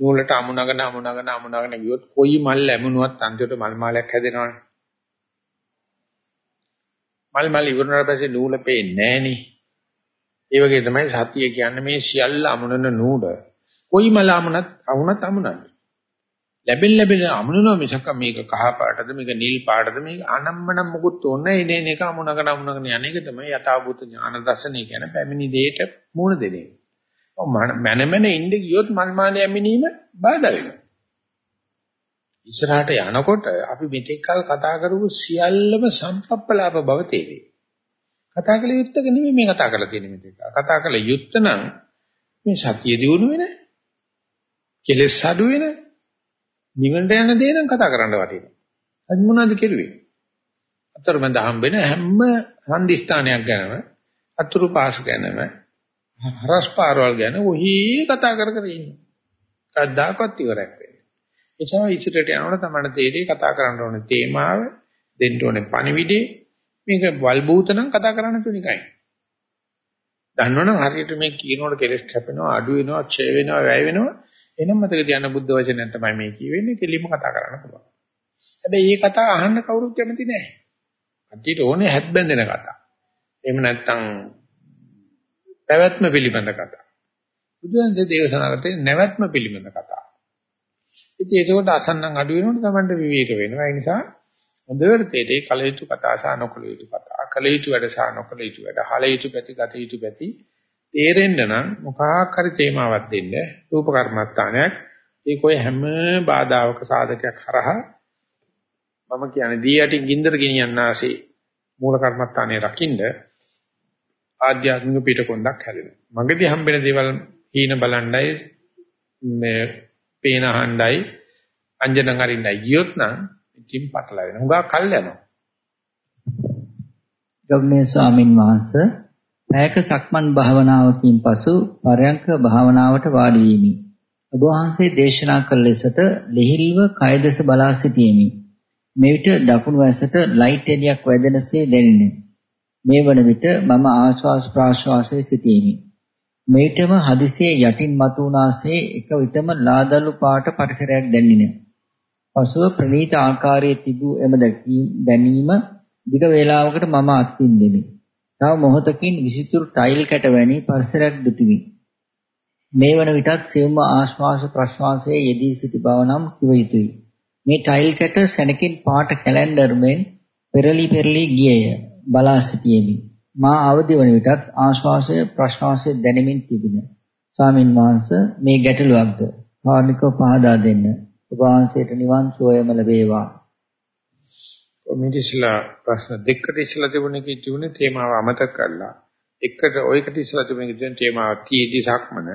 නූලට අමුණගෙන අමුණගෙන අමුණගෙන ගියොත් කොයි මල් ලැබුණුවත් අන්තිමට මල් මාලයක් හැදෙනවනේ. මල් මල් ඉවරනට පස්සේ නූල පේන්නේ නැහනේ. ඒ වගේ තමයි සතිය කියන්නේ මේ සියල්ල අමුණන නූල. කොයි මල අමුණත් අමුණත් අමුණන්නේ. ලැබෙන ලැබෙන අමුණනවා මිසක මේක කහ පාටද මේක නිල් පාටද මේක අනම්මනම් මොකුත් ඕනේ ඉනේ නේක අමුණගෙන අමුණගෙන යන්නේක තමයි යථාභූත ඥාන දර්ශනය කියන්නේ පැමිණි දෙයට මූණ දෙන එක. මනමන ඉන්න ගියොත් මල් මාලය ඇමිනීම බාධා වෙනවා. ඉස්සරහට යනකොට අපි මෙතෙක් කල කතා කරපු සියල්ලම සම්පප්පලාප බව තේරෙයි. කතා කළ යුත්තක නෙමෙයි මේ කතා කරලා තියෙන්නේ මෙතෙක්. කතා කළ යුත්ත නම් මේ සතිය දිනු වෙන කෙලෙස් අඩු වෙන නිවනට යන දේ නම් කතා කරන්න වටිනවා. අද මොනවද කෙරුවේ? අතරමැද හම්බෙන හැම හන්දිස්ථානයක් ගැනම අතුරු පාස් ගැනම හරස් පාරවල් ගැන ඔහි කතා කර කර ඉන්නේ. කවදාකවත් ඉවරයක් වෙන්නේ. ඒ නිසා ඉස්සරට යනකොට තමයි තේරෙන්නේ කතා කරන්න ඕනේ තේමාව, දෙන්න ඕනේ පණිවිඩේ. මේක වල්බූතනම් කතා කරන්න තුනිකයි. දන්නවනම් හරියට මේ කියනකොට කෙලස් කැපෙනවා, අඩු වෙනවා, ක්ෂය වෙනවා, වැය වෙනවා. එනම් මතක තියාගන්න බුද්ධ වචනයෙන් තමයි මේ කියවෙන්නේ. කෙලින්ම කතා කරන්න පුළුවන්. හැබැයි මේ කතා අහන්න කවුරුත් කැමති නැහැ. කට්ටියට ඕනේ හැත් බැඳෙන කතා. එහෙම නැත්නම් පැවැත්ම පිළිබඳ කතා. බුදුන්සේ දේශනා කරේ නැවැත්ම පිළිබඳ කතා. ඉතින් ඒකෝට අසන්නම් අඩු වෙනකොට තමයි විවේක වෙනවා. ඒ නිසා හොඳට තේරෙයි කල යුතු කතා සහ නොකල යුතු කතා. කල යුතු වැඩ සහ නොකල යුතු වැඩ. හල යුතු පැති ගත යුතු පැති තේරෙන්න නම් මොකක් හරි තේමාවක් දෙන්න රූප කර්මස්ථානයක් ඒක ඔය හැම බාධාවක සාධකයක් හරහා මම කියන්නේ දී යටින් ගින්දර ගෙනියන්නාසේ මූල කර්මස්ථානයේ රකින්න ආධ්‍යාත්මික පිටකොන්දක් හැදෙනවා. මගදී හම්බෙන දේවල් හීන බලණ්ඩයි මේ පේන අහණ්ඩයි අංජනන් අරින්නයි ගියොත් නම් ඉතින් පටල වෙනවා. හුඟා කල් යනවා. ගෞරවනීය ස්වාමින් වහන්සේ පැයක සක්මන් භාවනාවකින් පසු පරයන්ක භාවනාවට වාඩි වීමි. ඔබ වහන්සේ දේශනා කළ ලෙසට ලිහිල්ව කය දෙස බලා සිටීමි. මේ විට දකුණු ඇසට ලයිට් එළියක් වැදෙනසේ දැනිනේ. මේ වන විට මම ආශ්වාස ප්‍රාශ්වාසයේ සිටීමි. මේටම හදිසියේ යටින් මතුවනාසේ එක විටම ලාදලු පාට පරිසරයක් දැනිනේ. පසුව ප්‍රනීත ආකාරයේ තිබූ එම දැනීම දිග වේලාවකට මම අත්විඳෙමි. තව මොහොතකින් විසිතුරු ටයිල් කැට වැනි පරිසරයක් දුටිමි. මේ වන විටත් සියුම්ම ආශ්වාස ප්‍රශ්වාසයේ යෙදී සිටි බව නම් කිව යුතුයි. මේ ටයිල් කැට සැනකින් පාට කැලෙන්ඩර් මෙන් පෙරලි පෙරලි ගියේය. බලා සිටියෙමි. මා අවදි වන විටත් ආශ්වාසය ප්‍රශ්වාසය දැනෙමින් තිබින. ස්වාමින් වහන්සේ මේ ගැටලුවක්ද? කාර්නිකව පහදා දෙන්න. ඔබ වහන්සේට නිවන් සුවයම ලැබේවා. කොමිටිස්ලා ප්‍රශ්න දෙකකට ඉස්සලා තිබුණේ කී තිබුණේ තේමාව අමතක කරලා එකට ඔයකට ඉස්සලා තිබුණේ කියන තේමාව තියේදී සක්මන?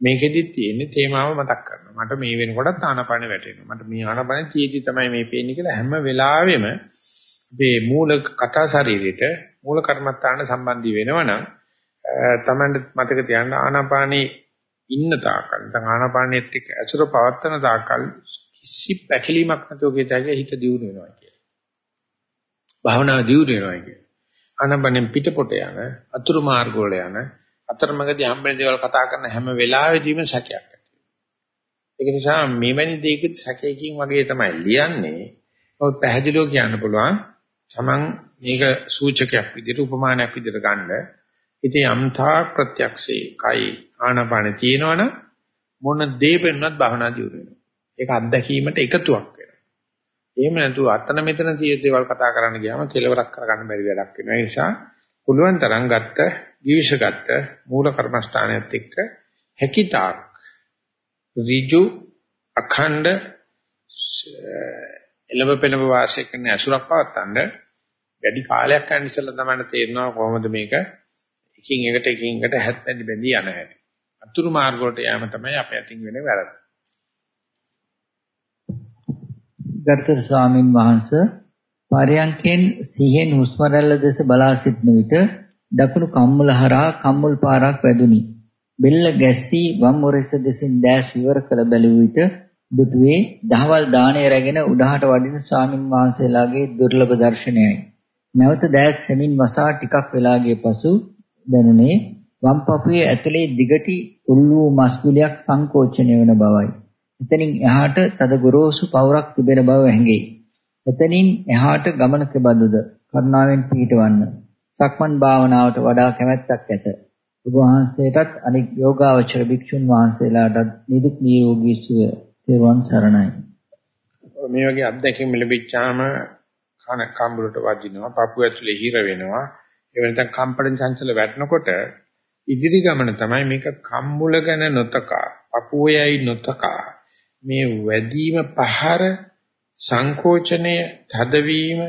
මේකෙදි තියෙන්නේ තේමාව මතක් කරනවා. මට මේ වෙනකොටත් ආනපන වැටෙනවා. මට මේ ආනපන තියේදී තමයි මේ පේන්නේ කියලා හැම වෙලාවෙම මේ මූල කතා ශරීරයට මූල කර්මත්තාන සම්බන්ධي වෙනවනම් තමන්ට මතක තියාගන්න ආනාපානේ ඉන්න තාකල් නැත්නම් ආනාපානෙත් එක්ක ඇසුර පවත්තන තාකල් කිසි පැකිලීමක් නැතුව ගෙතගේ හිත දියුණු වෙනවා කියන්නේ. භාවනාව දියුණු වෙනවා කියන්නේ. ආනාපානෙන් පිටපොට යන අතුරු මාර්ග වල යන අතරමඟදී හම්බෙන දේවල් කතා කරන හැම වෙලාවෙදීම සැකයක් ඇති ඒක නිසා මෙවැනි දෙයක සැකයකින් වගේ තමයි ලියන්නේ. ඔය පැහැදිලිව කියන්න පුළුවන් තමන් මේක සූචකයක් විදිහට උපමානයක් විදිහට ගන්න. ඉතින් යම්තා ප්‍රත්‍යක්ෂේ කයි ආනපාන තියෙනවනම් මොන දේ වෙන්නත් භවනා දියුර වෙනවා. ඒක අත්දැකීමට එකතුවක් වෙනවා. එහෙම නැතුව අතන මෙතන තියෙන දේවල් කතා කරන්න ගියාම කෙලවරක් කරගන්න බැරි වැඩක් වෙනවා. ඒ නිසා පුළුවන් තරම් ගත්ත, ජීවිෂගත්ත මූල කර්මස්ථානයත් එක්ක හැකිතාක් ඍජු අඛණ්ඩ එළඹ පෙළඹ වාසය කරන අසුරක් පවත්තන්න වැඩි කාලයක් යන ඉස්සෙල්ලා තමයි තේරෙනවා කොහොමද මේක එකින් එකට එකින් එකට හැත්පැඳි බැඳී යන හැටි. අතුරු මාර්ග වලට යෑම තමයි අපේ අතින් වෙන වැරද්ද. ගර්ථ ස්වාමින් වහන්සේ පරයන්කෙන් සිහෙන් හුස්ම රැල්ල දෙස බලා සිටන විට දකුණු කම්මුල හරහා කම්මුල් පාරක් වැදුනි. බෙල්ල ගැස්සී වම් මොරෙස දෙසින් දැස් විවර කළ බැලුව විට දුටුවේ දහවල් දාණය රැගෙන උඩහට වඩින ස්වාමින් වහන්සේලාගේ දුර්ලභ දර්ශනයයි. නැවත දැස් සෙමින් වසා ටිකක් වෙලා ගිය පසු දැනුනේ වම් පපුවේ ඇතුලේ දිගටි උල් වූ මස් ගුලියක් සංකෝචනය වන බවයි. එතනින් එහාට තද ගොරෝසු පවුරක් තිබෙන බව හැඟෙයි. එතනින් එහාට ගමන කෙබඳුද? කරුණාවෙන් පිටවන්න. සක්මන් භාවනාවට වඩා කැමැත්තක් ඇත. ඔබ වහන්සේටත් අනික් යෝගාවචර භික්ෂුන් වහන්සේලාටත් නිදුක් නිරෝගී සුවය තෙරුවන් සරණයි. මේ වගේ අත්දැකීම් ලැබිච්චාම කන කම්බුලට වදිනවා, පපුව ඇතුලේ හිර වෙනවා. ඒ වෙනතන් කම්පන චංචල වැටෙනකොට ඉදිරි ගමන තමයි මේක කම්බුල ගැන නොතකා, පපුවේයි නොතකා මේ වැදීම පහර සංකෝචනය, තදවීම,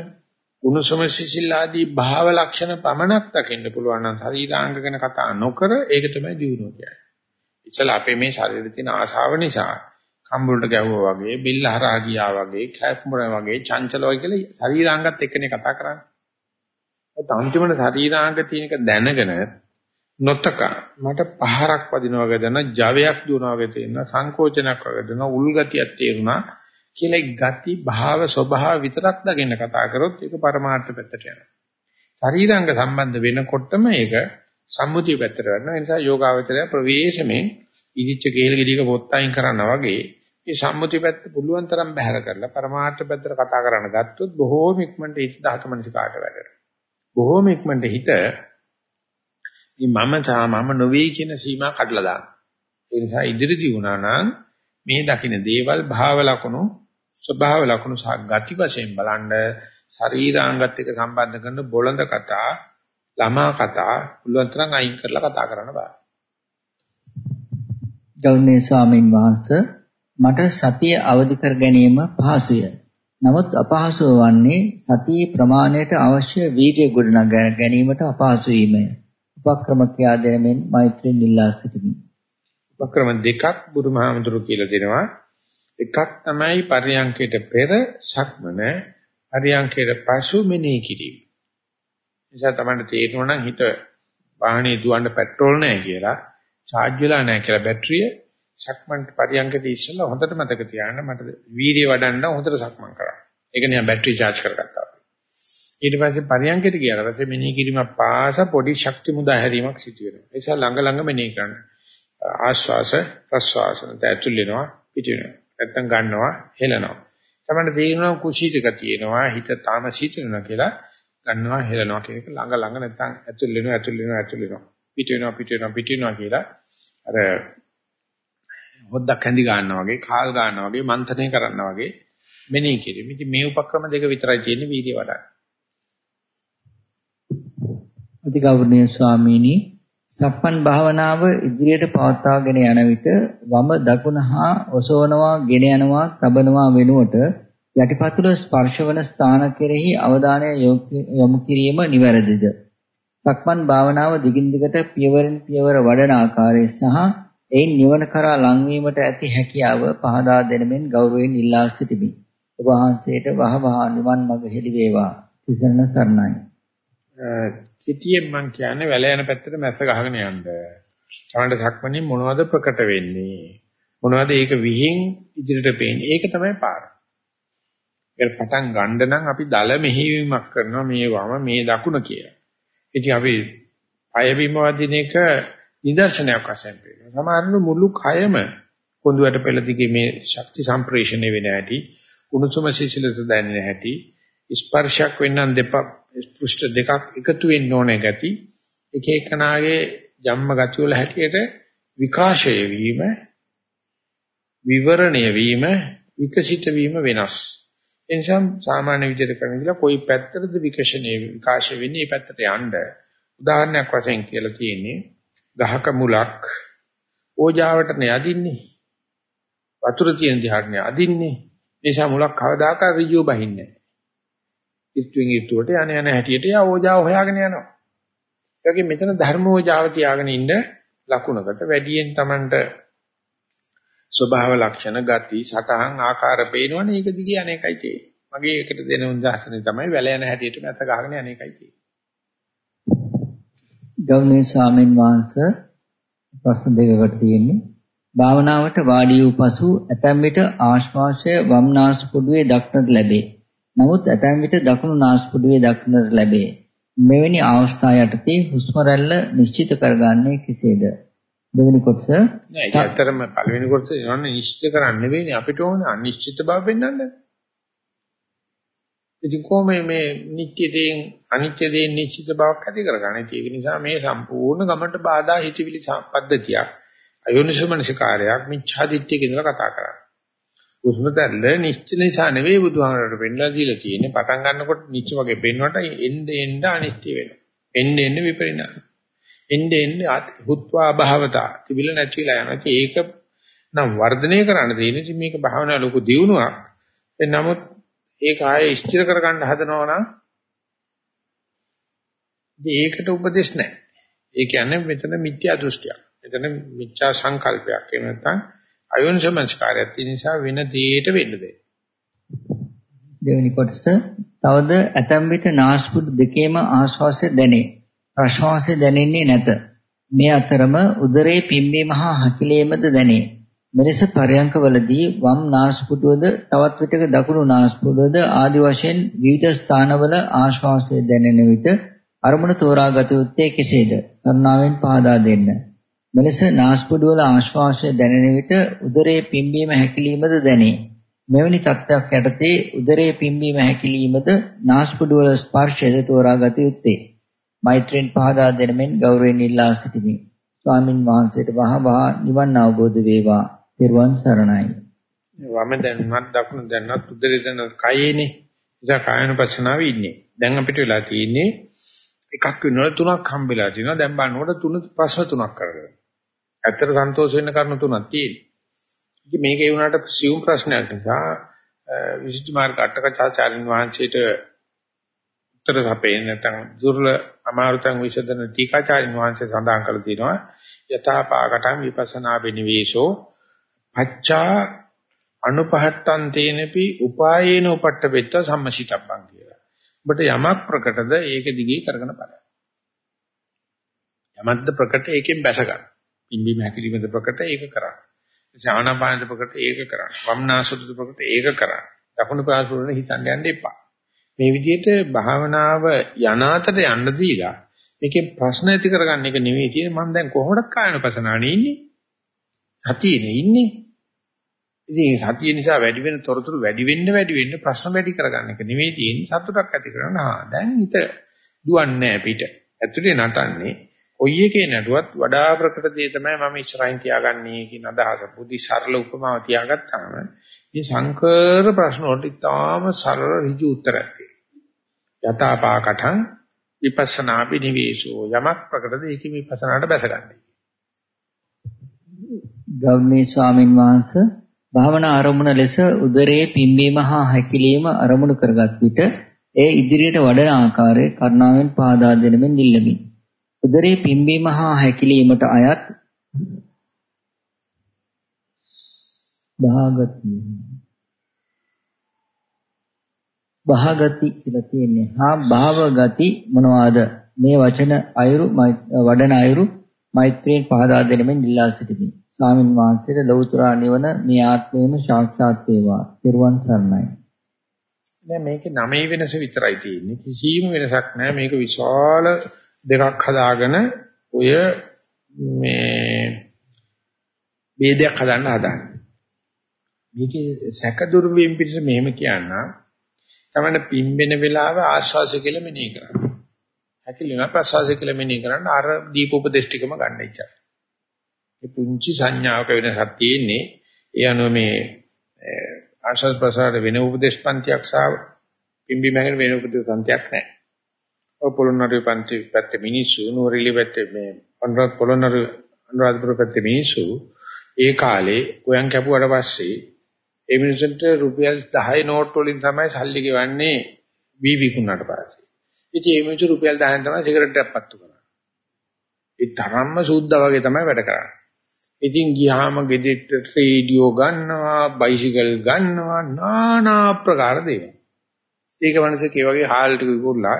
උණුසුම සිසිල් ආදී භාව ලක්ෂණ පමණක් දකින්න පුළුවන් නම් ශරීරාංග ගැන කතා නොකර ඒක තමයි දියුණුව කියන්නේ. ඉතලා අපේ මේ ශරීරේ තියෙන ආශාව නිසා කම්බුලට ගැහුවා වගේ, බිල්ල හරහා ගියා වගේ, කැප්මුර වගේ, චංචල වගේ කියලා ශරීරාංගත් එක්කනේ කතා කරන්නේ. ඒත් අන්තිමට ශරීරාංග තියෙන එක දැනගෙන නොතක මට පහරක් වදිනවා වගේ දැන ජවයක් දුවනවා වගේ තේරෙනවා සංකෝචනයක් වගේ දැන උල්ගතියක් තේරුණා කියලා ගති භාව ස්වභාව විතරක් දකින්න කතා කරොත් ඒක පරමාර්ථ පැත්තට යනවා. ශරීරාංග සම්බන්ධ වෙනකොටම ඒක සම්මුතිය පැත්තට යනවා. ඒ නිසා යෝගාවචරය ප්‍රවේශමෙන් ඉදිච්ච කේල් ගෙඩියක පොත්තයින් කරනවා වගේ මේ සම්මුතිය පැත්ත පුළුවන් තරම් බැහැර කරලා පරමාර්ථ පැත්තට කතා කරන්න ගත්තොත් බොහෝම ඉක්මනට හිත ධාතු මනසිකාට වැඩෙනවා. බොහෝම ඉක්මනට හිත මේ මම තා මම නොවේ කියන සීමා කඩලා දානවා. ඒ නිසා ඉදිරිදී වුණා නම් මේ දකින්න දේවල් භාව ලකුණු ස්වභාව ලක්ෂණ සහ ගති වශයෙන් බලන්න ශරීරාංගත් එක්ක සම්බන්ධ කරන බොළඳ කතා ළමා කතා පුළුවන් තරම් අයින් කරලා කතා කරන්න බෑ. ගෞරවනීය ස්වාමීන් වහන්සේ මට සතිය අවදි කර ගැනීම පහසුය. නමුත් අපහසු වන්නේ සතියේ ප්‍රමාණයට අවශ්‍ය වීර්ය ගොඩනගා ගැනීමට අපහසු වීමය. උපක්‍රම කියා දෙමින් මෛත්‍රිය නිල්ලා සිටිමි. උපක්‍රම දෙකක් බුදුමහාමුදුරු කියලා දෙනවා. එකක් තමයි පරියංකයට පෙර සක්මන පරියංකයට පසු මෙනෙහි කිරීම. නිසා තමයි තේරෙනවා නම් හිත වාහනේ දුවන්න පෙට්‍රෝල් නැහැ කියලා, charge වෙලා නැහැ කියලා බැටරිය සක්මන් පරියංකයට ඉස්සෙල්ලා හොඳට මතක තියාගන්න මට වීර්යය වඩන්න හොඳට සක්මන් කරා. ඒක නිකන් බැටරි charge කරගත්තා. ඊට පස්සේ පරියංකයට ගියාට පස්සේ මෙනෙහි කිරීම පාස පොඩි ශක්ති මුදා හැරීමක් සිදු වෙනවා. ඒ නිසා ළඟ ළඟ මෙනෙහි කරන්න. ආශ්වාස ප්‍රශ්වාස නැත්නම් ඇතුල් වෙනවා පිට වෙනවා. නැත්තම් ගන්නවා හෙලනවා. තමයි තේරෙනවා කුසීතක තියෙනවා හිත තාම සීතලනවා කියලා ගන්නවා හෙලනවා කියන එක ළඟ ළඟ නැත්තම් ඇතුල් වෙනවා ඇතුල් වෙනවා ඇතුල් වෙනවා පිට වෙනවා පිට වෙනවා පිට වෙනවා කියලා අර හොද්දක් හැඳි ගන්නවා වගේ කාල් ගන්නවා වගේ මන්ත්‍රණය කරනවා වගේ මෙනෙහි කිරීම. ඉතින් මේ උපක්‍රම දෙක විතරයි තියෙන්නේ වීර්ය වඩන්න. අතිගෞරවනීය ස්වාමීනි සක්මන් භාවනාව ඉදිරියට පවත්වාගෙන යන විට වම දකුණ හා ඔසවනවා, ගෙන යනවා, තබනවා වෙනුවට යටිපතුල ස්පර්ශවන ස්ථාන කෙරෙහි අවධානය යොමු කිරීම නිවැරදිද? සක්මන් භාවනාව දිගින් දිගට පියවරෙන් පියවර වඩන ආකාරය සහ එයින් නිවන කරා ලංවීමට ඇති හැකියාව පහදා දෙනමින් ගෞරවයෙන් ඉල්ලා සිටිමි. ඔබ වහන්සේට වහවහ නිවන් මඟ හෙළි වේවා. තිසරණ සරණයි. සිටියෙන් මම කියන්නේ වැල යන පැත්තට මැස්ස ගහගෙන යන්න. තමන්ට සක්මණේ මොනවද ප්‍රකට වෙන්නේ? මොනවද ඒක විහිං ඉදිරියට පේන්නේ? ඒක තමයි පාර. ඒක පටන් ගන්න නම් අපි දල මෙහෙවීමක් කරනවා මේ වම මේ දකුණ කියලා. ඉතින් අපි අය බිම වදින එක නිදර්ශනයක් වශයෙන් පේනවා. සමහරවිට මුළු කයම කොඳුයට පෙළ දිගේ මේ ශක්ති සම්ප්‍රේෂණය වෙන හැටි, උණුසුම සිසිලස දැනෙන හැටි, ස්පර්ශයක් වෙනනම් දෙපා පෘෂ්ඨ දෙකක් එකතු වෙන්න ඕනේ ගති එක එකනාගේ ජම්ම ගති වල හැටියට විකාශය වීම විවරණය වීම විකසිත වීම වෙනස් එනිසා සාමාන්‍ය විදිහට කරන කියලා કોઈ පැත්තටද විකශනයේ විකාශය වෙන්නේ මේ පැත්තට යන්න උදාහරණයක් වශයෙන් කියලා තියෙන්නේ ගහක මුලක් ඕජාවට නෑදින්නේ. වතුර තියෙන දිහාට නෑදින්නේ. නිසා මුලක් කවදාකවත් ඍජුව බහින්නේ නෑ. ඉස්තුවෙන් ඉස්තුවට යන යන හැටියට යා ඕජාව හොයාගෙන යනවා. ඒ වගේ මෙතන ධර්මෝජාව තියාගෙන ඉන්න ලකුණකට වැඩියෙන් Tamanට ස්වභාව ලක්ෂණ ගති සටහන් ආකාර පේනවනේ ඒක දිගේ අනේකයි තියෙන්නේ. මගේ එකට දෙන උදාහරණය තමයි වැල යන හැටියට නැත ගහගෙන අනේකයි තියෙන්නේ. ගෞරවනීය ස්වාමීන් වහන්සේ ප්‍රශ්න දෙකකට තියෙන්නේ. භාවනාවට වාඩි වූ පසු ඇතැම් විට ආශ්වාසය වම් නාස්පුඩුවේ දක්නට ලැබේ. නමුත් ඇතැම් විට දකුණු නාස්පුඩුවේ දක්නට ලැබේ. මෙවැනි අවස්ථා යටතේ හුස්ම රැල්ල නිශ්චිත කරගන්නේ කෙසේද? දෙවෙනි කොටස නෑ ඒක ඇත්තටම පළවෙනි කොටස යන්නේ නිශ්චිත කරන්න නෙවෙයිනේ අපිට ඕන අනිශ්චිත බව පෙන්වන්න. ඉතින් කොහොමද මේ නිත්‍ය දේන් අනිත්‍ය දේන් නිශ්චිත බවක් ඇති කරගන්නේ? ඒක නිසා මේ සම්පූර්ණ ගමන්ට බාධා හිතවිලි පද්ධතියක් අයෝනිසමනසිකාරයක් මිච්ඡාදිත්‍යක ඉඳලා කතා කරන්නේ. උස්ම දැල්ල නිශ්චල නිසා නෙවෙයි බුදුහාමරට පෙන්නලා දීලා තියෙන්නේ. පටන් ගන්නකොට නිච්ච වගේ පෙන්වන්නට එන්න එන්න අනිශ්චය වෙනවා. එන්න එන්න විපරිණාම. එන්න එන්න හුත්වා භාවතා තිබිල නැතිලා යනවා. ඒක නම් වර්ධනය කරන්න තියෙන්නේ මේක භාවනා ලොකු දියුණුවක්. නමුත් ඒක ආයේ ස්ථිර කරගන්න හදනවා නම් ඒකට උපදෙස් නැහැ. ඒ කියන්නේ මෙතන මිත්‍යා දෘෂ්ටියක්. මෙතන මිච්ඡා සංකල්පයක්. එහෙම නැත්නම් අයෝනිසමස්කාරයක් තියෙන නිසා වෙන දෙයකට වෙන්න බෑ. දෙවෙනි කොටස තවද ඇතම් විට නාස්පුඩු දෙකේම ආශ්වාසය දැනේ. ප්‍රශ්වාසය දැනෙන්නේ නැත. මේ අතරම උදරයේ පිම්බීම හා හැකිලීමද දැනේ. මෙලෙස පරයන්කවලදී වම් නාස්පුඩුවද තවත් විටක දකුණු නාස්පුඩුවද ආදි වශයෙන් විවිධ ස්ථානවල ආශ්වාසය දැනෙන විට අරමුණ තෝරාගත යුත්තේ කෙසේද? කරුණාවෙන් පහදා දෙන්න. මෙලෙස නාස්පුඩුවල ආශ්වාසය දැනෙන විට උදරයේ පිම්බීම හැකිලීමද දැනේ. මෙවැනි තත්ත්වයක් යටතේ උදරයේ පිම්බීම හැකිලීමද නාස්පුඩුවල ස්පර්ශයද තෝරාගත යුත්තේ. මෛත්‍රියෙන් පහදා දෙන මෙන් ගෞරවයෙන් ඉල්ලා සිටිමි. ස්වාමින් වහන්සේට වහ වහ නිවන් අවබෝධ වේවා. පෙරවන් සරණයි. වම දැන්වත් දකුණු දැන්වත් උදරේ දැන්වත් කයේනේ. නිසා කායනුපස්සනාවේ ඉන්නේ. දැන් අපිට වෙලා තියෙන්නේ එකක් වෙනවල තුනක් හම්බෙලා තිනවා. දැන් බලනකොට තුන ප්‍රශ්න තුනක් කරගෙන. ඇත්තට සන්තෝෂ වෙන්න කරුණු තුනක් තියෙනවා. ඉතින් මේකේ වුණාට සියුම් ප්‍රශ්නයක් නිසා විසුද්ධි මාර්ග අටකචාචාරින් වහන්සේට උත්තර සපේන්නේ නැත්නම් දුර්ල අමාරුතන් විසදන ටීකාචාරින් වහන්සේ සඳහන් කළ තියෙනවා යථාපාකටං විපස්සනා බිනිවේෂෝ පච්චා අනුපහත්තන් තේනපි උපායේන උපට්ඨපෙත්ත සම්මසිතබ්බං කියලා. ඔබට යමක් ප්‍රකටද ඒක දිගේ කරගෙන බලන්න. යමක්ද ප්‍රකට ඒකෙන් බැස ගන්න. ඉන්දි මහකිරීමද ප්‍රකට ඒක කරන්න. ඥානපානද ප්‍රකට ඒක කරන්න. වම්නාසුද ප්‍රකට ඒක කරන්න. දකුණු පාසුරේ හිතන්න යන්න එපා. මේ විදිහට භාවනාව යනාතට යන්න දීලා මේකෙන් ප්‍රශ්න ඇති කරගන්න එක නෙවෙයි තියෙන්නේ මම දැන් කොහොමද කායනපසනානේ ඉන්නේ සතියේනේ ඉන්නේ. ඉතින් සතිය නිසා වැඩි වෙන තොරතුරු වැඩි වෙන්න වැඩි වෙන්න ප්‍රශ්න වැඩි කරගන්න එක නෙවෙයි තියෙන්නේ. සතුටක් ඇති කරගන්න. ආ දැන් හිත දුවන්නේ පිට ඇතුලේ නටන්නේ කොයි එකේ නටුවත් වඩා ප්‍රකට දේ තමයි මම ඉස්සරහින් තියාගන්නේ කියන අදහස. බුද්ධි සරල උපමාව තියාගත්තාම මේ සංකර ප්‍රශ්න වලට ඉතාම සරල ඍජු උත්තරයක් තියෙනවා. යථාපාකටං විපස්සනා පිනිවේෂෝ යමක් ප්‍රකටද ඒක විපස්සනාට බැසගන්නේ. ගෞරවනීය ස්වාමින් වහන්සේ භාවනා ආරමුණ ලෙස උදරයේ පිම්බීම හා හැකිලිම ආරමුණු කරගත් විට ඒ ඉදිරියට වඩන ආකාරය කරුණාවෙන් පාදා දෙනමින් ඉල්ලමි. උදරයේ පිම්බීම හා හැකිලීමට අයත් භාගති භාගති කියලා තියෙන්නේ. හා භාවගති මොනවාද? මේ වචන අයුරු වඩන අයුරු මෛත්‍රියෙන් පහදා දෙනෙමින් ඉල්ලා සිටිමි. ස්වාමින් වහන්සේට ලෞතුරා නිවන මේ ආත්මයේම සාක්ෂාත් වේවා. ත්‍රිවන් සරණයි. නෑ මේකේ නමේ වෙනස විතරයි තියෙන්නේ. කිසිම වෙනසක් නෑ. මේක විශාල දෙකක් හදාගෙන ඔය මේ ભેදයක් හදන්න හදාන්නේ. මේකේ සැක දුරු වීම පිටස මෙහෙම කියන්නා තමන්න පිම්බෙන වෙලාව ආශ්වාසය කියලා මෙනෙහි කරන්න. හැකිලිම ප්‍රශ්වාසය කියලා මෙනෙහි කරන්න අර දීප උපදේශ ටිකම ගන්න ඉච්චා. මේ පුංචි සංඥාවක වෙනසක් තියෙන්නේ. ඒ අනුව මේ ආශ්වාස ප්‍රශ්වාස වෙන උපදේශ පන්තියක් සහ පිම්බි මගෙන වෙන උපදේශ පන්තියක් නැහැ. ඔය පොළොන්නරුවේ පන්ති පැත්තේ මිනිස්සු නෝරිලි පැත්තේ මේ පොළොන්නරු අනුරාධපුර පැත්තේ මිනිස්සු ඒ කාලේ ගෝයන් කැපුවට පස්සේ ඒ මිනිස්සුන්ට රුපියල් 10 නෝට් වලින් තමයි සල්ලි ගෙවන්නේ වී විකුණාට පස්සේ. ඉතින් මේ මිනිස්සු රුපියල් 10න් තමයි සිගරට් එකක් පත්තු කරන්නේ. ඒ තරම්ම සූද්දා වගේ තමයි වැඩ කරන්නේ. ඉතින් ගියාම ගෙදෙට්ට රේඩියෝ ගන්නවා, බයිසිකල් ගන්නවා, নানা ආකාර දේවල්. ඒක මනසක ඒ වගේ හාල් ටික විකුණලා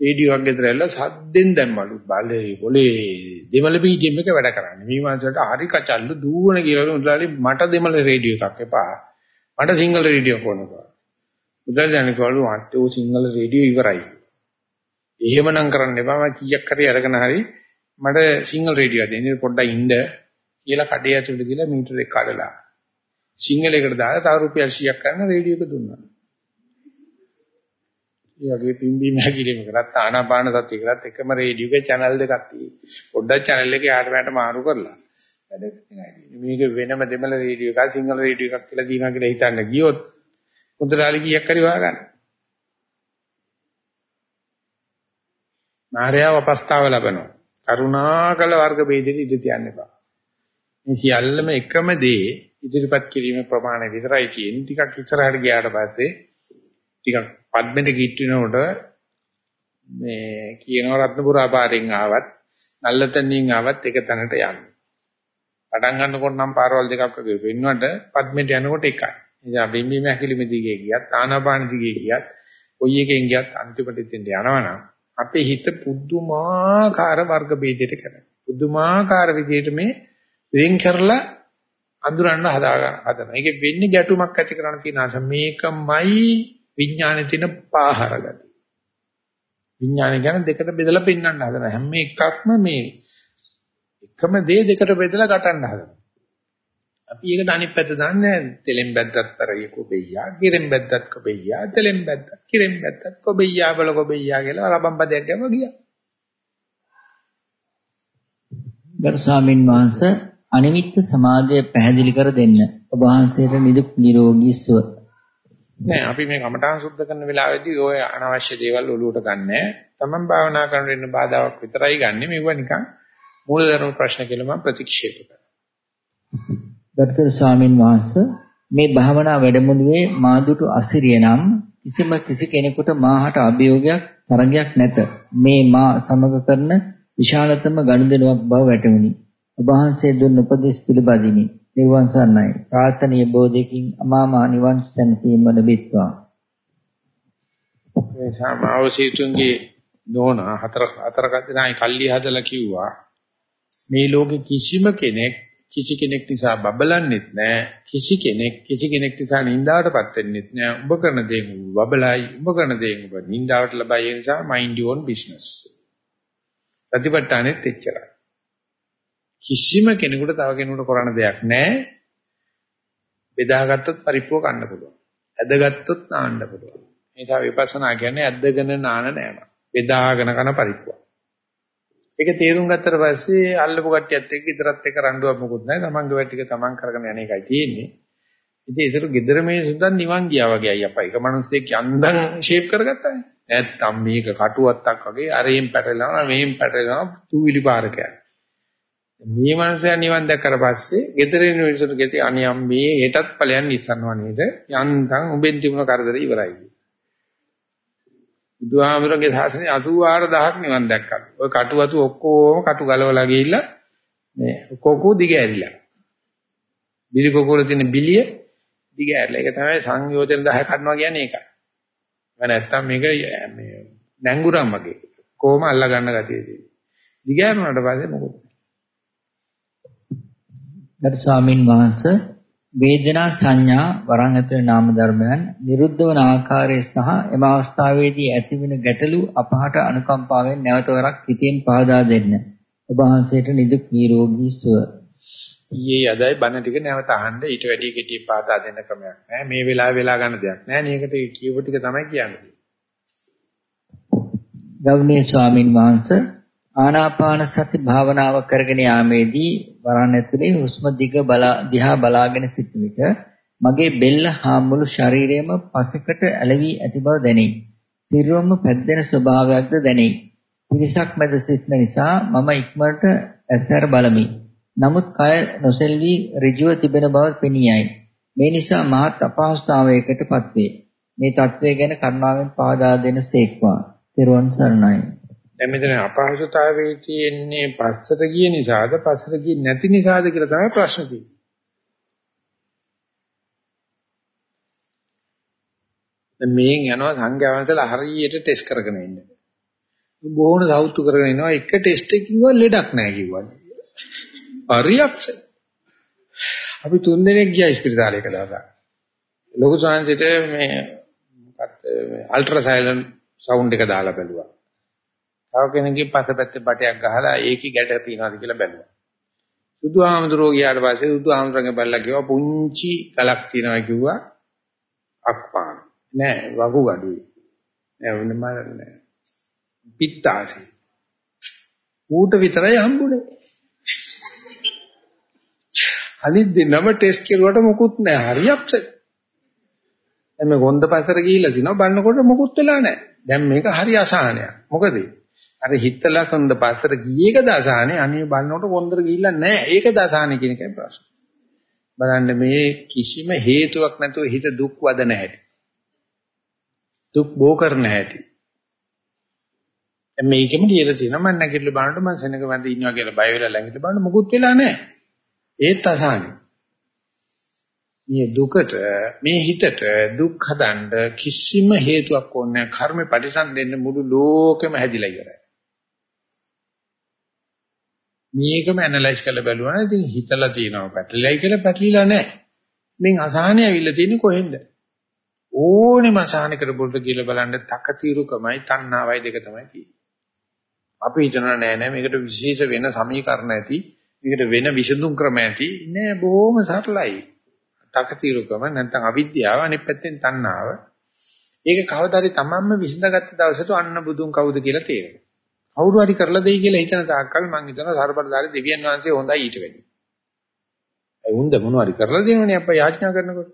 රේඩියෝක් ගෙදර ඇල්ලලා සද්දෙන් දැම්මලු බලේ બોලේ දෙමළ බීජෙම් එක වැඩ කරන්නේ. මේ මාසයට හරි කචල්ලු දුවන කියලා මුදලාලි මට දෙමළ රේඩියෝ එකක් එපා. මට සිංගල් රේඩියෝ කොනකෝ. මුදලාලි කියනවලු අතෝ සිංගල් රේඩියෝ ඉවරයි. එහෙමනම් කරන්න එපා මම කීයක් හරි අරගෙන හරි මට සිංගල් රේඩියෝ දෙන්න පොඩ්ඩක් ඉන්න කියලා කඩේ ඇතුළට ගිහලා මීටර එක කඩලා සිංගලයකට දාලා තව රුපියල් 100ක් ගන්න රේඩියෝ එක දුන්නා. ඒ වගේ පිම්බීම හැකිලිම කරත් ආනාපාන සතිය කරත් එකම රේඩියෝ එකේ channel දෙකක් තියෙනවා. පොඩ්ඩක් channel එක යාට මට මාරු කරලා වැඩකට නෑ. මේක වෙනම දෙමළ රේඩියෝ එකක් සිංගල රේඩියෝ එකක් කියලා දිනා කියලා හිතන්න ගියොත් මුද්‍රාලි කීයක් හරි වහගන්න. මාර්යාව අපස්ථාව ලබනවා. කරුණාකල වර්ග ભેදෙට ඉඳ තියන්න එපා. මේ සියල්ලම එකම දේ ඉදිරිපත් කිරීමේ ප්‍රමාණය විතරයි තියෙන්නේ. ටිකක් ඉස්සරහට ගියාට පස්සේ ටිකක් පද්මෙට කිට් වෙනකොට මේ කියනවා රත්නපුරා පාරෙන් ආවත් නල්ලතනින් ආවත් එක තැනට යන්න. පටන් ගන්නකොට නම් පාරවල් දෙකක් වගේ වෙන්නවට පද්මෙට යනකොට එකයි. එනිසා බිම්බීම හැකිලිම දිගේ ගියත් ආනාපාන දිගේ ගියත් කොයි එකෙන් ගියත් අන්තිමට ඉතින් යනවනම් අපේ හිත පුදුමාකාර වර්ග ભેදයට කරනවා. පුදුමාකාර විදිහට මේ වෙන් කරලා අඳුරන්න හදා ගන්න හදනවා. ඒකෙ වෙන්නේ ගැටුමක් ඇති කරන්න තියෙන ආස මේකමයි විඥානේ තියෙන පාහර ගතිය. විඥානේ ගැන දෙකට බෙදලා පෙන්වන්න හදන හැම එකක්ම මේ එකම දේ දෙකට බෙදලා ගටන්න හදනවා. අපි ඒකට අනිත් පැත්ත දාන්නේ තෙලෙන් බැද්දත් තරය කොබෙයියා, කිරෙන් බැද්දත් කොබෙයියා, තෙලෙන් බැද්දත්, කිරෙන් බැද්දත් කොබෙයියා බල කොබෙයියා කියලා රබම් පදයක් ගම ගියා. ගරු ස්වාමින් වහන්සේ අනිමිත්ත සමාධිය පැහැදිලි කර දෙන්න. ඔබ වහන්සේට නිදුක් නිරෝගී සුව නෑ අපි මේ කමඨාන් සුද්ධ කරන වෙලාවේදී ඔය අනවශ්‍ය දේවල් ඔලුවට ගන්නෑ. Taman භාවනා කරන වෙන බාධාවක් විතරයි ගන්නෙ. මේවා නිකන් මූලධර්ම ප්‍රශ්න කියලා මම ප්‍රතික්ෂේප කරනවා. ගරුතර ස්වාමින් වහන්සේ මේ භාවනා වැඩමුළුවේ මාදුටු අසිරිය නම් කිසිම කිසි කෙනෙකුට මාහට අභියෝගයක් තරගයක් නැත. මේ මා සමග කරන විශාලතම ගනුදෙනුවක් බව වැටහුණි. ඔබ වහන්සේ දුන් උපදෙස් පිළිපදිමි. නිවන් සරණයි. ප්‍රාර්ථනීය බෝධියකින් අමාමහ නිවන් සැනසීම ලැබෙත්වා. මේ සමාවසීතුන්ගේ නෝන හතර හතර කදිනායි කල්ලි හදලා කිව්වා. මේ ලෝකේ කිසිම කෙනෙක් කිසි කෙනෙක් නිසා බබලන්නෙත් නෑ. කිසි කෙනෙක් කිසි කෙනෙක් නිසා නින්දාවටපත් වෙන්නෙත් නෑ. ඔබ කරන දේ බබලයි. ඔබ කරන දේ ඔබ නින්දාවට ලබයි. ඒ නිසා mind your own business. ප්‍රතිපත්තනෙත් එච්චරයි. කිසිම කෙනෙකුට තව කෙනෙකුට කරන්න දෙයක් නැහැ. බෙදාගත්තොත් පරිප්පුව කන්න පුළුවන්. ඇදගත්තොත් නාන්න පුළුවන්. ඒ නිසා විපස්සනා කියන්නේ ඇදගෙන නාන නෑම. බෙදාගෙන කන පරිප්පුව. ඒක තේරුම් ගත්තට පස්සේ අල්ලපු කට්ටියත් එක්ක ඉතරත් එක්ක රණ්ඩුවක් මොකුත් නැහැ. තමන්ගේ වැඩ ටික තමන් කරගෙන යන එකයි තියෙන්නේ. ඉතින් ඒසරු gedara මේ සුදන් නිවන් ගියා වගේ අයියා අපා. ඒක මිනිස්සෙක් යන්දන් ෂේප් කරගත්තානේ. නැත්තම් මේක කටුවත්තක් වගේ අරෙන් පැටලෙනවා මෙහෙන් පැටලෙනවා තුවිලි පාරකයක්. මේ මනුස්සයා නිවන් දැක්කට පස්සේ ගෙදරින් මිනිසුන්ට ගෙති අනියම් මේ හෙටත් ඵලයන් ඉස්සනවා නේද? යන්තම් උඹෙන් තිබුණ කරදරේ ඉවරයි. බුදුහාමරගේ සාසනේ 84000ක් නිවන් දැක්කා. ඔය කටුවතු ඔක්කොම කටු ගලවලා ගිහිල්ලා මේ කොකෝ දිග ඇරිලා. බිලි කොකෝල තියෙන බිලිය දිග ඇරිලා. ඒක තමයි සංයෝජන 10 කඩනවා කියන්නේ ඒකයි මම නැත්තම් මේක මේ නැංගුරම් වගේ. කොහොම අල්ලා ගන්න ගතිය තියෙන්නේ. දිග ඇරුණාට පස්සේ මොකද? ගරු ස්වාමින් වහන්සේ වේදනා සංඥා වරන් ඇතුළේ නාම ධර්මයන් නිරුද්ධ වන ආකාරය සහ එම අවස්ථාවේදී ඇතිවන ගැටලු අපහට අනුකම්පාවෙන් නැවත වරක් හිතෙන් පහදා දෙන්න. ඔබ වහන්සේට නිදුක් නිරෝගී සුව. ඊයේ අදයි බණ ටික නැවත අහන්න ඊට වැඩි කෙටි පාදා දෙන්න ක්‍රමයක් නැහැ. මේ වෙලාවේ වෙලා ගන්න දෙයක් නැහැ. මේකට කියපු ටික තමයි කියන්නේ. ගෞණීය ස්වාමින් වහන්සේ ආනාපාන සති භාවනාව කරගෙන යාමේදී වරණ ඇතුලේ හුස්ම දිග බලා දිහා බලාගෙන සිටින විට මගේ බෙල්ල හා මුළු ශරීරයම පසෙකට ඇලවි ඇති බව දැනේ. සිරුරම පැද්දෙන ස්වභාවයක්ද දැනේ. පිරිසක් මැද සිටින නිසා මම ඉක්මනට ඇස්තර බලමි. නමුත් කය නොසෙල්වි ඍජුව තිබෙන බව පෙනියයි. මේ නිසා මහත් අපහසුතාවයකටපත් වේ. මේ தત્ත්වය ගැන කරුණාවෙන් පාදා දෙන සේක්වා. තෙරුවන් සරණයි. දැන් මෙතන අපහසුතාවයේ තියෙන්නේ පස්සට ගිය නිසාද පස්සට ගියේ නැති නිසාද කියලා තමයි ප්‍රශ්න තියෙන්නේ. දැන් මේන් යනවා සංඥාවන්සලා හරියට ටෙස්ට් කරගෙන ඉන්නේ. බොහොම සෞතු කරගෙන ඉනවා එක ටෙස්ට් එකකින්වත් ලෙඩක් නැහැ කිව්වා. හරියක්ස. අපි තුන් දෙනෙක් ගියා ස්පිරිතාලේ එක දවසක්. ලොකු සංසිත මේ මොකක්ද මේ අල්ට්‍රා සයිලන්ට් සවුන්ඩ් එක දාලා බැලුවා. තව කෙනෙක්ගේ පසපැත්තේ බටයක් ගහලා ඒකේ ගැට තියනවාද කියලා බැලුවා. සුදු ආමඳුරෝ ගියාට පස්සේ සුදු ආමඳුරගේ බල්ලා කිව්වා පුංචි කලක් තියනවා කිව්වා අක්පාන. නෑ වගු ගඩුයි. නෑ වෙනම නෑ. පිත්තාසි. ඌට විතරයි හම්බුනේ. අනිත් දෙන්නම ටෙස්ට් කරුවට මොකුත් නෑ. හරි අප්සෙට්. දැන් මේ ගොන්ද පස්සට ගිහිල්ලා සිනවා බලනකොට මොකුත් වෙලා නෑ. දැන් මේක හරි අසහනයක්. මොකද අර හිතලා කොන්ද පස්සට ගියේ එක දසහනේ අනේ බලනකොට කොන්දර ගිහිල්ලා නෑ. ඒක දසහනේ කියන එකයි ප්‍රශ්නේ. බලන්න මේ කිසිම හේතුවක් නැතුව හිත දුක් වදන හැටි. දුක් බෝ කරන හැටි. මේකෙම කියලා තියෙනවා මම නැගිටලා බලනකොට මම සෙනඟ වැඳ ඉන්නවා කියලා බය වෙලා ළඟට බලන්න මොකුත් වෙලා නැහැ. ඒත් අසහනේ. මේ දුකට මේ හිතට දුක් හදන්න කිසිම හේතුවක් ඕනේ නැහැ. කර්ම පරිසම් දෙන්න මුළු ලෝකෙම හැදිලා ඉවරයි. මේකම ඇනලයිස් කරලා බලුවා නම් ඉතින් හිතලා තියෙනවා පැටලිලයි කියලා පැටලිලා නැහැ. මින් අසහනය ඇවිල්ලා තියෙන්නේ කොහෙන්ද? ඕනෙම අසහනකට බුද්ධ කියලා බලන්න තකතිරුකමයි තණ්හාවයි දෙක තමයි තියෙන්නේ. අපි හිතනවා නෑ නෑ මේකට විශේෂ වෙන සමීකරණ ඇති මේකට වෙන විසඳුම් ක්‍රම ඇති නෑ බොහොම සරලයි තකතිරුකම නැත්නම් අවිද්‍යාව අනිත් පැත්තෙන් තණ්හාව ඒක කවදාරි තමන්ම විසඳගත්ත දවසට අන්න බුදුන් කවුද කියලා තේරෙනවා කවුරු හරි කරලා දෙයි කියලා හිතන තාක්කල් මං හිතනවා සර්බලදාරි දෙවියන් වහන්සේ හොඳයි ඊට වැඩි ඒ උන්ද මොනවාරි කරලා දෙනවනේ අප්පා යාඥා කරනකොට.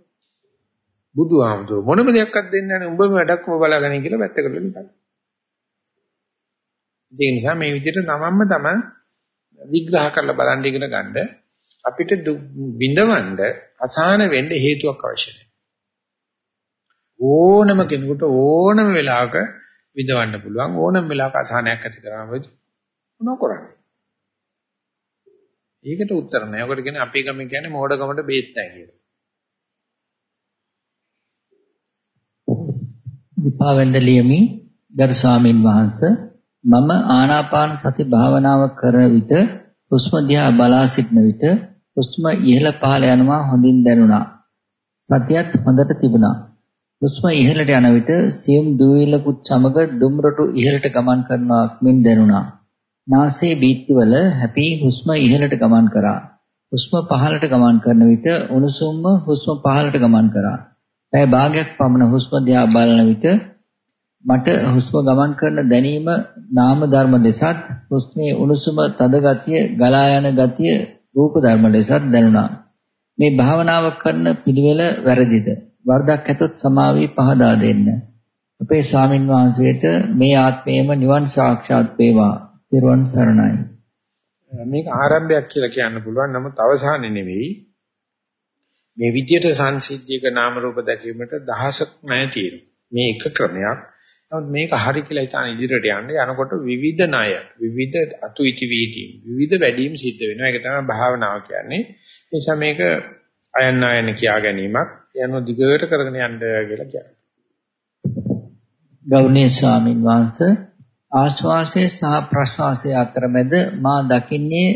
බුදුහාමුදුර මොනම දෙයක්වත් දෙන්නේ නැහැ උඹම වැඩක්ම බලාගෙන කියලා පැත්තකට නිකන් ඒ නිසා මේ විදිහට තමන්ම තමන් විග්‍රහ කරලා බලන්න ඉගෙන ගන්න අපිට විඳවන්න අසහන වෙන්න හේතුවක් අවශ්‍ය නැහැ. ඕනම කෙනෙකුට ඕනම වෙලාවක විඳවන්න පුළුවන් ඕනම වෙලාවක අසහනයක් ඇති කරනවා මොනව කරන්නේ? ඒකට උත්තර නැහැ. ඔකට කියන්නේ අපේ ගමෙන් කියන්නේ මෝඩකමට බේත් නැහැ කියලා. විපාවෙන්ද ලියමි ගරු ස්වාමින් වහන්සේ මම ආනාපාන සති භාවනාව කරන විට හුස්ම දිහා බලා සිටන විට හුස්ම ඉහළ පහළ යනවා හොඳින් දැනුණා. සතියත් හොඳට තිබුණා. හුස්ම ඉහළට යන විට සියුම් දුවිලකුත් සමග දුම්රටු ඉහළට ගමන් කරනවාක් මෙන් දැනුණා. නාසයේ බීත්තිවල හැපි හුස්ම ඉහළට ගමන් කරා. හුස්ම පහළට ගමන් කරන විට උණුසුම්ම හුස්ම පහළට ගමන් කරා. පැය භාගයක් පමණ හුස්ම දිහා බලන විට මට හුස්ම ගමන් කරන දැනීම නාම ධර්ම දෙසත් හුස්මේ උණුසුම තද ගතිය ගලා යන ගතිය රූප ධර්ම දෙසත් දැනුණා මේ භාවනාව කරන පිළිවෙල වැරදිද වර්ධක් ඇතොත් සමාවී පහදා දෙන්න. අපේ ස්වාමින් වහන්සේට මේ ආත්මයේම නිවන් සාක්ෂාත් වේවා. පිරුවන් සරණයි. මේක ආරම්භයක් කියලා කියන්න පුළුවන්. නමුත් අවසානයේ නෙවෙයි. මේ විද්‍යට සංසිද්ධියක නාම රූප දැකීමට දහසක් නැහැ තියෙනවා. මේ එක ක්‍රමයක්. නමුත් මේක හරි කියලා හිතාන ඉදිරියට යන්නේ යනකොට විවිධ ණය විවිධ අතු ඉති වීදීම් විවිධ වැඩිම සිද්ධ වෙනවා. ඒක තමයි භාවනාව කියන්නේ. ඒ නිසා මේක අයන් අයන කියා ගැනීමක්. යන දිගට කරගෙන යන්න කියලා කියන්නේ ගෞරවනීය ස්වාමින් වහන්සේ ආශ්වාසය සහ ප්‍රශ්වාසය අතරමැද මා දකින්නේ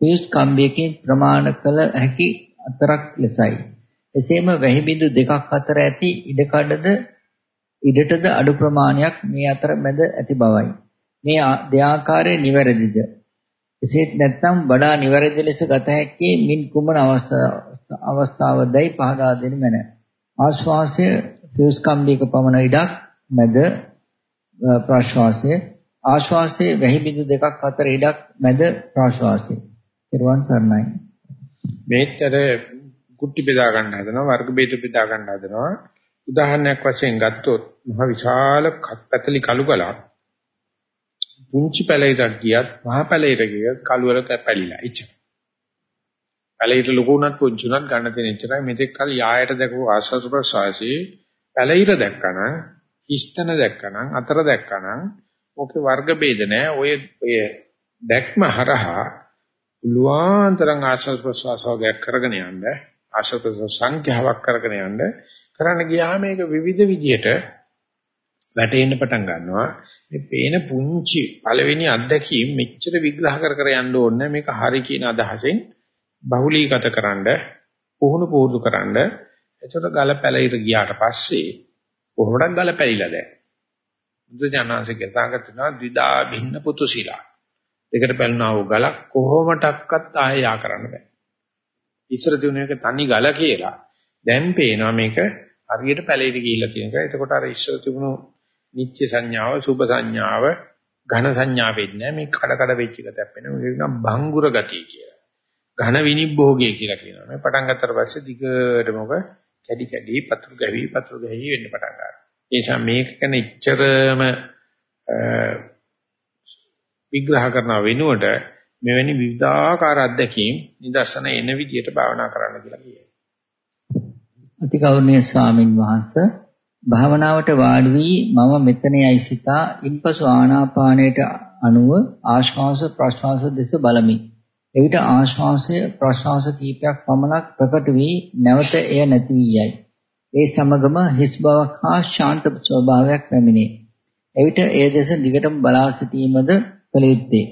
පියුස් කම්බියකින් ප්‍රමාණ කළ හැකි අතරක් ලෙසයි එසේම වැහි බිඳු දෙකක් අතර ඇති ඉඩකඩද ඉඩටද අඩු ප්‍රමාණයක් මේ අතර මැද ඇති බවයි. මේ දෙආකාරයේ නිවැරදිද? එසේත් නැත්නම් වඩා නිවැරදි ලෙස ගත හැක්කේ මින් කුමන අවස්ථාවදයි පහදා දෙනු මැන. ආශ්වාසය ෆියුස් කම්බියක පමණ ඉඩක් මැද ප්‍රශ්වාසය ආශ්වාසයේ වැහි බිඳු දෙකක් අතර ඉඩක් මැද ප්‍රශ්වාසය. පෙරවන් සර්ණයි. මේතර කුටි බෙදා ගන්න හදනවා වර්ග බෙද බෙදා ගන්න හදනවා උදාහරණයක් වශයෙන් ගත්තොත් මහ විශාල පැතලි කළු ගලක් පුංචි පැලයකට ගියත් මහ පැලයට ගියත් කළු වල පැලිලා ඉච්ච. පැලිර ලොකු උනත් පුංචි උනත් ගන්න තියෙන ඉච්චරයි මෙතෙක් කල යායට දැකපු ආස්වාද ප්‍රසවාසී පැලිර දැක්කනම් හිස්තන දැක්කනම් අතර දැක්කනම් ඔකේ වර්ග ભેද නැහැ ඔය ඔය දැක්ම හරහා පුළුවන්තරම් ආස්වාද ප්‍රසවාසයක් කරගෙන යන්න ආශ්‍රත සංඛ්‍යාවක් කරගෙන යන්න කරන්න ගියාම මේක විවිධ විදියට වැටෙන්න පටන් ගන්නවා. මේ පේන පුංචි පළවෙනි අත්දැකීම් මෙච්චර විග්‍රහ කර කර යන්න ඕනේ මේක හරි කියන අදහසෙන් බහුලීගත කරන්න පුහුණු පුහුණු කරන්න එතකොට ගල පැලිර ගියාට පස්සේ කොහොමද ගල පැලිලා දැන් බුදුජානනාංශ කතාගතනවා ද්විදා භින්න පුතු සීලා දෙකට පැලුණා වූ ගලක් කොහොමඩක්වත් ආයෙ යා කරන්න බෑ ඉස්සර තිබුණ එක තනි ගල කියලා. දැන් පේනවා මේක හරියට පැලෙට ගිහිල්ලා තියෙන එක. එතකොට අර ඉස්සර තිබුණු නිත්‍ය සංඥාව, සුභ සංඥාව, ඝන සංඥාව වෙන්නේ මේ කඩ කඩ වෙච්ච එක තැපෙනවා. මේක නිකන් භංගුර ගතිය කියලා. ඝන විනිභෝගය කියලා කියනවා. මේ පටන් ගත්තට පස්සේ දිගටම ඔක කැඩි කැඩි පතුරු ගැවි පතුරු ගැවි වෙන්න පටන් ගන්නවා. ඒ නිසා මේක ගැන ඉච්චරම විග්‍රහ කරන වෙනුවට මෙවැනි විවිධාකාර අත්දැකීම් නිදර්ශන එන විදියට භාවනා කරන්න කියලා කියනවා. අතිගෞරවනීය ස්වාමින් වහන්සේ භාවනාවට වාඩි වී මම මෙතනයි සිතා ඉන්පසු ආනාපානයට අනුව ආශ්වාස ප්‍රශ්වාස දෙස බලමි. එවිට ආශ්වාසය ප්‍රශ්වාස කීපයක් පමණක් ප්‍රකට වී නැවත එය නැති වී යයි. ඒ සමගම හිස් බවක් හා ශාන්ත ස්වභාවයක් පැමිණේ. එවිට ඒ දෙස දිගටම බලා සිටීමද කළ යුත්තේ.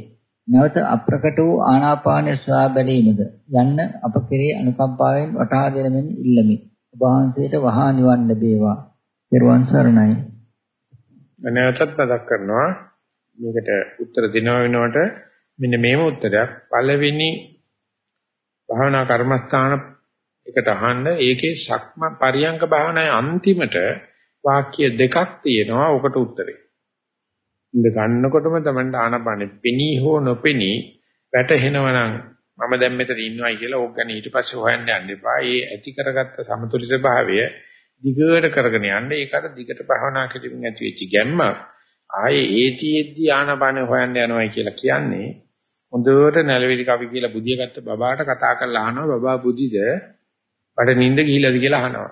නැවත අප්‍රකට වූ ආනාපානය සොයා බැලීමද යන්න අප කෙරේ අනුකම්පාවෙන් වටහා දෙනමින් ඉල්ලමි. ඔබ වහන්සේට වහා නිවන් ලැබේවා. පෙරවන් සරණයි. නැවතත් මතක් කරනවා මේකට උත්තර දෙනව වෙනකොට මෙන්න මේම උත්තරයක් පළවෙනි භාවනා කර්මස්ථාන එකට අහන්න ඒකේ සක්ම පරියංග භාවනාවේ අන්තිමට වාක්‍ය දෙකක් තියෙනවා ඔකට උත්තරේ. ඉඳ ගන්නකොටම තමයි ආනපනෙ පෙනී හෝ නොපෙනී වැටහෙනවා නම් මම දැන් මෙතන ඉන්නවයි කියලා ඕක ගැන ඊට පස්සේ හොයන්න යන්න එපා. ඒ ඇති කරගත්ත සමතුලිත භාවය දිගට කරගෙන යන්න ඒකට දිගට භවනා කිරීමෙන් ඇති වෙච්ච ගැම්ම ආයේ ඒතිෙද්දි ආනපනෙ හොයන්න යනවයි කියලා කියන්නේ හොඳට නැලවිලි කවි කියලා බුදිය ගත්ත බබාට කතා කරලා අහනවා බබා බුදිද බඩ නිින්ද ගිහිලාද කියලා අහනවා.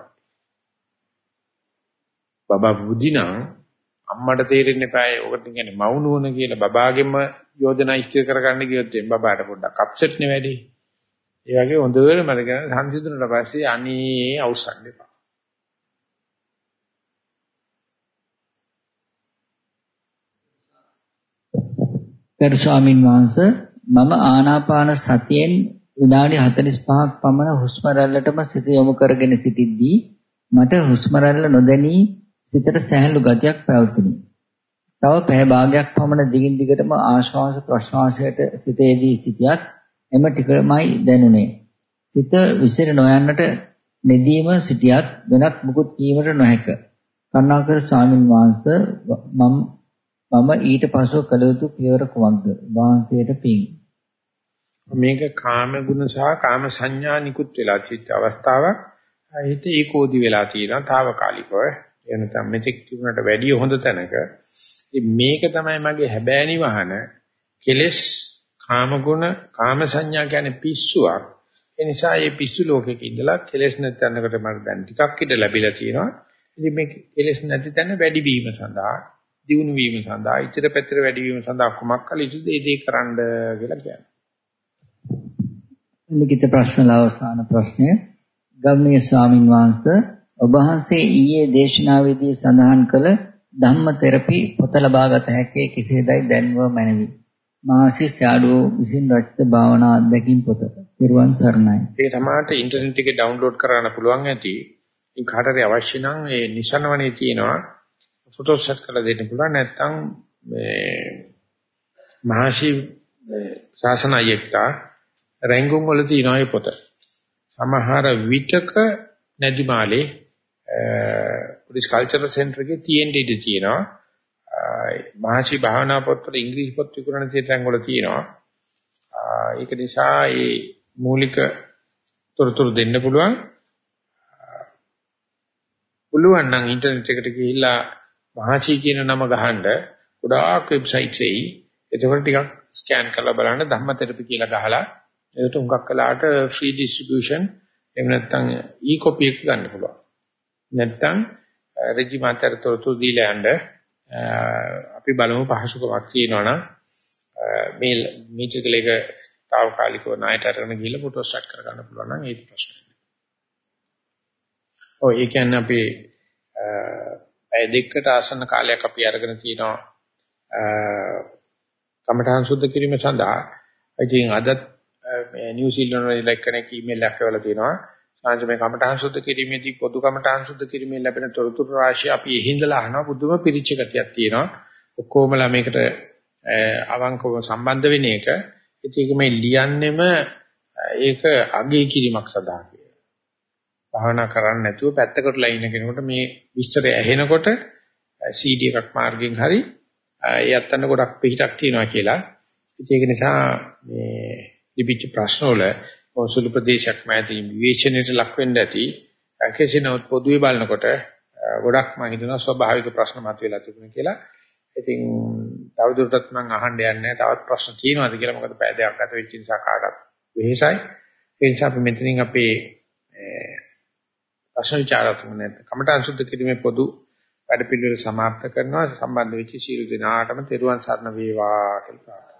බබා බුදිනා අම්මට තේරෙන්න එපායි. ඔකට කියන්නේ මවුනුවන කියලා බබාගෙම යෝජනා ඉස්තිර කරගන්න ගියොත් එම් බබාට පොඩ්ඩක් අප්සෙට් නේ වැඩි. ඒ වගේ හොඳට මතක ගන්න සංසිඳුනට පස්සේ අනේ අවසන් එපා. ගරු ස්වාමින් වහන්සේ මම ආනාපාන සතියෙන් විනාඩි 45ක් පමණ හුස්ම රැල්ලටම සිත යොමු කරගෙන සිටිද්දී මට හුස්ම රැල්ල නොදැනී සිතට සැහැල්ලු ගතියක් පැවතුණි. තව පැය භාගයක් පමණ දිගින් දිගටම ආශ්වාස ප්‍රශ්වාසයට සිතේදී සිටියත් එම ටිකමයි දැනුනේ. සිත විසිර නොයන්නට නෙදීම සිටියත් වෙනත් මුකුත් කීමට නොහැක. කරුණාකර ස්වාමින් වහන්සේ මම මම ඊට පසුව කළ යුතු පියවර කුමක්ද? වහන්සේට පිං. මේක කාම ගුණ සහ කාම සංඥා නිකුත් වෙලා චිත්ත අවස්ථාවක්. හිත ඒකෝදි වෙලා තියෙනවා తాවකාලිකව. එනතම් මෙතෙක් තිබුණට වැඩිය හොඳ තැනක. මේක තමයි මගේ හැබෑනි වහන කෙලස් කාම ගුණ කාම සංඥා කියන්නේ පිස්සුවක්. ඒ නිසා මේ පිස්සු ලෝකෙක ඉඳලා කෙලස් නැති තැනකට මට දැන් ටිකක් ඉඳ ලැබිලා තියෙනවා. ඉතින් මේ කෙලස් නැති තැන වැඩි වීම සඳහා දියුණු වීම සඳහා ඉතර පැතර වැඩි වීම සඳහා කුමක් කළ යුතුද? ඒ දේ කරන්න කියලා කියන්නේ. ලිඛිත ප්‍රශ්න අවසාන ප්‍රශ්නය ගෞරවනීය ස්වාමින් වහන්සේ ඔබ වහන්සේ ඊයේ දේශනාවේදී සඳහන් කළ ධම්ම තෙරපි පොත ලබාගත හැකි කෙසේදයි දැන්ව මැනවි. මාසිස් යාඩුව විසින් රචිත භාවනා අධ්‍යක්ීම් පොත. පිරුවන් සරණයි. ඒක තමයි ඉන්ටර්නෙට් එකේ ඩවුන්ලෝඩ් කරන්න පුළුවන් ඇති. ඉතින් කාටරි අවශ්‍ය නම් ඒ නිසනවනේ තියෙනවා ෆොටෝසෙට් කරලා දෙන්න පුළුවන් නැත්නම් මේ මහසි ශාසනයෙක්ට රැංගුම් වල තියෙනවා මේ පොත. සමහර විටක නැදිමාලේ පුරිස් කල්චරල් සෙන්ටර් එකේ තියෙන්න ඉඩ තියෙනවා. මහසි භාවනා පොත්වල ඉංග්‍රීසි පොත් විකුණන තැන් වල තියෙනවා. ඒක නිසා මේ මූලික තොරතුරු දෙන්න පුළුවන්. පුළුවන් නම් ඉන්ටර්නෙට් එකට ගිහිල්ලා මහසි කියන නම ගහනද ගොඩාක් වෙබ්සයිට්ස් එයි. ඒකවල ටිකක් ස්කෑන් කරලා බලන්න ධම්මතෙරපි කියලා ගහලා ඒකට උඟක් කළාට free distribution එහෙම නැත්නම් e-copy එක ගන්න පුළුවන්. නැත්නම් රෙජිමන්ටර් තොරතුරු දීලා යන්න අපි බලමු පහසුකමක් තියෙනවනම් මේ මීටර් එක తాවකාලිකව ණයට අරගෙන ගිහලා ෆොටෝ ස්ටාර්ට් කර ගන්න පුළුවන් නම් ඒක ප්‍රශ්නයක්. ඔය ඒ කියන්නේ අපි අය දෙකකට ආසන්න කාලයක් අපි අරගෙන තිනවා කමඨාන් සුද්ධ කිරීම සඳහා. ඉතින් අදත් මේ නිව්සීලන්ත වල කෙනෙක් ඊමේල් එකක් කරලා තිනවා. සාංශ මේ කමඨාන් සුද්ධ කිරීමේදී පොදු කමඨාන් සුද්ධ කිරීමෙන් ලැබෙන තොරතුරු රාශිය අපි එහිඳලා අහනවා පුදුම පිරිච්ච ගතියක් තියෙනවා. ඔක්කොමලා මේකට අවංකව සම්බන්ධ වෙන එක. ඒක මේ ලියන්නෙම ඒක අගය කිරීමක් සඳහා කියලා. භාවනා කරන්නේ නැතුව පැත්තකටලා ඉන්න කෙනෙකුට මේ විස්තරය ඇහෙනකොට CD එකක් මාර්ගෙන් හරි ඒ අත්තන්න ගොඩක් පිටක් තියෙනවා කියලා. ඒක නිසා මේ ලිපිච්ච ප්‍රශ්න වල සුළු ප්‍රදේශයක් මැදින් විවේචනයට ලක් වෙන්න ඇති. කෙසේ නමුත් පොදුවේ බලනකොට ගොඩක් මම හිතනවා ස්වභාවික ප්‍රශ්න මතුවලා තිබුණා කියලා. ඉතින් තවදුරටත් මම අහන්න යන්නේ තවත් ප්‍රශ්න තියෙනවද කියලා මොකද පැය දෙකක් ගත වෙච්ච නිසා කාටත් වෙහෙසයි. ඒ නිසා අපි මෙතනින් අපේ ප්‍රශ්න විචාරතුම නැත්නම් කමඨාන් සුද්ධ කිරීමේ පොදු වැඩ පිළිවෙල සමාප්ත කරනවා සම්බන්ධ වෙච්ච සියලු දෙනාටම තෙරුවන් සරණ වේවා කියලා